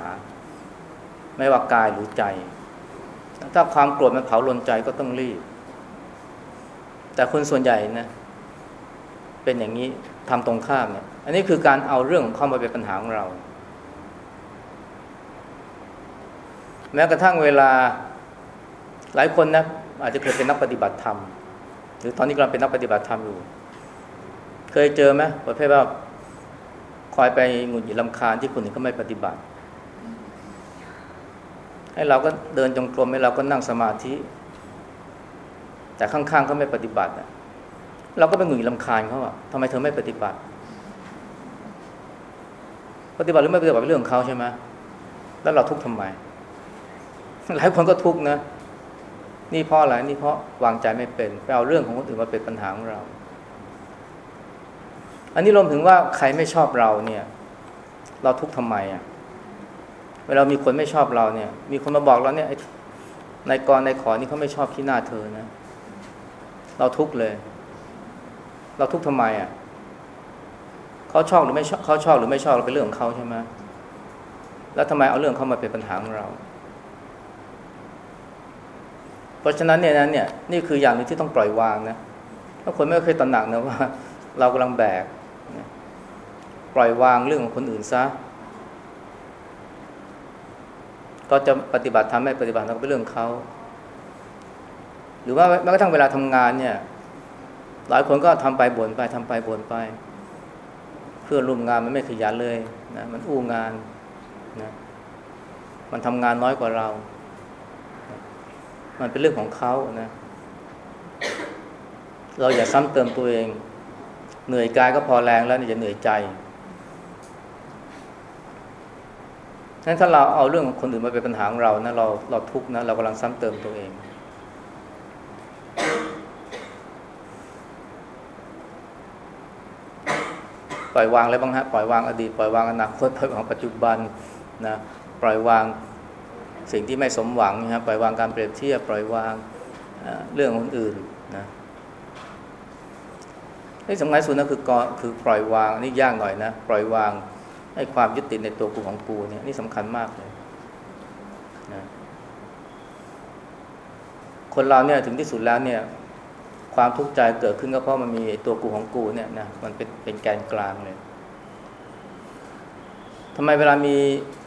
S1: ไม่ว่ากายหรือใจ ถ้าความโกรธมันเผาลนใจก็ต้องรีบ แต่คนส่วนใหญ่นะเป็นอย่างนี้ทำตรงข้ามเนี่ยอันนี้คือการเอาเรื่องของเขามาเป็นปัญหาของเรา แม้กระทั่งเวลาหลายคนนะอาจจะเคยเป็นนักปฏิบัติธรรม หรือตอนนี้กำลังเป็นนักปฏิบัติธรรมอยู่ เคยเจอไหมประเภทว่าคอยไปหงุดหงิดลำคาญที่คนอื่นเขาไม่ปฏิบัติ ให้เราก็เดินจงกรมให้เราก็นั่งสมาธิ แต่ข้างๆเขาไม่ปฏิบัติเราก็ไปหงุดหงิดลำคาญเขาอะทำไมเธอไม่ปฏิบัติ ปฏิบัติหรือไม่ปฏิบัติเป็นเรื่องของเขาใช่ไหมแล้วเราทุกข์ทำไม หลายคนก็ทุกข์นะ นี่เพราะอะไรนี่เพราะวางใจไม่เป็นไปเอาเรื่องของคนอื่นมาเป็นปัญหาของเรา อันนี้รวมถึงว่าใครไม่ชอบเราเนี่ย เราทุกข์ทำไมอะเวลามีคนไม่ชอบเราเนี่ย มีคนมาบอกเราเนี่ยในกรในขอนี่เขาไม่ชอบขี้หน้าเธอนะ เราทุกข์เลย เราทุกข์ทำไมอะเขาชอบหรือไม่ชอบเขาชอบหรือไม่ชอบเราเป็นเรื่องของเขาใช่ไหมแล้วทำไมเอาเรื่องเขามาเป็นปัญหาของเรา เพราะฉะนั้นเนี่ยนั้นเนี่ยนี่คืออย่างหนึ่งที่ต้องปล่อยวางนะถ้าคนไม่เคยตระหนักนะว่า เรากำลังแบกปล่อยวางเรื่องของคนอื่นซะก็จะปฏิบัติทำไม่ปฏิบัติทำเป็นเรื่องเขา หรือว่าแม้กระทั่งเวลาทำงานเนี่ย หลายคนก็ทำไปบ่นไปทำไปบ่นไป เพื่อร่วมงานมันไม่ขยันเลยนะมันอู้งานนะมันทำงานน้อยกว่าเรา มันเป็นเรื่องของเขานะเราอย่าซ้ำเติมตัวเอง เหนื่อยกายก็พอแรงแล้วนี่จะเหนื่อยใจนั้นถ้าเราเอาเรื่องของคนอื่นมาเป็นปัญหาของเรานะเราเราทุกข์นะเรากำลังซ้ำเติมตัวเอง ปล่อยวางอะไรบ้างฮะปล่อยวางอดีตปล่อยวางอนาคตปล่อยวางปัจจุบันนะปล่อยวางสิ่งที่ไม่สมหวังนะปล่อยวางการเปรียบเทียบปล่อยวางเรื่องคนอื่นนะที่สำคัญสุดนะคือคือปล่อยวางนี่ยากหน่อยนะ ปล่อยวางไอ้ความยึดติดในตัวกูของกูเนี่ยนี่สำคัญมากเลยนะ คนเราเนี่ยถึงที่สุดแล้วเนี่ย ความทุกข์ใจเกิดขึ้นก็เพราะมันมีตัวกูของกูเนี่ยนะมันเป็นเป็นแกนกลางเลยทำไมเวลามี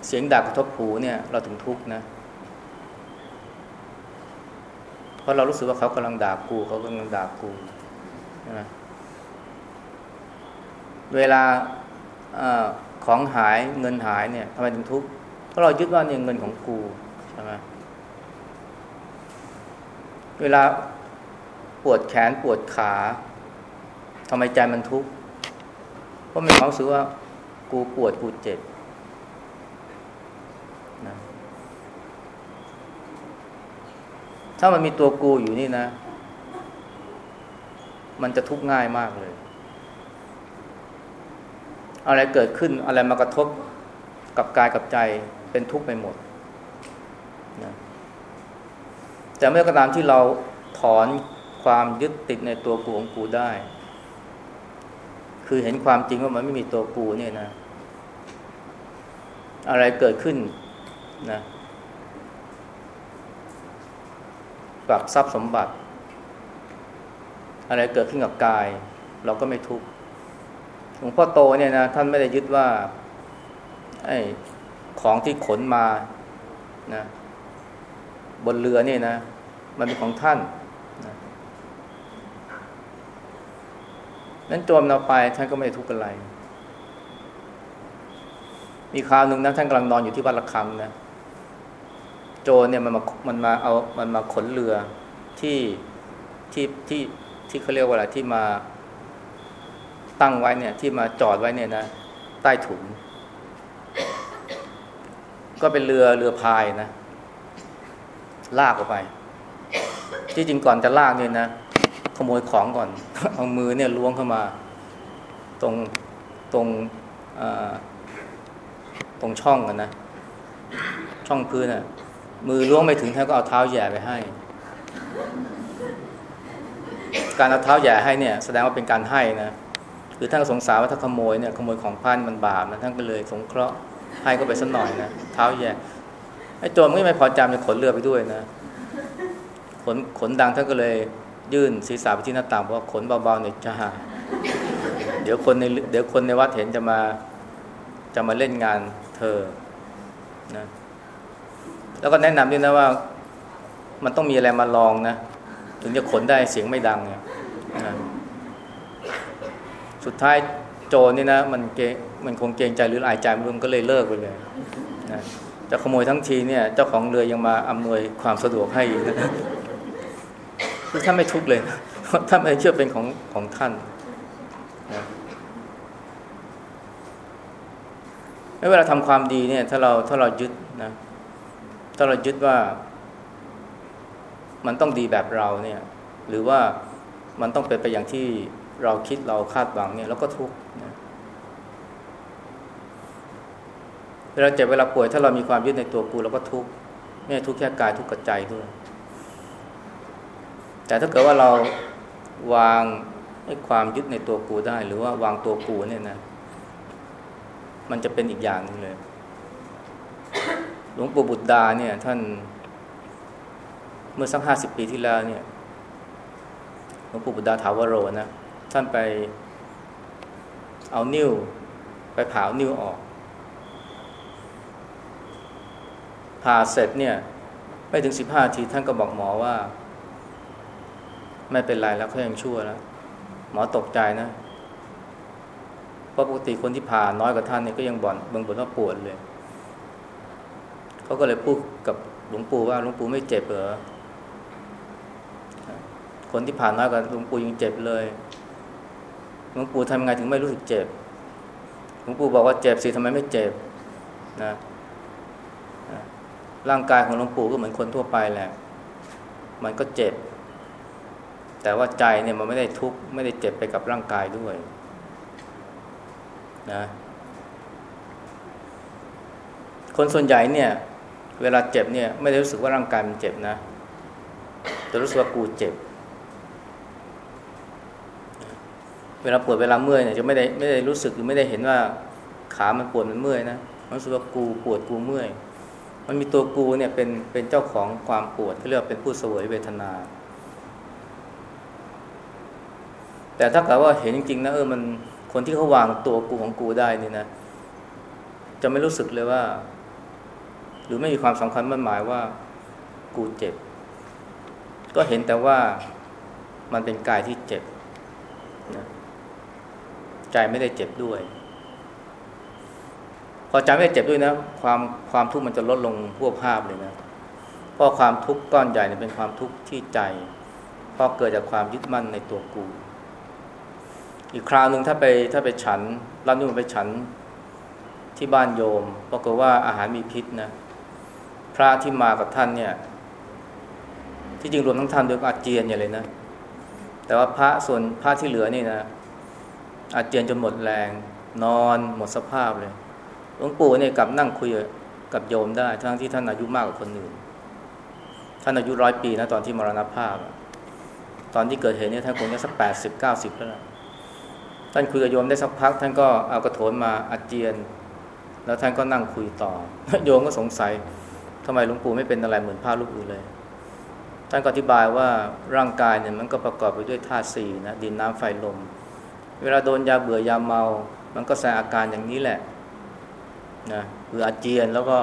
S1: เสียงด่ากระทบหูเนี่ย เราถึงทุกข์นะเพราะเรารู้สึกว่าเขากำลังด่ากูเขากำลังด่ากูนะเวลาของหายเงินหายเนี่ยทำไมถึงทุกข์เพราะเรายึดว่าเนี่ยเงินของกูใช่ไหม เวลาปวดแขนปวดขาทำไมใจมันทุกข์เพราะมันความรู้สึกว่า กูปวดกูเจ็บนะถ้ามันมีตัวกูอยู่นี่นะ มันจะทุกข์ง่ายมากเลย อะไรเกิดขึ้นอะไรมากระทบกับกายกับใจเป็นทุกข์ไปหมดนะ แต่เมื่อกระตามที่เราถอนความยึดติดในตัวกูของกูได้ คือเห็นความจริงว่ามันไม่มีตัวกูเนี่ยนะ อะไรเกิดขึ้นนะกับทรัพย์สมบัติ อะไรเกิดขึ้นกับกาย เราก็ไม่ทุกข์หลวงพ่อโตเนี่ยนะท่านไม่ได้ยึดว่าไอ้ของที่ขนมานะ บนเรือเนี่ยนะ มันเป็นของท่านนะนั้นโจมเราไปท่านก็ไม่ได้ทุกข์อะไร มีคราวหนึ่งนะท่านกำลังนอนอยู่ที่วัดระฆังนะโจรเนี่ยมันมามันมาเอามันมาขนเรือที่ที่ที่ที่เขาเรียกว่าอะไรที่มาตั้งไว้เนี่ย ที่มาจอดไว้เนี่ยนะ ใต้ถุน ก็เป็นเรือเรือพายนะ ลากออกไป ที่จริงก่อนจะลากเนี่ยนะขโมยของก่อนเอามือเนี่ยล้วงเข้ามา ตรงตรงตรงช่องกันนะ ช่องพื้นอะ มือล้วงไม่ถึงท่านก็เอาเท้าแย่ไปให้ การเอาเท้าแย่ให้เนี่ย แสดงว่าเป็นการให้นะหรือท่านสงสารว่าถ้าขโมยเนี่ยขโมยของพันมันบาปนะท่านก็เลยสงเคราะห์ให้ก็ไปสักหน่อยนะเท้าแย่ ไอ้โจรไม่พอใจจะขนเรือไปด้วยนะ ขนขนดังท่านก็เลยยื่นศีรษะไปที่หน้าต่างบอกว่าขนเบาๆหน่อยจ้าเดี๋ยวคนในเดี๋ยวคนในวัดเห็นจะมาจะมาเล่นงานเธอนะแล้วก็แนะนำด้วยนะว่า มันต้องมีอะไรมาลองนะ ถึงจะขนได้เสียงไม่ดังเนี่ยนะสุดท้ายโจนี่นะ มันเกมันคงเกรงใจหรืออายใจมันก็เลยเลิกไปเลยนะ จะขโมยทั้งทีเนี่ย เจ้าของเรือยังมาอำนวยความสะดวกให้อีกนะคือท่านไม่ทุกเลยท่านไม่เชื่อเป็นของของท่านนะเวลาทำความดีเนี่ย ถ้าเราถ้าเรายึดนะถ้าเรายึดว่า มันต้องดีแบบเราเนี่ย หรือว่ามันต้องเป็นไปอย่างที่เราคิดเราคาดหวังเนี่ยเราก็ทุกข์นะเวลาเจ็บเวลาป่วยถ้าเรามีความยึดในตัวกูเราก็ทุกข์ไม่ทุกข์แค่กายทุกข์กับใจด้วย แต่ถ้าเกิดว่าเราวางให้ความยึดในตัวกูได้ หรือว่าวางตัวกูเนี่ยนะ มันจะเป็นอีกอย่างนึงเลย หลวงปู่บุตรดาเนี่ย ท่านเมื่อสักห้าสิบปีที่แล้วเนี่ยหลวงปู่บุตรดาถาวโรนะ ท่านไปเอานิ้ว ไปผ่านิ้วออก ผ่าเสร็จเนี่ยไม่ถึงสิบห้าทีท่านก็บอกหมอว่า ไม่เป็นไรแล้วเขายังชั่วแล้วหมอตกใจนะเพราะปกติคนที่ผ่าน้อยกว่าท่านเนี่ยก็ยังบ่นบางบ่นว่าปวดเลยเขาก็เลยพูดกับหลวงปู่ว่าหลวงปู่ไม่เจ็บเหรอคนที่ผ่านน้อยกว่าหลวงปู่ยังเจ็บเลยหลวงปู่ทำไงถึงไม่รู้สึกเจ็บหลวงปู่บอกว่าเจ็บสิทำไมไม่เจ็บนะ ร่างกายของหลวงปู่ก็เหมือนคนทั่วไปแหละ มันก็เจ็บ แต่ว่าใจเนี่ยมันไม่ได้ทุกข์ไม่ได้เจ็บไปกับร่างกายด้วยนะคนส่วนใหญ่เนี่ย เวลาเจ็บเนี่ยไม่ได้รู้สึกว่าร่างกายมันเจ็บนะ แต่รู้สึกว่ากูเจ็บ เวลาปวดเวลาเมื่อยเนี่ยจะไม่ได้ไม่ได้รู้สึกหรือไม่ได้เห็นว่าขามันปวดมันเมื่อยนะรู้สึกว่ากูปวดกูเมื่อย มันมีตัวกูเนี่ยเป็นเป็นเจ้าของความปวดที่เรียกว่าเป็นผู้เสวยเวทนา แต่ถ้าเกิดว่าเห็นจริงๆนะเออมันคนที่เขาวางตัวกูของกูได้นี่นะ จะไม่รู้สึกเลยว่า หรือไม่มีความสำคัญมันหมายว่ากูเจ็บ ก็เห็นแต่ว่ามันเป็นกายที่เจ็บนะใจไม่ได้เจ็บด้วย พอใจไม่เจ็บด้วยนะ ความความทุกข์มันจะลดลงพวกภาพเลยนะเพราะความทุกข์ก้อนใหญ่เนี่ยเป็นความทุกข์ที่ใจเพราะเกิดจากความยึดมั่นในตัวกู อีกคราวหนึ่งถ้าไปถ้าไปฉันรับนิมนต์ไปฉันที่บ้านโยมปรากฏว่าอาหารมีพิษนะพระที่มากับท่านเนี่ย ที่จริงรวมทั้งท่านด้วยก็อาเจียนอย่างเลยนะ แต่ว่าพระส่วนพระที่เหลือนี่นะอาเจียนจนหมดแรง นอนหมดสภาพเลย หลวงปู่เนี่ยกลับนั่งคุยกับโยมได้ ทั้งที่ท่านอายุมากกว่าคนอื่น ท่านอายุร้อยปีนะตอนที่มรณภาพ ตอนที่เกิดเหตุเนี่ยท่านคงจะสักแปดสิบเก้าสิบแล้วท่านคุยกับโยมได้สักพัก ท่านก็เอากระโถนมาอาเจียน แล้วท่านก็นั่งคุยต่อ โยมก็สงสัยทำไมหลวงปู่ไม่เป็นอะไรเหมือนพระลูกอื่นเลย ท่านก็อธิบายว่าร่างกายเนี่ยมันก็ประกอบไปด้วยธาตุสี่นะดินน้ำไฟลม เวลาโดนยาเบื่อยาเมา มันก็แสดงอาการอย่างนี้แหละ นะคืออาเจียนแล้วก็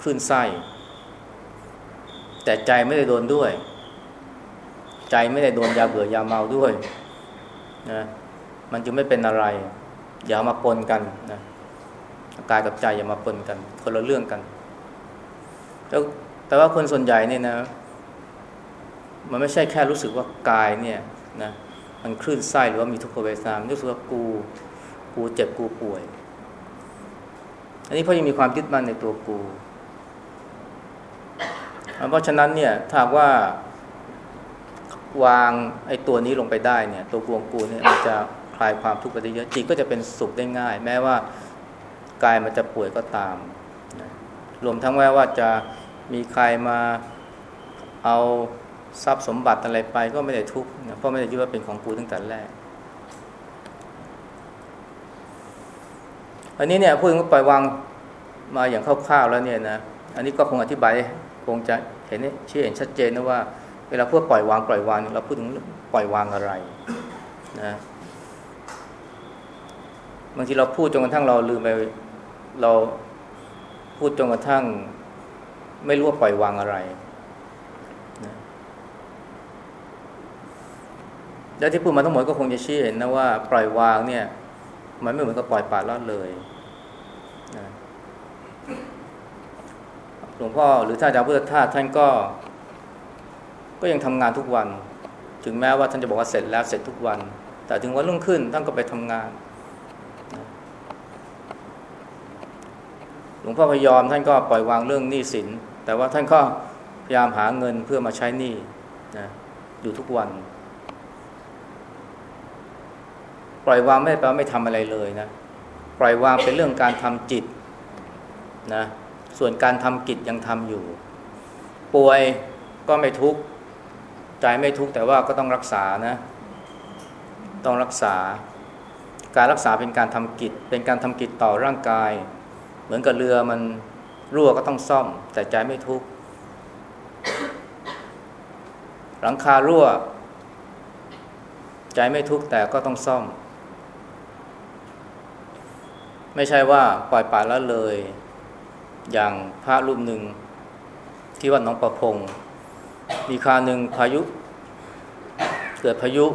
S1: คลื่นไส้ แต่ใจไม่ได้โดนด้วย ใจไม่ได้โดนยาเบื่อยาเมาด้วยนะมันจึงไม่เป็นอะไร อย่ามาปนกันนะกายกับใจอย่ามาปนกัน คนละเรื่องกันแต่แต่ว่าคนส่วนใหญ่เนี่ยนะ มันไม่ใช่แค่รู้สึกว่ากายเนี่ยนะมันคลื่นไส้หรือว่ามีทุกขเวทนารู้สึกว่ากู กูเจ็บกูป่วย อันนี้เพราะยังมีความยึดมั่นในตัวกู เพราะฉะนั้นเนี่ยถ้าว่าวางไอ้ตัวนี้ลงไปได้เนี่ย ตัวกวงกูเนี่ยมันจะคลายความทุกข์ไปได้เยอะจิตก็จะเป็นสุขได้ง่าย แม้ว่ากายมันจะป่วยก็ตามรวมทั้งแม้ว่าจะมีใครมาเอาทรัพย์สมบัติอะไรไปก็ไม่ได้ทุกข์เพราะไม่ได้ยึดว่าเป็นของกูตั้งแต่แรก อันนี้เนี่ยพูดถึงปล่อยวางมาอย่างคร่าวๆแล้วเนี่ยนะอันนี้ก็คงอธิบายคงจะเห็นชื่อเห็นชัดเจนนะว่า เวลาพูดปล่อยวางปล่อยวางเราพูดถึงปล่อยวางอะไรนะบางทีเราพูดจนกระทั่งเราลืมไปเราพูดจนกระทั่ง ไม่รู้ว่าปล่อยวางอะไรนะแล้วที่พูดมาทั้งหมดก็คงจะชี้เห็นนะว่า ปล่อยวางเนี่ย มันไม่เหมือนกับปล่อยปละละเลยนะ หลวงพ่อหรือท่านอาจารย์พุทธทาสท่านก็ ก็ยังทำงานทุกวัน ถึงแม้ว่าท่านจะบอกว่าเสร็จแล้วเสร็จทุกวัน แต่ถึงวันรุ่งขึ้นท่านก็ไปทำงาน หลวงพ่อพยอมท่านก็ปล่อยวางเรื่องหนี้สิน แต่ว่าท่านก็พยายามหาเงินเพื่อมาใช้หนี้นะอยู่ทุกวัน ปล่อยวางไม่แปลว่าไม่ทำอะไรเลยนะ ปล่อยวางเป็นเรื่องการทำจิตนะ ส่วนการทำกิจยังทำอยู่ ป่วยก็ไม่ทุกข์ใจไม่ทุกข์แต่ว่าก็ต้องรักษานะ ต้องรักษา การรักษาเป็นการทำกิจ เป็นการทำกิจต่อร่างกาย เหมือนกับเรือมันรั่วก็ต้องซ่อม แต่ใจไม่ทุกข์หลังคารั่ว ใจไม่ทุกข์แต่ก็ต้องซ่อม ไม่ใช่ว่าปล่อยปละละเลย อย่างพระรูปหนึ่งที่วัดหนองประพง มีคาหนึ่งพายุ เกิดพายุ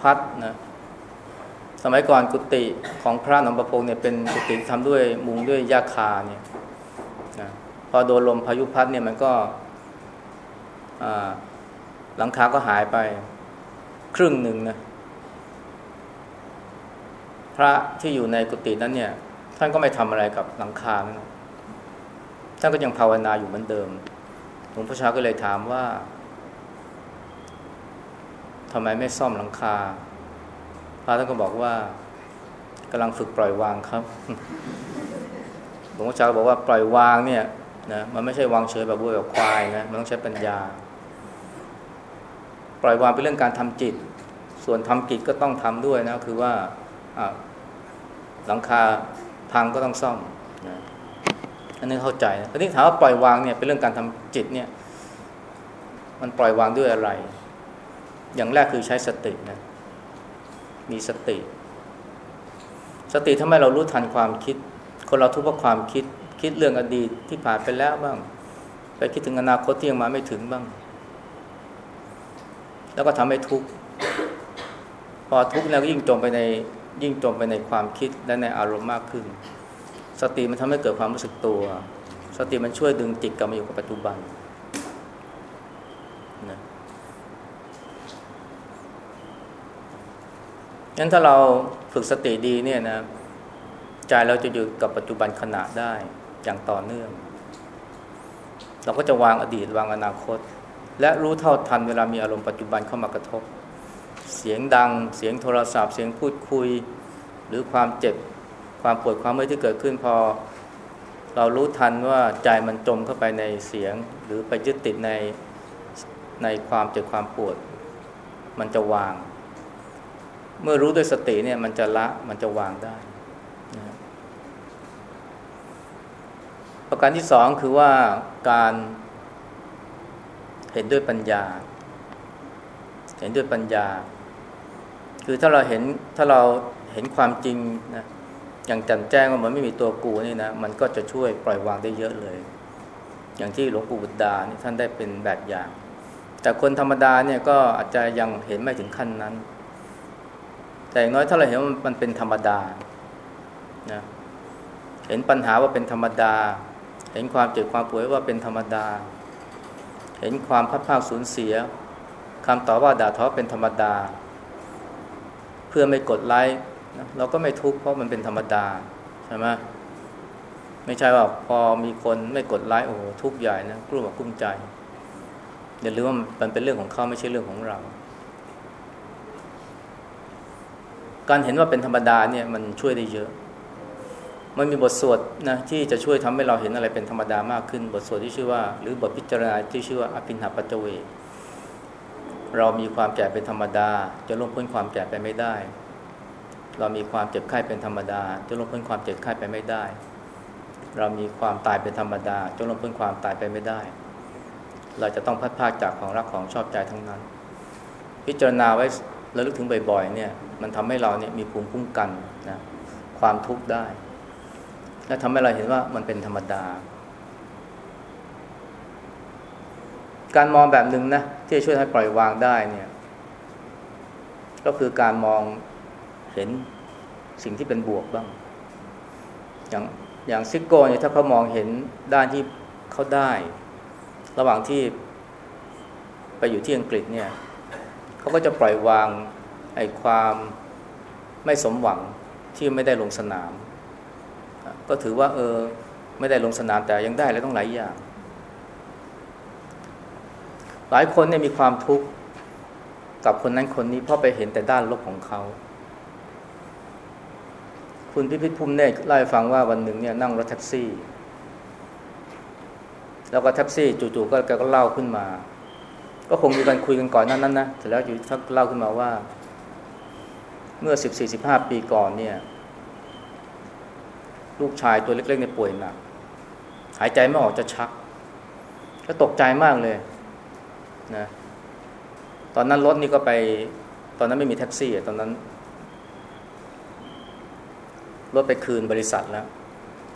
S1: พัดนะสมัยก่อนกุฏิของพระหนองประพงเนี่ยเป็นกุฏิทำด้วยมุงด้วยหญ้าคาเนี่ยนะพอโดนลมพายุพัดเนี่ยมันก็หลังคาก็หายไปครึ่งหนึ่งนะพระที่อยู่ในกุฏินั้นเนี่ย ท่านก็ไม่ทำอะไรกับหลังคานะท่านก็ยังภาวนาอยู่เหมือนเดิม หลวงพ่อชาก็เลยถามว่าทำไมไม่ซ่อมหลังคา พระท่านก็บอกว่ากำลังฝึกปล่อยวางครับ หลวงพ่อชาบอกว่าปล่อยวางเนี่ยนะมันไม่ใช่วางเฉยแบบวัวแบบควายนะมันต้องใช้ปัญญา ปล่อยวางเป็นเรื่องการทำจิต ส่วนทำกิจก็ต้องทำด้วยนะคือว่าหลังคา พังก็ต้องซ่อมนะอันนี้เข้าใจนะทีนี้ถามว่าปล่อยวางเนี่ยเป็นเรื่องการทำจิตเนี่ย มันปล่อยวางด้วยอะไร อย่างแรกคือใช้สตินะมีสติ สติทำให้เรารู้ทันความคิด คนเราทุกข์เพราะความคิดคิดเรื่องอดีตที่ผ่านไปแล้วบ้าง ไปคิดถึงอนาคตที่ยังมาไม่ถึงบ้าง แล้วก็ทำให้ทุกข์พอทุกข์แล้วก็ยิ่งจมไปใน ยิ่งจมไปในความคิดและในอารมณ์มากขึ้น สติมันทำให้เกิดความรู้สึกตัว สติมันช่วยดึงจิตกลับมาอยู่กับปัจจุบันนะงั้นถ้าเราฝึกสติดีเนี่ยนะใจเราจะอยู่กับปัจจุบันขณะได้อย่างต่อเนื่อง เราก็จะวางอดีตวางอนาคต และรู้เท่าทันเวลามีอารมณ์ปัจจุบันเข้ามากระทบ เสียงดัง เสียงโทรศัพท์ เสียงพูดคุย หรือความเจ็บ ความปวดความเมื่อยที่เกิดขึ้นพอ เรารู้ทันว่าใจมันจมเข้าไปในเสียง หรือไปยึดติดในในความเจ็บความปวด มันจะวาง เมื่อรู้ด้วยสติเนี่ยมันจะละมันจะวางได้ประการที่สองคือว่าการเห็นด้วยปัญญา เห็นด้วยปัญญา คือถ้าเราเห็นถ้าเราเห็นความจริงนะอย่างแจันแจ้งว่ามันไม่มีตัวกูนี่นะมันก็จะช่วยปล่อยวางได้เยอะเลย อย่างที่หลวงปู่บุตรดานี่ท่านได้เป็นแบบอย่าง แต่คนธรรมดาเนี่ยก็อาจจะยังเห็นไม่ถึงขั้นนั้น แต่อย่างน้อยถ้าเราเห็นว่ามันเป็นธรรมดานะเห็นปัญหาว่าเป็นธรรมดา เห็นความเจ็บความป่วยว่าเป็นธรรมดา เห็นความพัดพาสูญเสียคำต่อว่าด่าท้อเป็นธรรมดา พื่อไม่กดไลค์เราก็ไม่ทุกข์เพราะมันเป็นธรรมดาใช่ไหมไม่ใช่ว่าพอมีคนไม่กดไลค์โอ้โหทุกข์ใหญ่นะกลุ้มกุ้มใจอย่าลืมว่ามันเป็นเรื่องของเขาไม่ใช่เรื่องของเรา การเห็นว่าเป็นธรรมดาเนี่ยมันช่วยได้เยอะ มันมีบทสวดนะที่จะช่วยทำให้เราเห็นอะไรเป็นธรรมดามากขึ้น บทสวดที่ชื่อว่า หรือบทพิจารณาที่ชื่อว่าอภินหปัจเว เรามีความแก่เป็นธรรมดา จะล่วงพ้นความแก่ไปไม่ได้ เรามีความเจ็บไข้เป็นธรรมดา จะล่วงพ้นความเจ็บไข้ไปไม่ได้ เรามีความตายเป็นธรรมดา จะล่วงพ้นความตายไปไม่ได้ เราจะต้องพัดพากจากของรักของชอบใจทั้งนั้น พิจารณาไว้แล้วลึกถึงบ่อยๆเนี่ย มันทำให้เราเนี่ยมีภูมิคุ้มกันนะความทุกข์ได้ และทำให้เราเห็นว่ามันเป็นธรรมดา การมองแบบหนึ่งนะที่จะช่วยให้ปล่อยวางได้เนี่ย ก็คือการมองเห็นสิ่งที่เป็นบวกบ้าง อย่างอย่างซิกโก้เนี่ยถ้าเขามองเห็นด้านที่เขาได้ ระหว่างที่ไปอยู่ที่อังกฤษเนี่ยเขาก็จะปล่อยวางไอ้ความไม่สมหวังที่ไม่ได้ลงสนาม ก็ถือว่าเออไม่ได้ลงสนามแต่ยังได้แล้วต้องหลายอย่าง หลายคนเนี่ยมีความทุกข์กับคนนั้นคนนี้เพราะไปเห็นแต่ด้านลบของเขา คุณพิพิธภูมิเนตเล่าให้ฟังว่าวันหนึ่งเนี่ยนั่งรถแท็กซี่ แล้วก็แท็กซี่จู่ๆก็แกก็เล่าขึ้นมา ก็คงมีการคุยกันก่อนนั้นนั้นนะเสร็จแล้วอยู่ทักเล่าขึ้นมาว่า เมื่อสิบสี่สิบห้าปีก่อนเนี่ย ลูกชายตัวเล็กๆในป่วยหนักหายใจไม่ออกจะชัก ก็ตกใจมากเลย นะตอนนั้นรถนี่ก็ไป ตอนนั้นไม่มีแท็กซี่ตอนนั้น รถไปคืนบริษัทแล้ว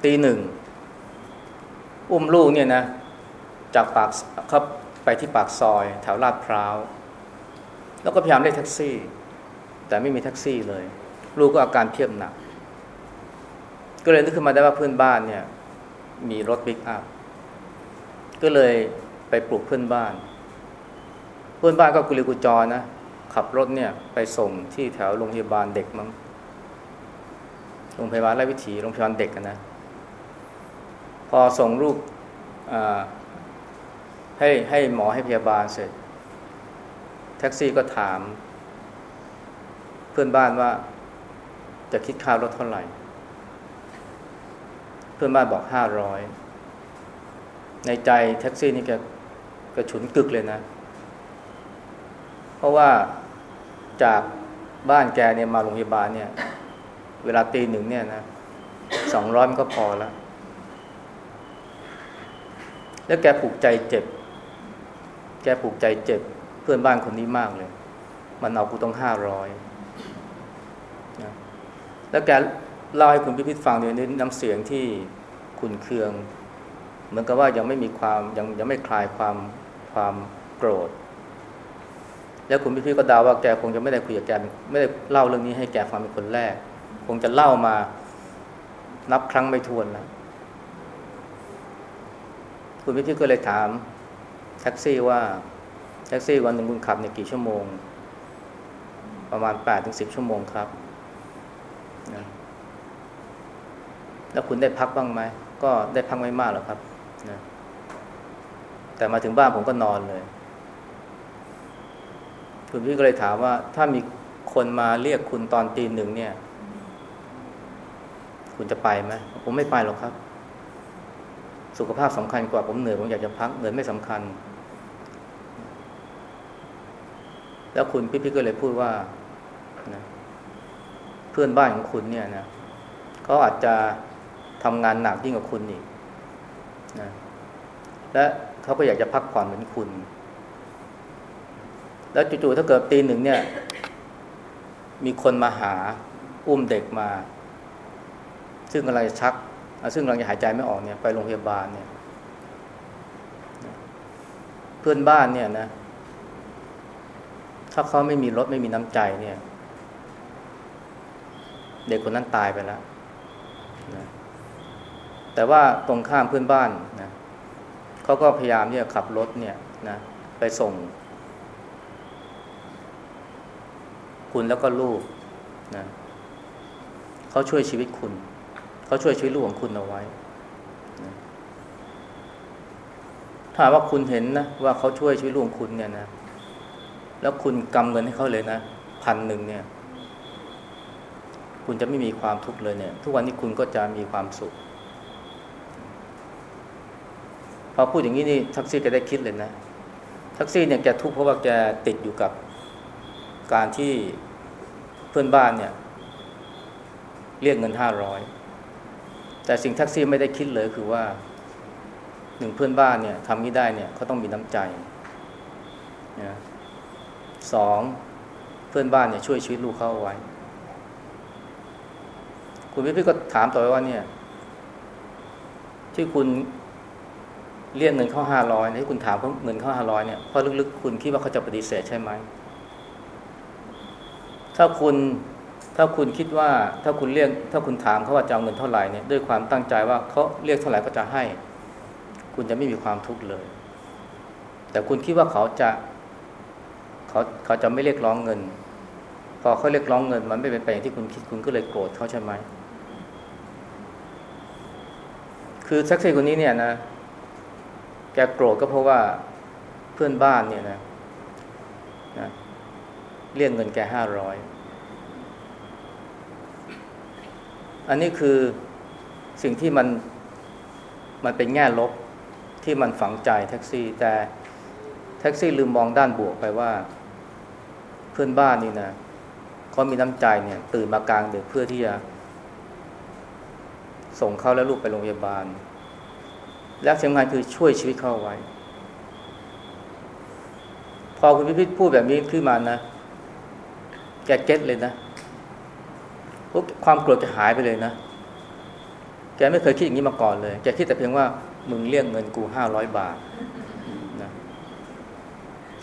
S1: ตีหนึ่ง อุ้มลูกเนี่ยนะ จากปากครับไปที่ปากซอยแถวลาดพร้าว แล้วก็พยายามเรียกแท็กซี่ แต่ไม่มีแท็กซี่เลย ลูกก็อาการเพียบหนัก ก็เลยนึกขึ้นมาได้ว่าเพื่อนบ้านเนี่ย มีรถบิ๊กอัพก็เลยไปปลุกเพื่อนบ้าน เพื่อนบ้านก็กุลิกุจอนะ ขับรถเนี่ยไปส่งที่แถวโรงพยาบาลเด็กมั้งโรงพยาบาลไร้วิถีโรงพยาบาลเด็กนะ พอส่งลูกให้ให้หมอให้พยาบาลเสร็จ แท็กซี่ก็ถาม เพื่อนบ้านว่า จะคิดค่ารถเท่าไหร่ เพื่อนบ้านบอกห้าร้อยในใจแท็กซี่นี่แกกระฉุนกึกเลยนะ เพราะว่าจากบ้านแกเนี่ยมาโรงพยาบาลเนี่ย เวลาตีหนึ่งเนี่ยนะสองร้อยมันก็พอแล้ว แล้วแกผูกใจเจ็บ แกผูกใจเจ็บ เพื่อนบ้านคนนี้มากเลย มันเอากูต้องห้าร้อยนะแล้วแกเล่าให้คุณพิพิธฟังเนี่ยน้ำเสียงที่ขุนเคือง เหมือนกับว่ายังไม่มีความยังยังไม่คลายความความโกรธ แล้วคุณพี่ๆก็ดาว่าแกคงจะไม่ได้คุยกับแกไม่ได้เล่าเรื่องนี้ให้แกฟังเป็นคนแรก คงจะเล่ามานับครั้งไม่ถ้วนแล้วคุณพี่ๆก็เลยถามแท็กซี่ว่าแท็กซี่วันหนึ่งคุณขับในกี่ชั่วโมง ประมาณแปดถึงสิบชั่วโมงครับนะแล้วคุณได้พักบ้างไหมก็ได้พักไม่มากหรอกครับนะแต่มาถึงบ้านผมก็นอนเลย คุณพี่ก็เลยถามว่า ถ้ามีคนมาเรียกคุณตอนตีหนึ่งเนี่ย คุณจะไปไหมผมไม่ไปหรอกครับ สุขภาพสำคัญกว่าผมเหนื่อยผมอยากจะพักเหนื่อยไม่สำคัญ แล้วคุณพี่พี่ก็เลยพูดว่านะเพื่อนบ้านของคุณเนี่ยนะเขาอาจจะทำงานหนักยิ่งกว่าคุณอีกนะและเขาก็อยากจะพักผ่อนเหมือนคุณ แล้วจู่ๆถ้าเกิดตีหนึ่งเนี่ย มีคนมาหาอุ้มเด็กมา ซึ่งกำลังจะชัก ซึ่งกำลังจะหายใจไม่ออกเนี่ยไปโรงพยาบาลเนี่ย เพื่อนบ้านเนี่ยนะ ถ้าเขาไม่มีรถไม่มีน้ำใจเนี่ย เด็กคนนั้นตายไปแล้วนะแต่ว่าตรงข้ามเพื่อนบ้านนะเขาก็พยายามที่จะขับรถเนี่ยนะไปส่ง คุณแล้วก็ลูกนะเขาช่วยชีวิตคุณเขาช่วยชีวิตลูกของคุณเอาไว้นะถ้าว่าคุณเห็นนะว่าเขาช่วยชีวิตลูกของคุณเนี่ยนะ แล้วคุณกำเงินให้เขาเลยนะพันหนึ่งเนี่ย คุณจะไม่มีความทุกข์เลยเนี่ย ทุกวันนี้คุณก็จะมีความสุขพอพูดอย่างนี้นี่แท็กซี่ก็ได้คิดเลยนะแท็กซี่เนี่ยแกทุกข์เพราะว่าแกติดอยู่กับ การที่เพื่อนบ้านเนี่ย เรียกเงินห้าร้อยแต่สิ่งแท็กซี่ไม่ได้คิดเลยคือว่าหนึ่งเพื่อนบ้านเนี่ยทำนี้ได้เนี่ยเขาต้องมีน้ำใจนะสองเพื่อนบ้านเนี่ยช่วยชีวิตลูกเขาเอาไว้ คุณพี่พี่ก็ถามต่อไปว่าเนี่ย ที่คุณเรียกเงินเข้าห้าร้อยที่คุณถามเขาเงินเข้าห้าร้อยเนี่ยเพราะลึกๆ คุณคิดว่าเขาจะปฏิเสธใช่ไหม ถ้าคุณถ้าคุณคิดว่าถ้าคุณเรียกถ้าคุณถามเขาว่าจะเอาเงินเท่าไหร่เนี่ยด้วยความตั้งใจว่าเขาเรียกเท่าไหร่ก็จะให้ คุณจะไม่มีความทุกข์เลย แต่คุณคิดว่าเขาจะเขาเขาจะไม่เรียกร้องเงิน พอเขาเรียกร้องเงิน มันไม่เป็นไปอย่างที่คุณคิดคุณก็เลยโกรธเขาใช่ไหมคือแท็กซี่คนนี้เนี่ยนะแกโกรธก็เพราะว่าแกพื่อนบ้านเนี่ยนะนะ เรียกเงินแกห้าร้อยอันนี้คือสิ่งที่มันมันเป็นแง่ลบที่มันฝังใจแท็กซี่ แต่แท็กซี่ลืมมองด้านบวกไปว่า เพื่อนบ้านนี่นะเขามีน้ำใจเนี่ย ตื่นมากลางดึกเพื่อที่จะ ส่งเขาและลูกไปโรงพยาบาล และสำคัญคือช่วยชีวิตเขาไว้ พอคุณพิพิธพูดแบบนี้ขึ้นมานะ แกเก็ตเลยนะความโกรธจะหายไปเลยนะแกไม่เคยคิดอย่างนี้มาก่อนเลย แกคิดแต่เพียงว่ามึงเรียกเงินกูห้าร้อยบาทนะ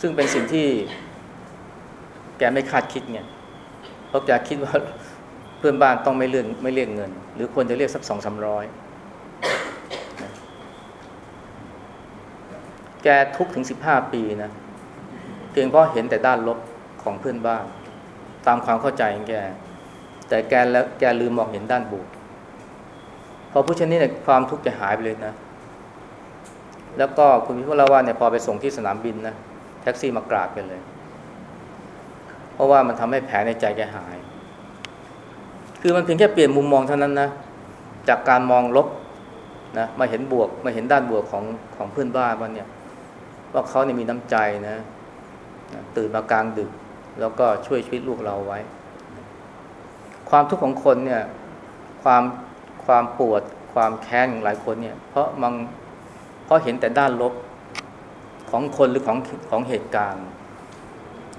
S1: ซึ่งเป็นสิ่งที่ แกไม่คาดคิดไงเพราะแกคิดว่าเพื่อนบ้านต้องไม่เลื่อนไม่เรียกเงิน หรือควรจะเรียกสักสองสามร้อยแกทุกถึงสิบห้าปีนะ เพียงเพราะเห็นแต่ด้านลบของเพื่อนบ้าน ตามความเข้าใจของแก แต่แกแล้วแกลืมมองเห็นด้านบวกพอผู้ชนนี้เนี่ยความทุกข์จะหายไปเลยนะ แล้วก็คุณพิพลาว่าเนี่ยพอไปส่งที่สนามบินนะแท็กซี่มากราบกันเลย เพราะว่ามันทำให้แผลในใจแกหาย คือมันเพียงแค่เปลี่ยนมุมมองเท่านั้นนะ จากการมองลบนะมาเห็นบวกมาเห็นด้านบวกของของเพื่อนบ้านว่าเนี่ยว่าเขาเนี่ยมีน้ำใจนะตื่นมากลางดึก แล้วก็ช่วยชีวิตลูกเราไว้ ความทุกข์ของคนเนี่ย ความความปวด ความแค้นของหลายคนเนี่ย เพราะมันเพราะเห็นแต่ด้านลบของคนหรือของของเหตุการณ์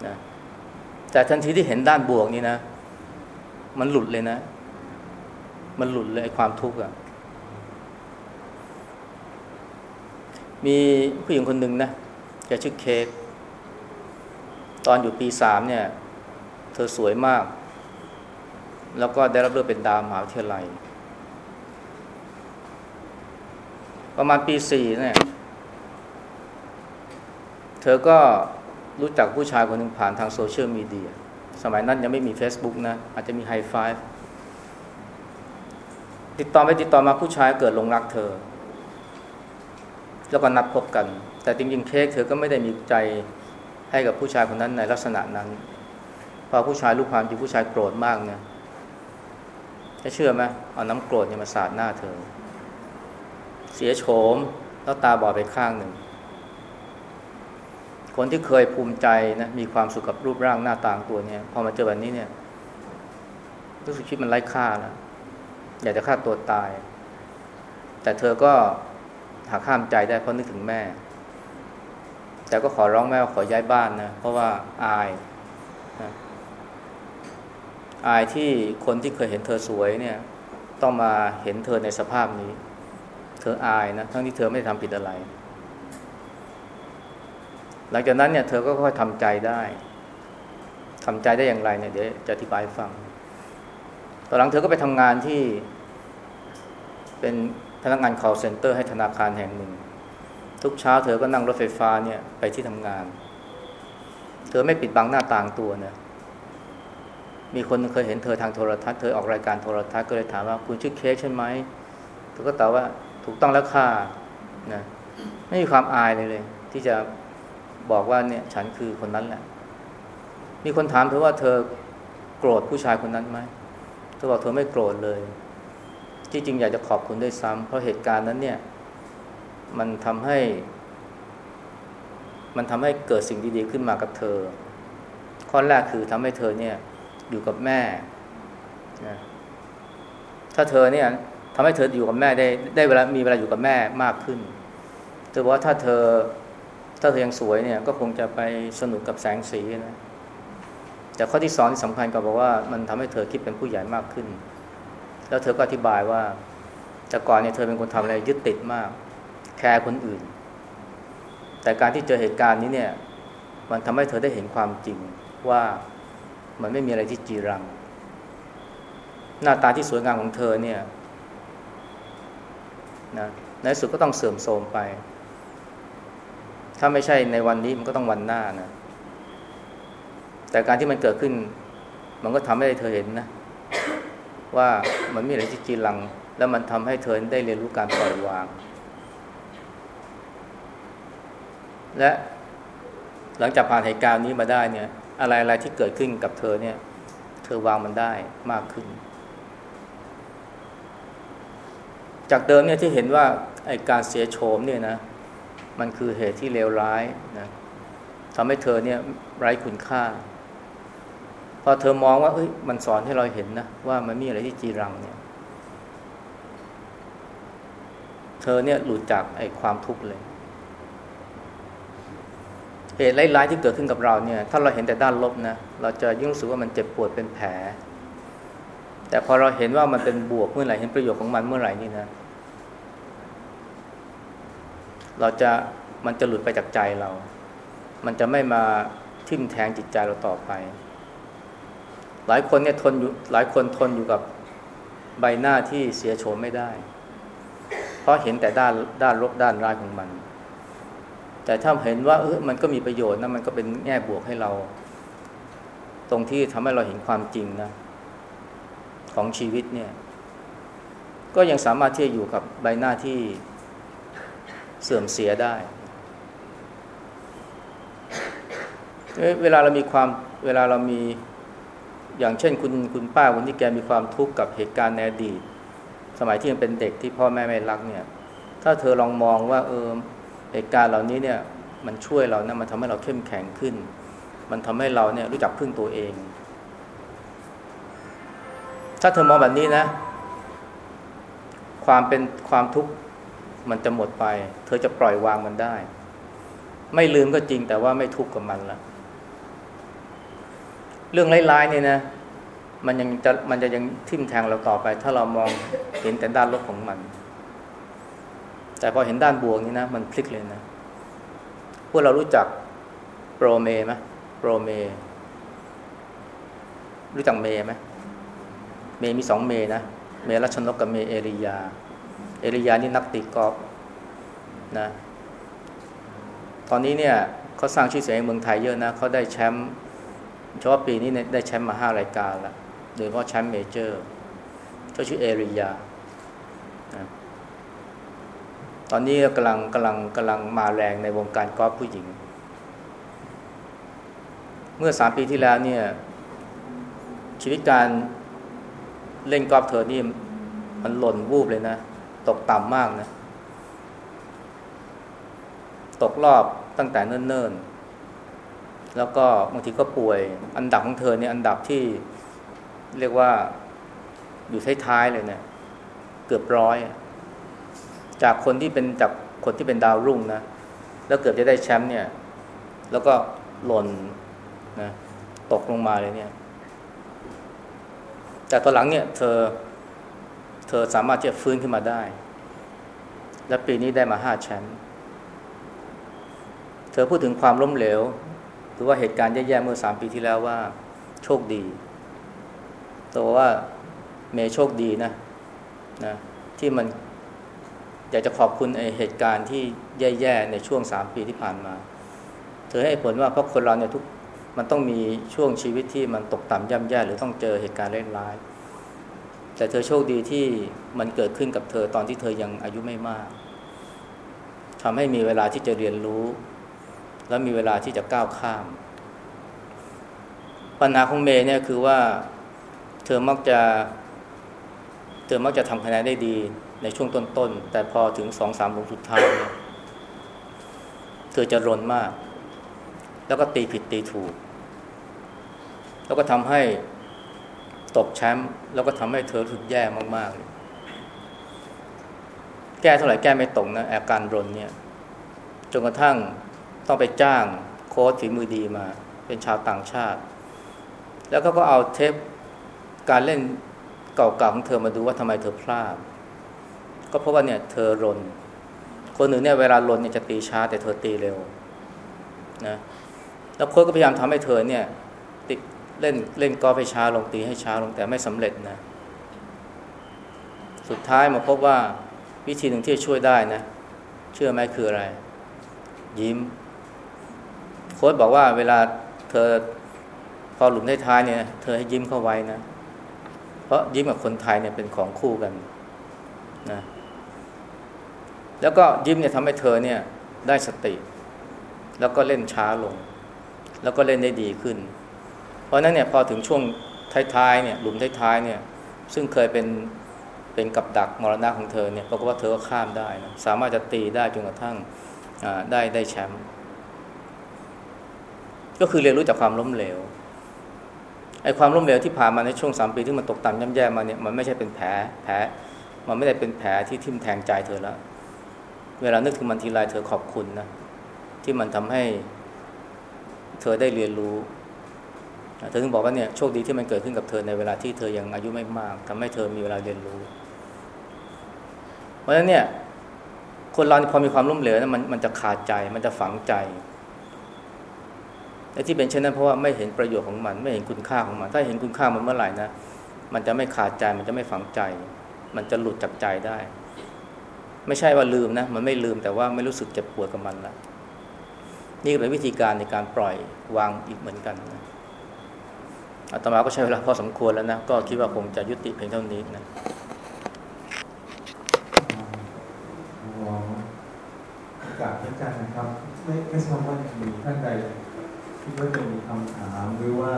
S1: นะแต่ทันทีที่เห็นด้านบวกนี่นะ มันหลุดเลยนะ มันหลุดเลยความทุกข์อะมีผู้หญิงคนหนึ่งนะแกชื่อเค้ก ตอนอยู่ปีสามเนี่ย เธอสวยมาก แล้วก็ได้รับเลือกเป็นดาวมหาวิทยาลัย ประมาณปีสี่เนี่ย เธอก็รู้จักผู้ชายคนหนึ่งผ่านทางโซเชียลมีเดีย สมัยนั้นยังไม่มี Facebook นะ อาจจะมีไฮไฟติดต่อไปติดต่อมาผู้ชายเกิดลงรักเธอ แล้วก็นัดพบกัน แต่จริงๆเค้กเธอก็ไม่ได้มีใจ ให้กับผู้ชายคนนั้นในลักษณะนั้นพอผู้ชายรู้ความจริงผู้ชายโกรธมากเนี่ยจะเชื่อไหมเอาน้ำโกรธเนี่ยมาสาดหน้าเธอ เสียโฉมแล้วตาบอดไปข้างหนึ่ง คนที่เคยภูมิใจนะมีความสุขกับรูปร่างหน้าตาตัวเนี่ยพอมาเจอแบบนี้เนี่ยรู้สึกชีวิตมันไร้ค่าแล้วอยากจะฆ่าตัวตาย แต่เธอก็หักข้ามใจได้เพราะนึกถึงแม่ แต่ก็ขอร้องแม่ว่าขอย้ายบ้านนะเพราะว่าอายนะอายที่คนที่เคยเห็นเธอสวยเนี่ย ต้องมาเห็นเธอในสภาพนี้ เธออายนะทั้งที่เธอไม่ได้ทำผิดอะไร หลังจากนั้นเนี่ยเธอก็ค่อยทำใจได้ทำใจได้อย่างไรเนี่ยเดี๋ยวจะอธิบายฟังตอนหลังเธอก็ไปทำงานที่ เป็นพนักงาน call center ให้ธนาคารแห่งหนึ่ง ทุกเช้าเธอก็นั่งรถไฟฟ้าเนี่ยไปที่ทำงาน เธอไม่ปิดบังหน้าต่างตัวนะมีคนเคยเห็นเธอทางโทรทัศน์เธอออกรายการโทรทัศน์ก็เลยถามว่าคุณชื่อเค้กใช่ไหมเธอก็ตอบว่าถูกต้องแล้วค่ะนะไม่มีความอายเลยเลย ที่จะบอกว่าเนี่ยฉันคือคนนั้นแหละ มีคนถามเธอว่าเธอโกรธผู้ชายคนนั้นไหมเธอบอกเธอไม่โกรธเลยที่จริงอยากจะขอบคุณด้วยซ้ำเพราะเหตุการณ์นั้นเนี่ย มันทำให้ มันทำให้เกิดสิ่งดีๆขึ้นมากับเธอ ข้อแรกคือทำให้เธอเนี่ยอยู่กับแม่นะถ้าเธอเนี่ยทำให้เธออยู่กับแม่ได้ได้เวลามีเวลาอยู่กับแม่มากขึ้นเธอบอกว่าถ้าเธอถ้าเธอยังสวยเนี่ย ก็คงจะไปสนุกกับแสงสีนะแต่ข้อที่สองที่สำคัญก็บอกว่ามันทำให้เธอคิดเป็นผู้ใหญ่มากขึ้น แล้วเธอก็อธิบายว่าแต่ก่อนเนี่ยเธอเป็นคนทำอะไรยึดติดมาก แคร์คนอื่น แต่การที่เจอเหตุการณ์นี้เนี่ย มันทำให้เธอได้เห็นความจริงว่ามันไม่มีอะไรที่จีรัง หน้าตาที่สวยงามของเธอเนี่ยนะในสุดก็ต้องเสื่อมโทรมไป ถ้าไม่ใช่ในวันนี้มันก็ต้องวันหน้านะ แต่การที่มันเกิดขึ้น มันก็ทำให้เธอเห็นนะ ว่ามันมีอะไรที่จีรัง แล้วมันทำให้เธอได้เรียนรู้การปล่อยวาง และหลังจากผ่านเหตุการณ์นี้มาได้เนี่ย อะไรอะไรที่เกิดขึ้นกับเธอเนี่ย เธอวางมันได้มากขึ้น จากเดิมเนี่ยที่เห็นว่าไอการเสียโฉมเนี่ยนะ มันคือเหตุที่เลวร้ายนะทำให้เธอเนี่ยไร้คุณค่า พอเธอมองว่าเอ้ยมันสอนให้เราเห็นนะว่ามันมีอะไรที่จีรังเนี่ย เธอเนี่ยหลุดจากไอ้ความทุกข์เลย เหตุร้ายๆที่เกิดขึ้นกับเราเนี่ย ถ้าเราเห็นแต่ด้านลบนะ เราจะยิ่งรู้สึกว่ามันเจ็บปวดเป็นแผล แต่พอเราเห็นว่ามันเป็นบวกเมื่อไหร่เห็นประโยชน์ของมันเมื่อไหร่นี่นะ เราจะมันจะหลุดไปจากใจเรา มันจะไม่มาทิ่มแทงจิตใจเราต่อไป หลายคนเนี่ยทนอยู่หลายคนทนอยู่กับใบหน้าที่เสียโฉมไม่ได้ เพราะเห็นแต่ด้านด้านลบด้านร้ายของมัน แต่ถ้าเห็นว่าเออมันก็มีประโยชน์นะมันก็เป็นแง่บวกให้เรา ตรงที่ทำให้เราเห็นความจริงนะ ของชีวิตเนี่ย ก็ยังสามารถที่จะอยู่กับใบหน้าที่เสื่อมเสียได้ เวลาเรามีความเวลาเรามีอย่างเช่นคุณคุณป้าวันที่แกมีความทุกข์กับเหตุการณ์ในอดีต สมัยที่ยังเป็นเด็กที่พ่อแม่ไม่รักเนี่ย ถ้าเธอลองมองว่าเออ เหตุการณ์เหล่านี้เนี่ยมันช่วยเรานะมันทำให้เราเข้มแข็งขึ้น มันทำให้เราเนี่ยรู้จักพึ่งตัวเอง ถ้าเธอมองแบบนี้นะ ความเป็นความทุกข์มันจะหมดไป เธอจะปล่อยวางมันได้ ไม่ลืมก็จริงแต่ว่าไม่ทุกข์กับมันละเรื่องร้ายๆเนี่ยนะ มันยังจะมันจะยังทิ่มแทงเราต่อไป ถ้าเรามองเห็นแต่ด้านลบของมัน แต่พอเห็นด้านบวกนี่นะ มันพลิกเลยนะ พวกเรารู้จักโปรเมไหมโปรเม รู้จักเมไหมเมมีสองเมนะ เมรัชนกกับเมเอริยา เอริยานี่นักตีกอล์ฟนะ ตอนนี้เนี่ยเขาสร้างชื่อเสียงเมืองไทยเยอะนะเขาได้แชมป์เฉพาะปีนี้ได้แชมป์มาห้ารายการล้วโดยเฉพาะแชมป์เมเจอร์เขาชื่อเอริยา ตอนนี้กำลังกำลังกำลังมาแรงในวงการกอล์ฟผู้หญิง เมื่อสามปีที่แล้วเนี่ย ชีวิตการเล่นกอล์ฟเธอนี่มันหล่นวูบเลยนะ ตกต่ำมากนะ ตกรอบตั้งแต่เนิ่นๆ แล้วก็บางทีก็ป่วย อันดับของเธอเนี่ยอันดับที่เรียกว่าอยู่ท้ายๆเลยเนี่ย เกือบร้อย จากคนที่เป็นจากคนที่เป็นดาวรุ่งนะแล้วเกือบจะได้แชมป์เนี่ย แล้วก็หล่นนะตกลงมาเลยเนี่ย แต่ตอนหลังเนี่ย เธอ เธอสามารถจะฟื้นขึ้นมาได้ และปีนี้ได้มาห้าแชมป์เธอพูดถึงความล้มเหลว หรือว่าเหตุการณ์แย่ๆเมื่อสามปีที่แล้วว่า โชคดีตัวว่าเมย์โชคดีนะนะที่มัน อยากจะขอบคุณไอเหตุการณ์ที่แย่ๆในช่วงสามปีที่ผ่านมา เธอให้ผลว่าเพราะคนเราเนี่ยทุกมันต้องมีช่วงชีวิตที่มันตกต่ำย่ำแย่หรือต้องเจอเหตุการณ์เลวร้ายแต่เธอโชคดีที่มันเกิดขึ้นกับเธอตอนที่เธอยังอายุไม่มากทำให้มีเวลาที่จะเรียนรู้ และมีเวลาที่จะก้าวข้าม ปัญหาของเมย์เนี่ยคือว่า เธอมักจะ เธอมักจะทำคะแนนได้ดี ในช่วงต้นๆ แต่พอถึงสองสามหลุมสุดท้ายเนี่ยเธอจะรนมาก แล้วก็ตีผิดตีถูก แล้วก็ทำให้ตกแชมป์แล้วก็ทำให้เธอรู้สึกแย่มากๆเลยแก้เท่าไหร่แก้ไม่ตรงนะอาการรนเนี่ยจนกระทั่งต้องไปจ้างโค้ชฝีมือดีมา เป็นชาวต่างชาติ แล้วก็ก็เอาเทปการเล่นเก่าๆของเธอมาดูว่าทำไมเธอพลาด ก็เพราะว่าเนี่ยเธอรน คนหนึ่งเนี่ยเวลารนเนี่ยจะตีช้า แต่เธอตีเร็วนะแล้วโค้ชก็พยายามทำให้เธอเนี่ยติดเล่นเล่นกอล์ฟให้ช้าลงตีให้ช้าลงแต่ไม่สำเร็จนะ สุดท้ายมาพบว่าวิธีหนึ่งที่จะช่วยได้นะ เชื่อไหมคืออะไร ยิ้ม โค้ชบอกว่าเวลาเธอพอหลุมท้ายเนี่ย เธอให้ยิ้มเข้าไว้นะ เพราะยิ้มกับคนไทยเนี่ยเป็นของคู่กันนะ แล้วก็ยิ้มเนี่ยทำให้เธอเนี่ยได้สติ แล้วก็เล่นช้าลง แล้วก็เล่นได้ดีขึ้น เพราะนั้นเนี่ยพอถึงช่วงท้ายๆเนี่ยหลุมท้ายๆเนี่ยซึ่งเคยเป็นเป็นกับดักมรณะของเธอเนี่ยปรากฏว่าเธอก็ข้ามได้นะสามารถจะตีได้จนกระทั่งได้ได้แชมป์ก็คือเรียนรู้จากความล้มเหลวไอ้ความล้มเหลวที่ผ่านมาในช่วงสามปีที่มันตกต่ำย่ำแย่มาเนี่ยมันไม่ใช่เป็นแผลแผลมันไม่ได้เป็นแผลที่ทิ่มแทงใจเธอแล้ว เวลานึกถึงมันทีไรเธอขอบคุณนะ ที่มันทำให้เธอได้เรียนรู้ เธอถึงบอกว่าเนี่ยโชคดีที่มันเกิดขึ้นกับเธอในเวลาที่เธอยังอายุไม่มากทำให้เธอมีเวลาเรียนรู้ เพราะฉะนั้นเนี่ย คนเราพอมีความล้มเหลวนะมันมันจะขาดใจมันจะฝังใจและที่เป็นเช่นนั้นเพราะว่าไม่เห็นประโยชน์ของมัน ไม่เห็นคุณค่าของมัน ถ้าเห็นคุณค่ามันเมื่อไหร่นะมันจะไม่ขาดใจมันจะไม่ฝังใจ มันจะหลุดจากใจได้ ไม่ใช่ว่าลืมนะ มันไม่ลืมแต่ว่าไม่รู้สึกเจ็บปวดกับมันแล้วนี่เป็นวิธีการในการปล่อยวางอีกเหมือนกันนะอาตมาก็ใช้เวลาพอสมควรแล้วนะ ก็คิดว่าคงจะยุติเพียงเท่านี้นะ
S2: กาบอาจารย์นะครับ ไม่ไม่ทราบว่ามีท่านใดคิดว่าจะมีคำถามหรือว่า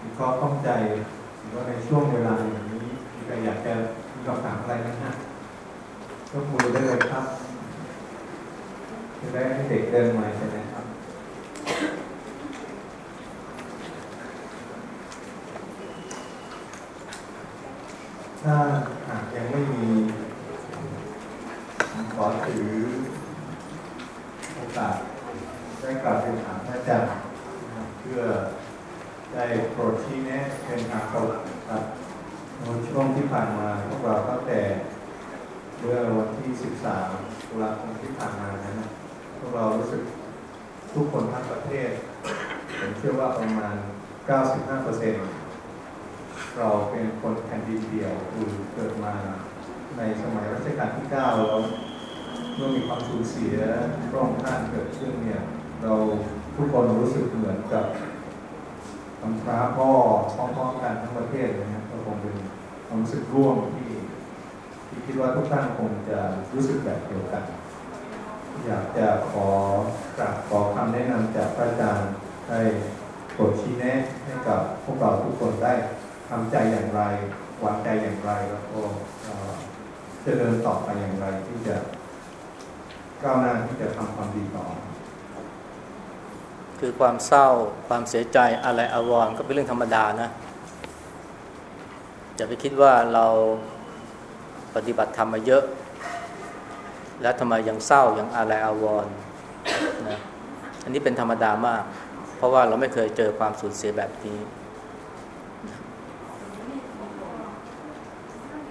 S2: มีข้อข้องใจหรือว่าในช่วงเวลาอย่างนี้ ใครอยากจะมีคำถามอะไรนะฮะยกมือได้เลยครับจะได้ให้เด็กเดินมาใช่ไหมครับถ้าหากยังไม่มีขอถือโอกาสได้กลับเรียถามอาจารย์เพื่อได้โปรดชี้แนะเป็นทางตรงครับ ช่วงที่ผ่านมาพวกเราตั้งแต่เมื่อวันที่ 13ตุลาคมที่ผ่านมานั้นพวกเรารู้สึกทุกคนทั้งประเทศผมเชื่อว่าประมาณ 95%เราเป็นคนแผ่นดินเดียวคือเกิดมาในสมัยรัชกาลที่ 9 แล้วเมื่อมีความสูญเสียร่องท่านเกิดขึ้นเนี่ย เราทุกคนรู้สึกเหมือนกับคำพระพ่อพ้อมๆกันทั้งประเทศเลยนะ คงเป็นความรู้สึกร่วมที่ที่คิดว่าทุกท่านคงจะรู้สึกแบบเดียวกัน อยากจะขอกราบขอคำแนะนำจากพระอาจารย์ให้โปรดชี้แนะให้กับพวกเราทุกคนได้ทำใจอย่างไรวางใจอย่างไรแล้วก็จะเดินต่อไปอย่างไรที่จะก้าวหน้าที่จะทำความดีต่อ
S1: คือความเศร้าความเสียใจอะไรอาวรณ์ก็เป็นเรื่องธรรมดานะ อย่าไปคิดว่าเราปฏิบัติธรรมมาเยอะ แล้วทำไมยังเศร้ายังอะไรอาวรณ์นะอันนี้เป็นธรรมดามาก เพราะว่าเราไม่เคยเจอความสูญเสียแบบนี้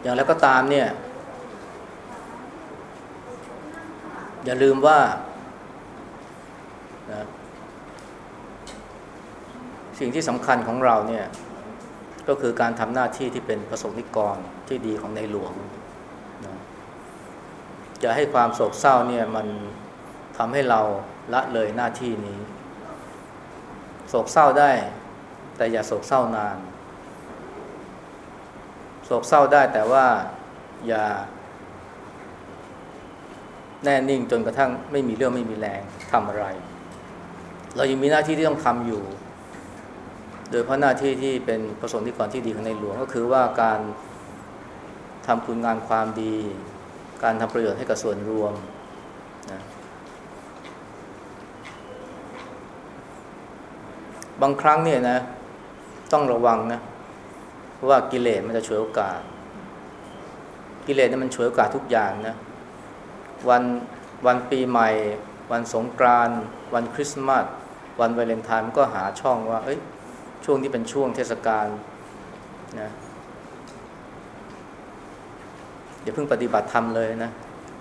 S1: อย่างแล้วก็ตามเนี่ย อย่าลืมว่านะสิ่งที่สำคัญของเราเนี่ย ก็คือการทำหน้าที่ที่เป็นประสงนิกรที่ดีของในหลวงนะจะให้ความโศกเศร้าเนี่ยมันทำให้เราละเลยหน้าที่นี้ โศกเศร้าได้ แต่อย่าโศกเศร้านาน โศกเศร้าได้แต่ว่าอย่า แน่นิ่งจนกระทั่งไม่มีเรื่องไม่มีแรงทำอะไร เรายังมีหน้าที่ที่ต้องทำอยู่ โดยเพราะหน้าที่ที่เป็นประสงค์ที่ก่อนที่ดีของในหลวงก็คือว่าการทำคุณงานความดี การทำประโยชน์ให้กับส่วนรวมนะบางครั้งเนี่ยนะ ต้องระวังนะเพราะว่ากิเลสมันจะฉวยโอกาส กิเลสเนี่ยมันฉวยโอกาสทุกอย่างนะวันวันปีใหม่ วันสงกรานต์วันคริสต์มาสวันวาเลนไทน์มันก็หาช่องว่า เอ้ย ช่วงนี้เป็นช่วงเทศกาลนะอย่าเพิ่งปฏิบัติธรรมเลยนะ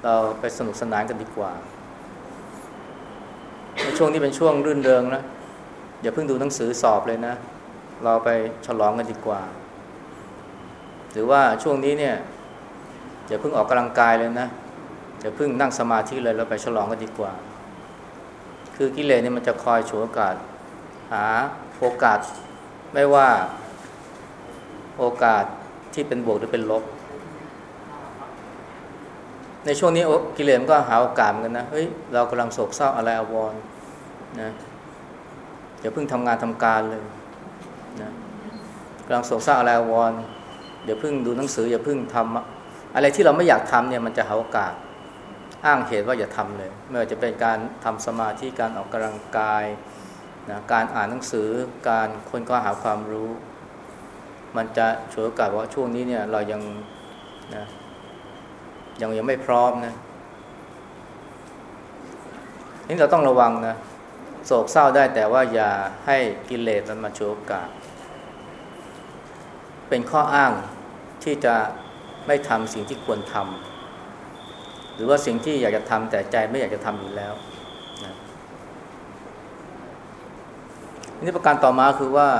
S1: เราไปสนุกสนานกันดีกว่าในช่วงนี้เป็นช่วงรื่นเริงนะอย่าเพิ่งดูหนังสือสอบเลยนะ เราไปฉลองกันดีกว่า หรือว่าช่วงนี้เนี่ยอย่าเพิ่งออกกำลังกายเลยนะอย่าเพิ่งนั่งสมาธิเลยเราไปฉลองกันดีกว่า คือกิเลสเนี่ยมันจะคอยฉวยโอกาส หาโอกาส ไม่ว่าโอกาสที่เป็นบวกหรือเป็นลบ ในช่วงนี้กิเลสก็หาโอกาสเหมือนกันนะเฮ้ยเรากำลังโศกเศร้าอะไรอววรนะอย่าเพิ่งทำงานทำการเลยนะกำลังโศกเศร้าอะไรอววรอย่าเพิ่งดูหนังสืออย่าเพิ่งทำอะไรที่เราไม่อยากทำเนี่ยมันจะหาโอกาสอ้างเหตุว่าอย่าทำเลย ไม่ว่าจะเป็นการทำสมาธิการออกกำลังกาย นะการอ่านหนังสือการค้นคว้าหาความรู้ มันจะฉวยโอกาสว่าช่วงนี้เนี่ยเรายังนะยังยังไม่พร้อมนะนี่เราต้องระวังนะโศกเศร้าได้แต่ว่าอย่าให้กิเลสมันมาฉวยโอกาส เป็นข้ออ้างที่จะไม่ทำสิ่งที่ควรทำหรือว่าสิ่งที่อยากจะทำแต่ใจไม่อยากจะทำอยู่แล้วนะ นี่ประการต่อมาคือว่า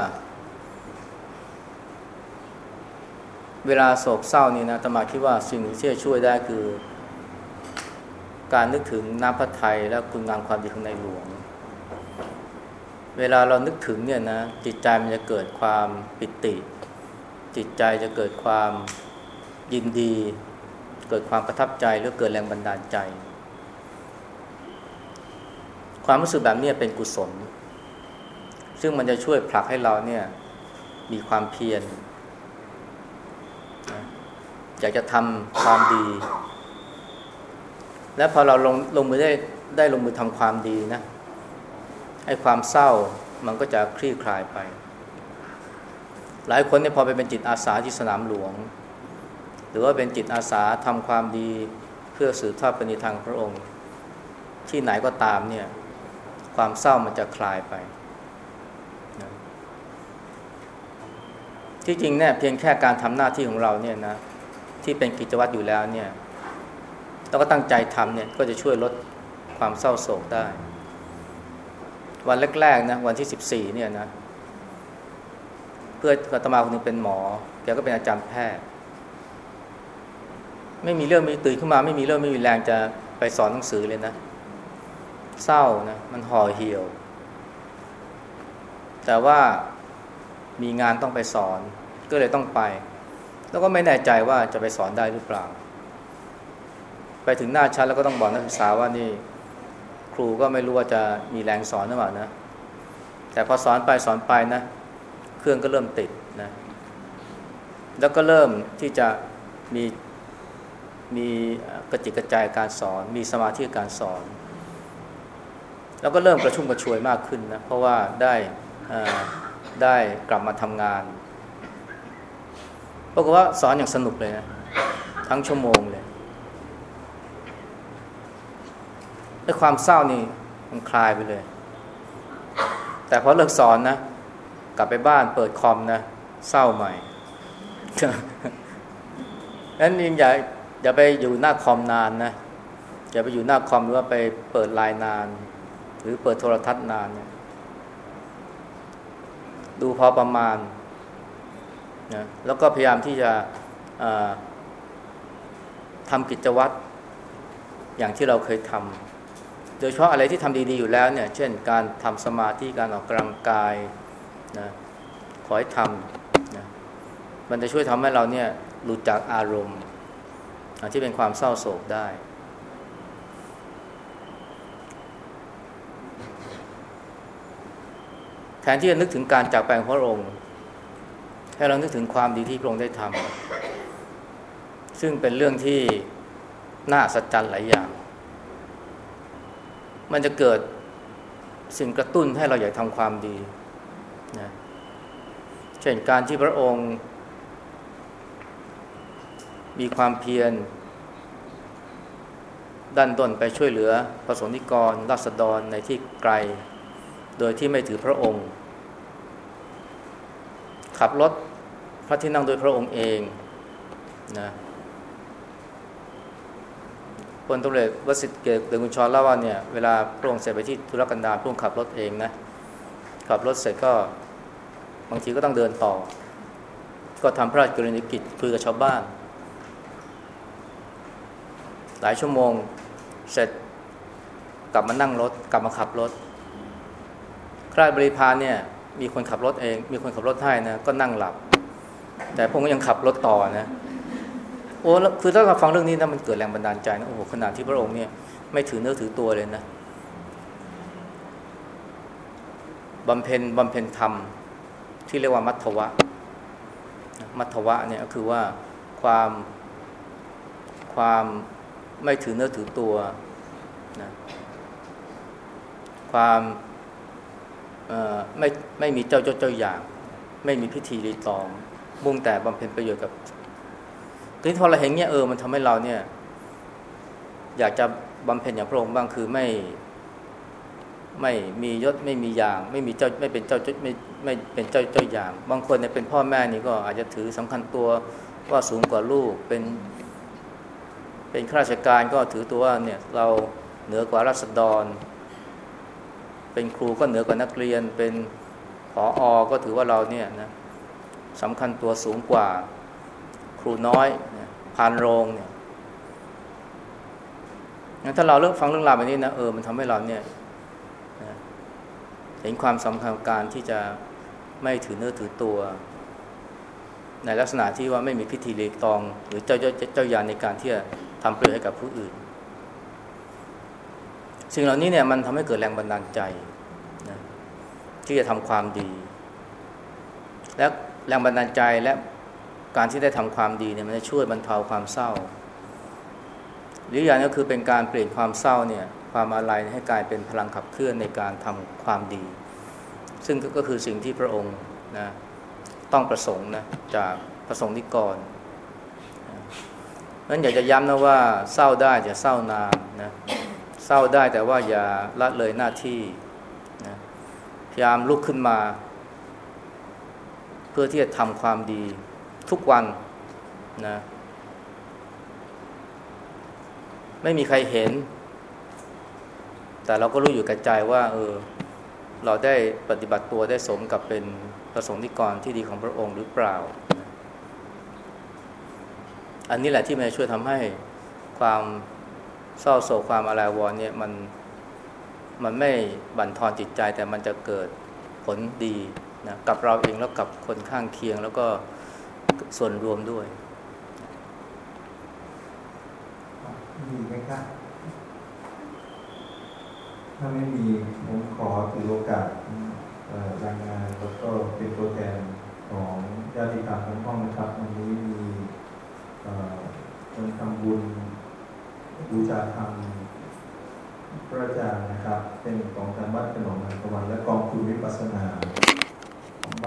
S1: เวลาโศกเศร้านี่นะตมาคิดว่าสิ่งที่จะช่วยได้คือ การนึกถึงน้ำพระทัยและคุณงามความดีของในหลวง เวลาเรานึกถึงเนี่ยนะจิตใจมันจะเกิดความปิติ จิตใจจะเกิดความยินดี เกิดความประทับใจหรือเกิดแรงบันดาลใจ ความรู้สึกแบบนี้เป็นกุศล ซึ่งมันจะช่วยผลักให้เราเนี่ย มีความเพียรอยากจะทำความดี และพอเราลงลงมือได้ได้ลงมือทำความดีนะไอ้ความเศร้ามันก็จะคลี่คลายไป หลายคนเนี่ยพอไปเป็นจิตอาสาที่สนามหลวง หรือว่าเป็นจิตอาสาทำความดีเพื่อสืบทอดปณิธานพระองค์ ที่ไหนก็ตามเนี่ย ความเศร้ามันจะคลายไป ที่จริงเนี่ยเพียงแค่การทำหน้าที่ของเราเนี่ยนะที่เป็นกิจวัตรอยู่แล้วเนี่ยเราก็ตั้งใจทำเนี่ยก็จะช่วยลดความเศร้าโศกได้ วันแรกๆนะวันที่สิบสี่เนี่ยนะเพื่อนตมาคนนึงเป็นหมอแกก็เป็นอาจารย์แพทย์ ไม่มีเรื่องมีตื่นขึ้นมา ไม่มีเรื่องไม่มีแรงจะไปสอนหนังสือเลยนะ เศร้านะมันห่อเหี่ยว แต่ว่า มีงานต้องไปสอน ก็เลยต้องไป แล้วก็ไม่แน่ใจว่าจะไปสอนได้หรือเปล่า ไปถึงหน้าชั้นแล้วก็ต้องบอกนักศึกษาว่านี่ ครูก็ไม่รู้ว่าจะมีแรงสอนหรือเปล่านะ แต่พอสอนไปสอนไปนะ เครื่องก็เริ่มติดนะ แล้วก็เริ่มที่จะมีมีกระจิกกระจายการสอน มีสมาธิการสอน แล้วก็เริ่มกระชุ่มกระชวยมากขึ้นนะ เพราะว่าได้ ได้กลับมาทำงานปรากฏว่าสอนอย่างสนุกเลยนะทั้งชั่วโมงเลยไอ้ความเศร้านี่มันคลายไปเลย แต่พอเลิกสอนนะกลับไปบ้านเปิดคอมนะเศร้าใหม่นั้นอย่าอย่าไปอยู่หน้าคอมนานนะอย่าไปอยู่หน้าคอมหรือว่าไปเปิดไลน์นาน หรือเปิดโทรทัศน์นานเนี่ย ดูพอประมาณนะแล้วก็พยายามที่จะทำกิจวัตรอย่างที่เราเคยทำโดยเฉพาะอะไรที่ทำดี ๆ อยู่แล้วเนี่ย เช่น การทำสมาธิการออกกำลังกายนะขอให้ทำนะมันจะช่วยทำให้เราเนี่ยหลุดจากอารมณ์ที่เป็นความเศร้าโศกได้ แทนที่จะนึกถึงการจากไปของพระองค์ ให้เรานึกถึงความดีที่พระองค์ได้ทำซึ่งเป็นเรื่องที่น่าสัจจันหลายอย่าง มันจะเกิดสิ่งกระตุ้นให้เราอยากทำความดีนะเช่นการที่พระองค์ มีความเพียรดันต้นไปช่วยเหลือพระสงนิกรราษฎรในที่ไกล โดยที่ไม่ถือพระองค์ ขับรถพระที่นั่งโดยพระองค์เองนะพลตำรวจวสิทธิ์เกตเดกุญชรเล่าว่าเนี่ยเวลาพระองค์เสร็จไปที่ธุรกันดารพระองค์ขับรถเองนะขับรถเสร็จก็บางทีก็ต้องเดินต่อ ก็ทำพระราชกรณียกิจคุยกับชาวบ้าน หลายชั่วโมงเสร็จกลับมานั่งรถ กลับมาขับรถ คราบริพารเนี่ย มีคนขับรถเอง มีคนขับรถให้นะก็นั่งหลับ แต่พวกก็ยังขับรถต่อนะโอ้คือถ้าเราฟังเรื่องนี้นะมันเกิดแรงบันดาลใจนะโอ้โหขนาดที่พระองค์เนี่ยไม่ถือเนื้อถือตัวเลยนะบำเพ็ญบำเพ็ญธรรม ที่เรียกว่ามัทวะ มัทวะเนี่ยก็คือว่าความความไม่ถือเนื้อถือตัวนะความ ไม่ไม่มีเจ้าเจ้าเจ้าอย่าง ไม่มีพิธีรีตอง มุ่งแต่บำเพ็ญประโยชน์กับทีนี้พอเราเห็นเนี้ยเออมันทำให้เราเนี่ย อยากจะบำเพ็ญอย่างพระองค์บ้างคือไม่ไม่มียศไม่มีอย่าง ไม่มีเจ้าไม่เป็นเจ้าไม่ไม่เป็นเจ้าเจ้าอย่าง บางคนเนี่ยเป็นพ่อแม่นี่ก็อาจจะถือสำคัญตัวว่าสูงกว่าลูกเป็น เป็นข้าราชการก็ถือตัวว่าเนี่ยเราเหนือกว่ารัษฎร เป็นครูก็เหนือกว่านักเรียน เป็นผออก็ถือว่าเราเนี่ยนะสำคัญตัวสูงกว่าครูน้อยพานโรงเนี่ยงั้นถ้าเราเลิกฟังเรื่องราวแบบนี้นะเออมันทำให้เราเนี่ยเห็นความสำคัญการที่จะไม่ถือเนื้อถือตัว ในลักษณะที่ว่าไม่มีพิธีเรียกตอง หรือเจ้าเจ้าเจ้ายานในการที่จะทำประโยชน์ให้กับผู้อื่น สิ่งเหล่านี้เนี่ยมันทำให้เกิดแรงบันดาลใจนะที่จะทำความดี และแรงบันดาลใจและการที่ได้ทำความดีเนี่ยมันจะช่วยบรรเทาความเศร้า หรืออย่างก็คือเป็นการเปลี่ยนความเศร้าเนี่ยความอาลัยให้กลายเป็นพลังขับเคลื่อนในการทำความดี ซึ่งก็คือสิ่งที่พระองค์นะต้องประสงค์นะจากพระสงฆ์นิกรนั้นอยากจะย้ำนะว่าเศร้าได้จะเศร้านานนะ เศร้าได้แต่ว่าอย่าละเลยหน้าที่นะพยายามลุกขึ้นมา เพื่อที่จะทำความดีทุกวันนะไม่มีใครเห็น แต่เราก็รู้อยู่กับใจว่าเออเราได้ปฏิบัติตัวได้สมกับเป็นประสงค์นิกรที่ดีของพระองค์หรือเปล่า อันนี้แหละที่มันช่วยทำให้ความ เศร้าโศกความอะไรวรเนี่ยมันมันไม่บั่นทอนจิตใจแต่มันจะเกิดผลดีนะกับเราเองแล้วกับคนข้างเคียงแล้วก็ส่วนรวมด้วย
S2: มีไหมครับถ้าไม่มีผมขอถือโอกาสรายงานแล้วก็เป็นตัวแทนของญาติธรรมทั้งห้องนะครับวันนี้มีคนทำบุญ บูชาธรรมพระอาจารย์นะครับ เป็นของทางวัดขนมอันตะวันและกองทุนวิปัสสนา